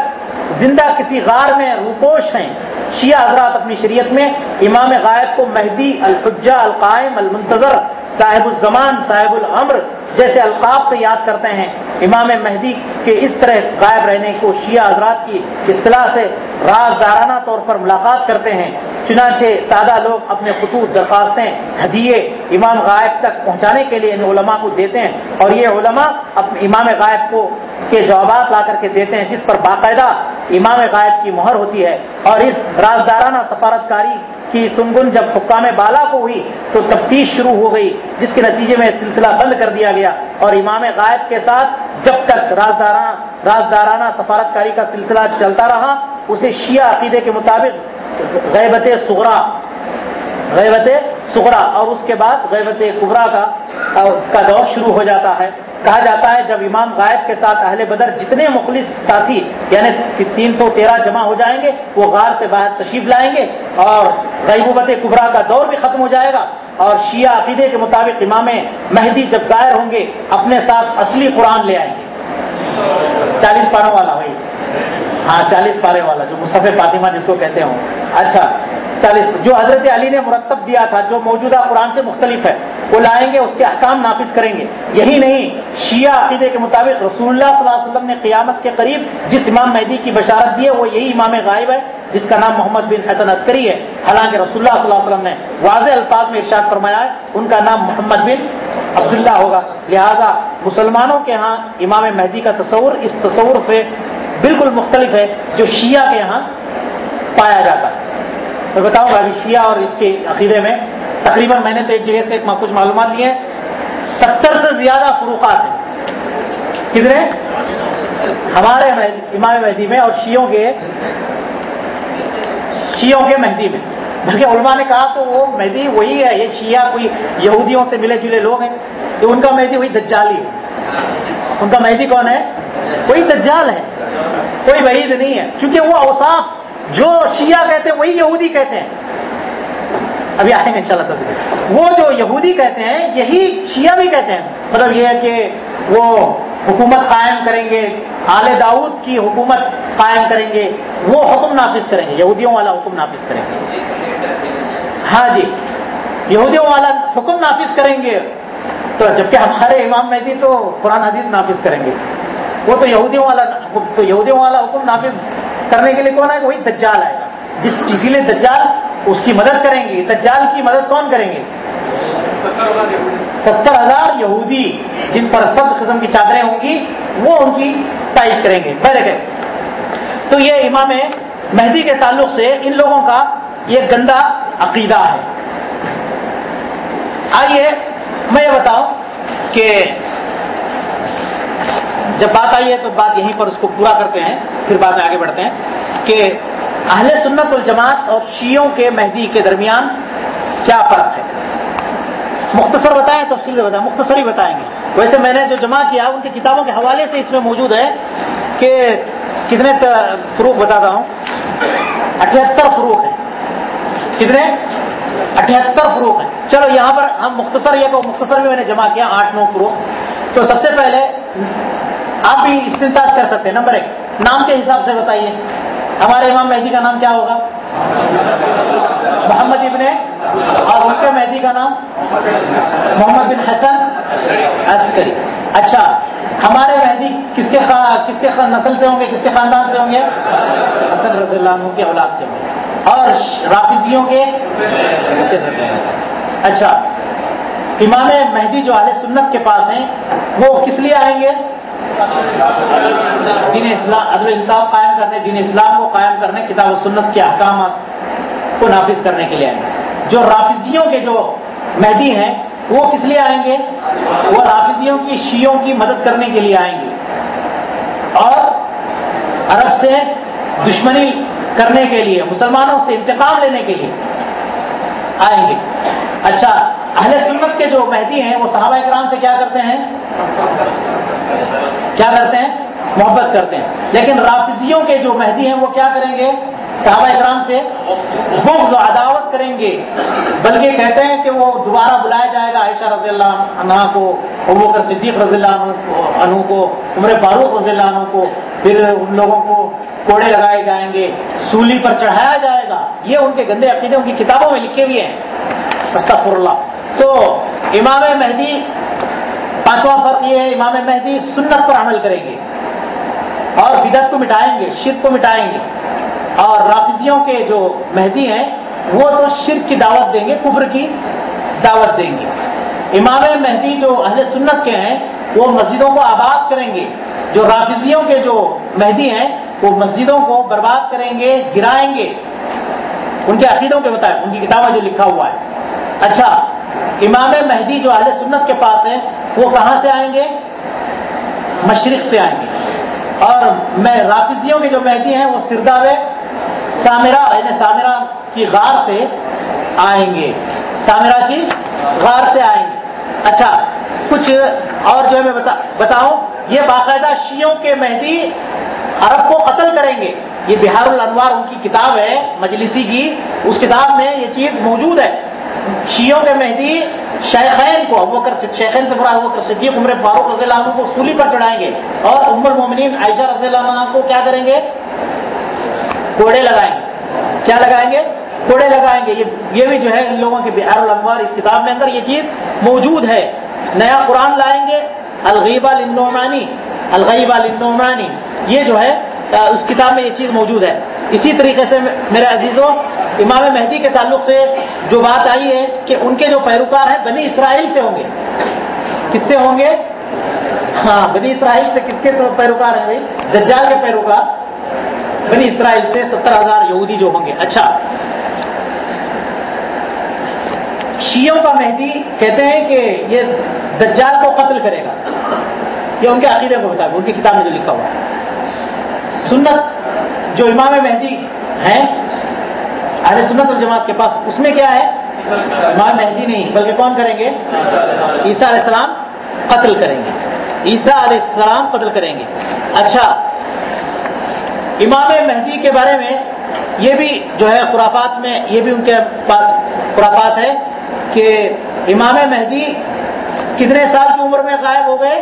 زندہ کسی غار میں روپوش ہیں۔ شیعہ حضرات اپنی شریعت میں امام غائب کو مہدی الحجہ القائم المنتظر، صاحب الزمان، صاحب العمر جیسے القاب سے یاد کرتے ہیں، امام مہدی کے اس طرح غائب رہنے کو شیعہ حضرات کی اصطلاح سے رازدارانہ طور پر ملاقات کرتے ہیں۔ چنانچہ سادہ لوگ اپنے خطوط درخواستیں ہدیے امام غائب تک پہنچانے کے لیے ان علماء کو دیتے ہیں اور یہ علماء اپنے امام غائب کو کے جوابات لا کر کے دیتے ہیں، جس پر باقاعدہ امام غائب کی مہر ہوتی ہے اور اس رازدارانہ سفارتکاری کی سنگن جب حکام بالا کو ہوئی تو تفتیش شروع ہو گئی، جس کے نتیجے میں سلسلہ بند کر دیا گیا اور امام غائب کے ساتھ جب تک رازدارانہ رازدارانہ سفارتکاری کا سلسلہ چلتا رہا، اسے شیعہ عقیدے کے مطابق غیبت سغرا غیبت سغرا اور اس کے بعد غیبت قبرا کا دور شروع ہو جاتا ہے۔ کہا جاتا ہے جب امام غائب کے ساتھ اہل بدر جتنے مخلص ساتھی یعنی تین سو تیرہ جمع ہو جائیں گے، وہ غار سے باہر تشریف لائیں گے اور غیبوبت کبرا کا دور بھی ختم ہو جائے گا اور شیعہ عقیدے کے مطابق امام مہدی جب ظاہر ہوں گے، اپنے ساتھ اصلی قرآن لے آئیں گے۔ چالیس پاروں والا بھائی ہاں چالیس پارے والا، جو مصف فاطمہ جس کو کہتے ہوں۔ اچھا چالیس۔ جو حضرت علی نے مرتب دیا تھا، جو موجودہ قرآن سے مختلف ہے، وہ لائیں گے، اس کے احکام نافذ کریں گے۔ یہی نہیں، شیعہ عقیدے کے مطابق رسول اللہ صلی اللہ علیہ وسلم نے قیامت کے قریب جس امام مہدی کی بشارت دی ہے، وہ یہی امام غائب ہے۔ جس کا نام محمد بن حسن عسکری ہے۔ حالانکہ رسول اللہ صلی اللہ علیہ وسلم نے واضح الفاظ میں ارشاد فرمایا ہے، ان کا نام محمد بن عبداللہ ہوگا۔ لہذا مسلمانوں کے ہاں امام مہدی کا تصور اس تصور سے بالکل مختلف ہے جو شیعہ کے یہاں پایا جاتا ہے۔ میں بتاؤں گا ابھی شیعہ اور اس کے عقیدے میں تقریباً میں نے تو ایک جگہ سے کچھ معلومات لی ہیں۔ ستر سے زیادہ فروقات ہیں۔ کتنے ہمارے امام مہدی میں اور شیوں کے شیوں کے مہدی میں۔ بلکہ علماء نے کہا تو وہ مہدی وہی ہے، یہ شیعہ کوئی یہودیوں سے ملے جلے لوگ ہیں۔ تو ان کا مہدی وہی دجالی ہے۔ ان کا مہدی کون ہے؟ کوئی دجال ہے۔ کوئی وحید نہیں ہے۔ چونکہ وہ اوساف جو شیعہ کہتے ہیں، وہی یہودی کہتے ہیں۔ ابھی آئیں گے انشاءاللہ تب وہ جو یہودی کہتے ہیں، یہی شیعہ بھی کہتے ہیں۔ مطلب یہ ہے کہ وہ حکومت قائم کریں گے، آل داؤد کی حکومت قائم کریں گے، وہ حکم نافذ کریں گے، یہودیوں والا حکم نافذ کریں گے۔ ہاں جی یہودیوں والا حکم نافذ کریں گے۔ تو جبکہ ہمارے امام مہدی تو قرآن حدیث نافذ کریں گے۔ وہ تو یہودیوں والا تو یہودیوں والا حکم نافذ کرنے کے لیے کون آئے گا؟ وہی دجال آئے گا۔ جس اسی لیے دجال اس کی مدد کریں گے، دجال کی مدد کون کریں گے؟ ستر ہزار یہودی جن پر سب قسم کی چادریں ہوں گی، وہ ان کی تائید کریں گے۔ بہر گئے تو یہ امام مہدی کے تعلق سے ان لوگوں کا یہ گندا عقیدہ ہے۔ آئیے میں یہ بتاؤں کہ جب بات آئی ہے تو بات یہیں پر اس کو پورا کرتے ہیں، پھر بعد میں آگے بڑھتے ہیں کہ اہل سنت الجماعت اور شیعوں کے مہدی کے درمیان کیا فرق ہے؟ مختصر بتائیں، تفصیل سے بتائیں، مختصر ہی بتائیں گے۔ ویسے میں نے جو جمع کیا، ان کی کتابوں کے حوالے سے اس میں موجود ہے کہ کتنے فروغ بتاتا ہوں۔ اٹھہتر فروغ ہیں۔ کتنے؟ اٹھہتر فروغ ہیں۔ چلو، یہاں پر ہم مختصر، یہ کو مختصر بھی میں نے جمع کیا، آٹھ، نو فروغ۔ تو سب سے پہلے آپ بھی استنتاج کر سکتے ہیں، نمبر ایک۔ نام کے حساب سے بتائیے۔ ہمارے امام مہدی کا نام کیا ہوگا؟ محمد ابن اور ان کے مہدی کا نام محمد بن حسن عسکری۔ اچھا ہمارے مہدی کس کے کس کے نسل سے ہوں گے؟ کس کے خاندان سے ہوں گے؟ حسن رضی اللہ عنہ کی اولاد سے ہوں گے۔ اور رافضیوں کے اچھا امام مہدی جو اہل سنت کے پاس ہیں، وہ کس لیے آئیں گے؟ دین اسلام عدل انصاف قائم کرنے، دین اسلام کو قائم کرنے، کتاب و سنت کے احکامات کو نافذ کرنے کے لیے آئیں گے جو رافضیوں کے جو مہدی ہیں، وہ کس لیے آئیں گے؟ وہ رافضیوں کی شیوں کی مدد کرنے کے لیے آئیں گے۔ اور عرب سے دشمنی کرنے کے لیے، مسلمانوں سے انتقام لینے کے لیے آئیں گے۔ اچھا اہل سنت کے جو مہدی ہیں، وہ صحابہ کرام سے کیا کرتے ہیں؟ کیا کرتے ہیں؟ محبت کرتے ہیں۔ لیکن رافضیوں کے جو مہدی ہیں، وہ کیا کریں گے؟ صحابہ اکرام سے بغض و عداوت کریں گے۔ بلکہ کہتے ہیں کہ وہ دوبارہ بلایا جائے گا عائشہ رضی اللہ عنہ کو، ابو کر صدیق رضی اللہ عنہ کو عمر فاروق رضی اللہ عنہ کو۔ پھر ان لوگوں کو کوڑے لگائے جائیں گے، سولی پر چڑھایا جائے گا۔ یہ ان کے گندے عقیدے، ان کی کتابوں میں لکھے ہوئے ہیں۔ استغفر اللہ تو امام مہدی، پانچواں فرق یہ ہے، امام مہدی سنت پر عمل کریں گے۔ اور بدت کو مٹائیں گے، شرک کو مٹائیں گے۔ اور رافضیوں کے جو مہدی ہیں، وہ تو شرک کی دعوت دیں گے، کفر کی دعوت دیں گے۔ امام مہدی جو اہل سنت کے ہیں، وہ مسجدوں کو آباد کریں گے۔ جو رافضیوں کے جو مہدی ہیں، وہ مسجدوں کو برباد کریں گے، گرائیں گے۔ ان کے عقیدوں کے مطابق، ان کی کتابیں جو لکھا ہوا ہے۔ اچھا امام مہدی جو اہل سنت کے پاس ہیں، وہ کہاں سے آئیں گے؟ مشرق سے آئیں گے۔ اور میں رافضیوں کے جو مہدی ہیں، وہ سرداب سامرا یعنی سامرا کی غار سے آئیں گے۔ سامرا کی غار سے آئیں گے۔ اچھا کچھ اور جو ہے، میں بتاؤں۔ یہ باقاعدہ شیوں کے مہدی عرب کو قتل کریں گے۔ یہ بہار الانوار ان کی کتاب ہے، مجلسی کی۔ اس کتاب میں یہ چیز موجود ہے۔ شیوں کے مہدی شیخین کو ابو شیخین سے برا ابو کر صدیق، عمر فاروق رضی اللہ عنہ کو سولی پر چڑھائیں گے اور عمر مومنین عائشہ رضی اللہ عنہ کو کیا کریں گے؟ کوڑے لگائیں گے۔ کیا لگائیں گے؟ کوڑے لگائیں گے۔ یہ بھی جو ہے ان لوگوں کے بہار الانوار اس کتاب میں اندر یہ چیز موجود ہے۔ نیا قرآن لائیں گے۔ الغیبہ لنعمانی الغیبہ لنعمانی یہ جو ہے اس کتاب میں یہ چیز موجود ہے۔ اسی طریقے سے میرے عزیزوں امام مہدی کے تعلق سے جو بات آئی ہے کہ ان کے جو پیروکار ہیں بنی اسرائیل سے ہوں گے۔ کس سے ہوں گے؟ ہاں بنی اسرائیل سے کس کے پیروکار ہیں بھائی؟ دجال کے پیروکار۔ بنی اسرائیل سے ستر ہزار یہودی جو ہوں گے۔ اچھا۔ شیوں کا مہدی کہتے ہیں کہ یہ دجال کو قتل کرے گا۔ یہ ان کے عقیدے کو بتا ان کی کتاب میں جو لکھا ہوا ہے۔ سنت جو امام مہدی ہیں، اہل سنت الجماعت کے پاس، اس میں کیا ہے؟ امام مہدی نہیں، بلکہ کون کریں گے؟ عیسیٰ علیہ السلام قتل کریں گے۔ عیسیٰ علیہ السلام قتل کریں گے۔ اچھا امام مہدی کے بارے میں یہ بھی جو ہے خرافات میں، یہ بھی ان کے پاس خرافات ہے کہ امام مہدی کتنے سال کی عمر میں غائب ہو گئے؟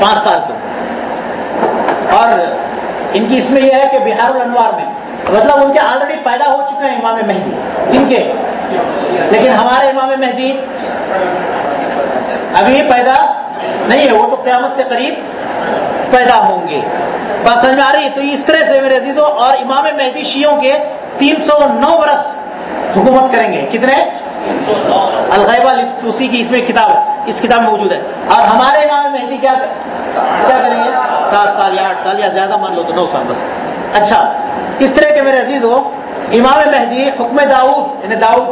پانچ سال کی اور ان کی اس میں یہ ہے کہ بہار الانوار میں مطلب ان کے آلریڈی پیدا ہو چکے ہیں امام مہدی۔ ان کے۔ لیکن ہمارے امام مہدی ابھی پیدا نہیں ہے، وہ تو قیامت کے قریب پیدا ہوں گے۔ بات سمجھ میں آ رہی ہے؟ تو اس طرح سے میرے عزیزوں، اور امام مہدی شیوں کے تین سو نو برس حکومت کریں گے۔ کتنے؟ الغیبہ توسی کی اس میں کتاب ہے، اس کتاب میں موجود ہے۔ اور ہمارے امام مہدی کیا کیا کریں گے؟ سات سال یا آٹھ سال یا زیادہ مان لو تو نو سال بس۔ اچھا اس طرح کے میرے عزیز ہو، امام مہدی حکم داؤد یعنی داؤد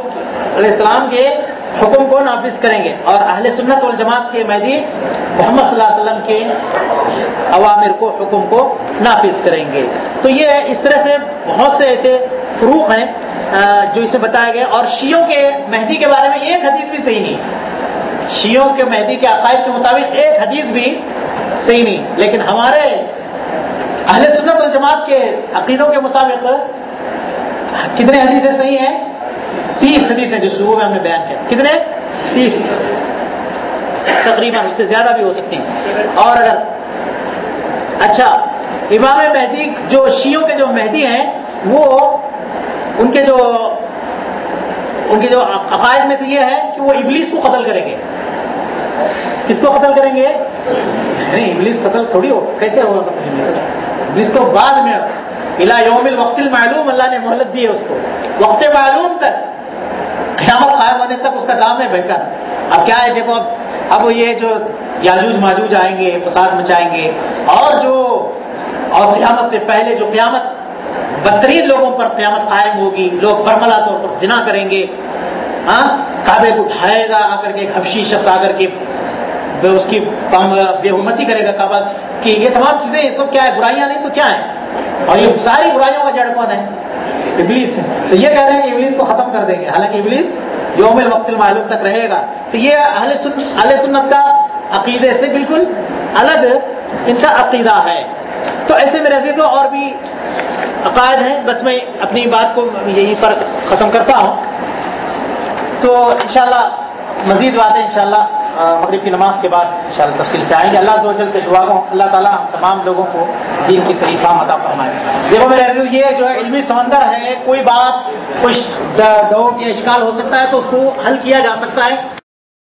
علیہ السلام کے حکم کو نافذ کریں گے اور اہل سنت والجماعت کے مہدی محمد صلی اللہ علیہ وسلم کے عوامر کو، حکم کو نافذ کریں گے۔ تو یہ اس طرح سے بہت سے ایسے فروغ ہیں جو اسے بتایا گیا۔ اور شیوں کے مہدی کے بارے میں ایک حدیث بھی صحیح نہیں۔ شیوں کے مہدی کے عقائد کے مطابق ایک حدیث بھی صحیح نہیں۔ لیکن ہمارے اہل سنت والجماعت کے عقیدوں کے مطابق کتنے حدیثیں صحیح ہیں؟ تیس حدیث ہیں جو شروع میں ہم نے بیان کیا۔ کتنے؟ تیس۔ تقریباً اس سے زیادہ بھی ہو سکتے ہیں۔ اور اگر اچھا امام مہدی جو شیوں کے جو مہدی ہیں، وہ ان کے جو ان کے جو عقائد میں سے یہ ہے کہ وہ ابلیس کو قتل کریں گے۔ کس کو قتل کریں گے؟ نہیں، ابلیس قتل تھوڑی ہو، کیسے ہوگا قتل ابلیس؟ ابلیس تو بعد میں الا یوم الوقت المعلوم، اللہ نے مہلت دی ہے اس کو۔ وقت معلوم تک، قیامت قائم ہونے تک اس کا کام ہے بہتر۔ اب کیا ہے؟ دیکھو، اب اب یہ جو یاجوج ماجوج آئیں گے، فساد مچائیں گے، اور جو، اور قیامت سے پہلے جو قیامت بدترین لوگوں پر قیامت قائم ہوگی۔ لوگ برملا طور پر زنا کریں گے۔ ہاں؟ کعبے کو اٹھائے گا، آ کر کے ایک حبشی شخص آ کر کے اس کی بے حرمتی کرے گا کعبہ۔ کہ یہ تمام چیزیں یہ تو کیا ہے برائیاں نہیں تو کیا ہے اور یہ ساری برائیوں کا جڑ کون ہے؟ ابلیس ہے۔ تو یہ کہہ رہے ہیں کہ ابلیس کو ختم کر دیں گے۔ حالانکہ ابلیس یوم وقت المعلوم تک رہے گا۔ تو یہ اہل سن اہل سنت کا عقیدے سے بالکل الگ ان کا عقیدہ ہے۔ تو ایسے میں رہتے تو اور بھی عقائد ہیں بس میں اپنی بات کو یہی پر ختم کرتا ہوں۔ تو انشاءاللہ مزید باتیں انشاءاللہ مغرب کی نماز کے بعد انشاءاللہ تفصیل سے آئیں گے۔ اللہ وجل سے دعا ہوں۔ اللہ تعالیٰ ہم تمام لوگوں کو دین کی صحیح فام عطا فرمائے۔ دیکھو میرے یہ جو ہے علمی سمندر ہے، کوئی بات کچھ ڈاؤٹ یا اشکال ہو سکتا ہے تو اس کو حل کیا جا سکتا ہے۔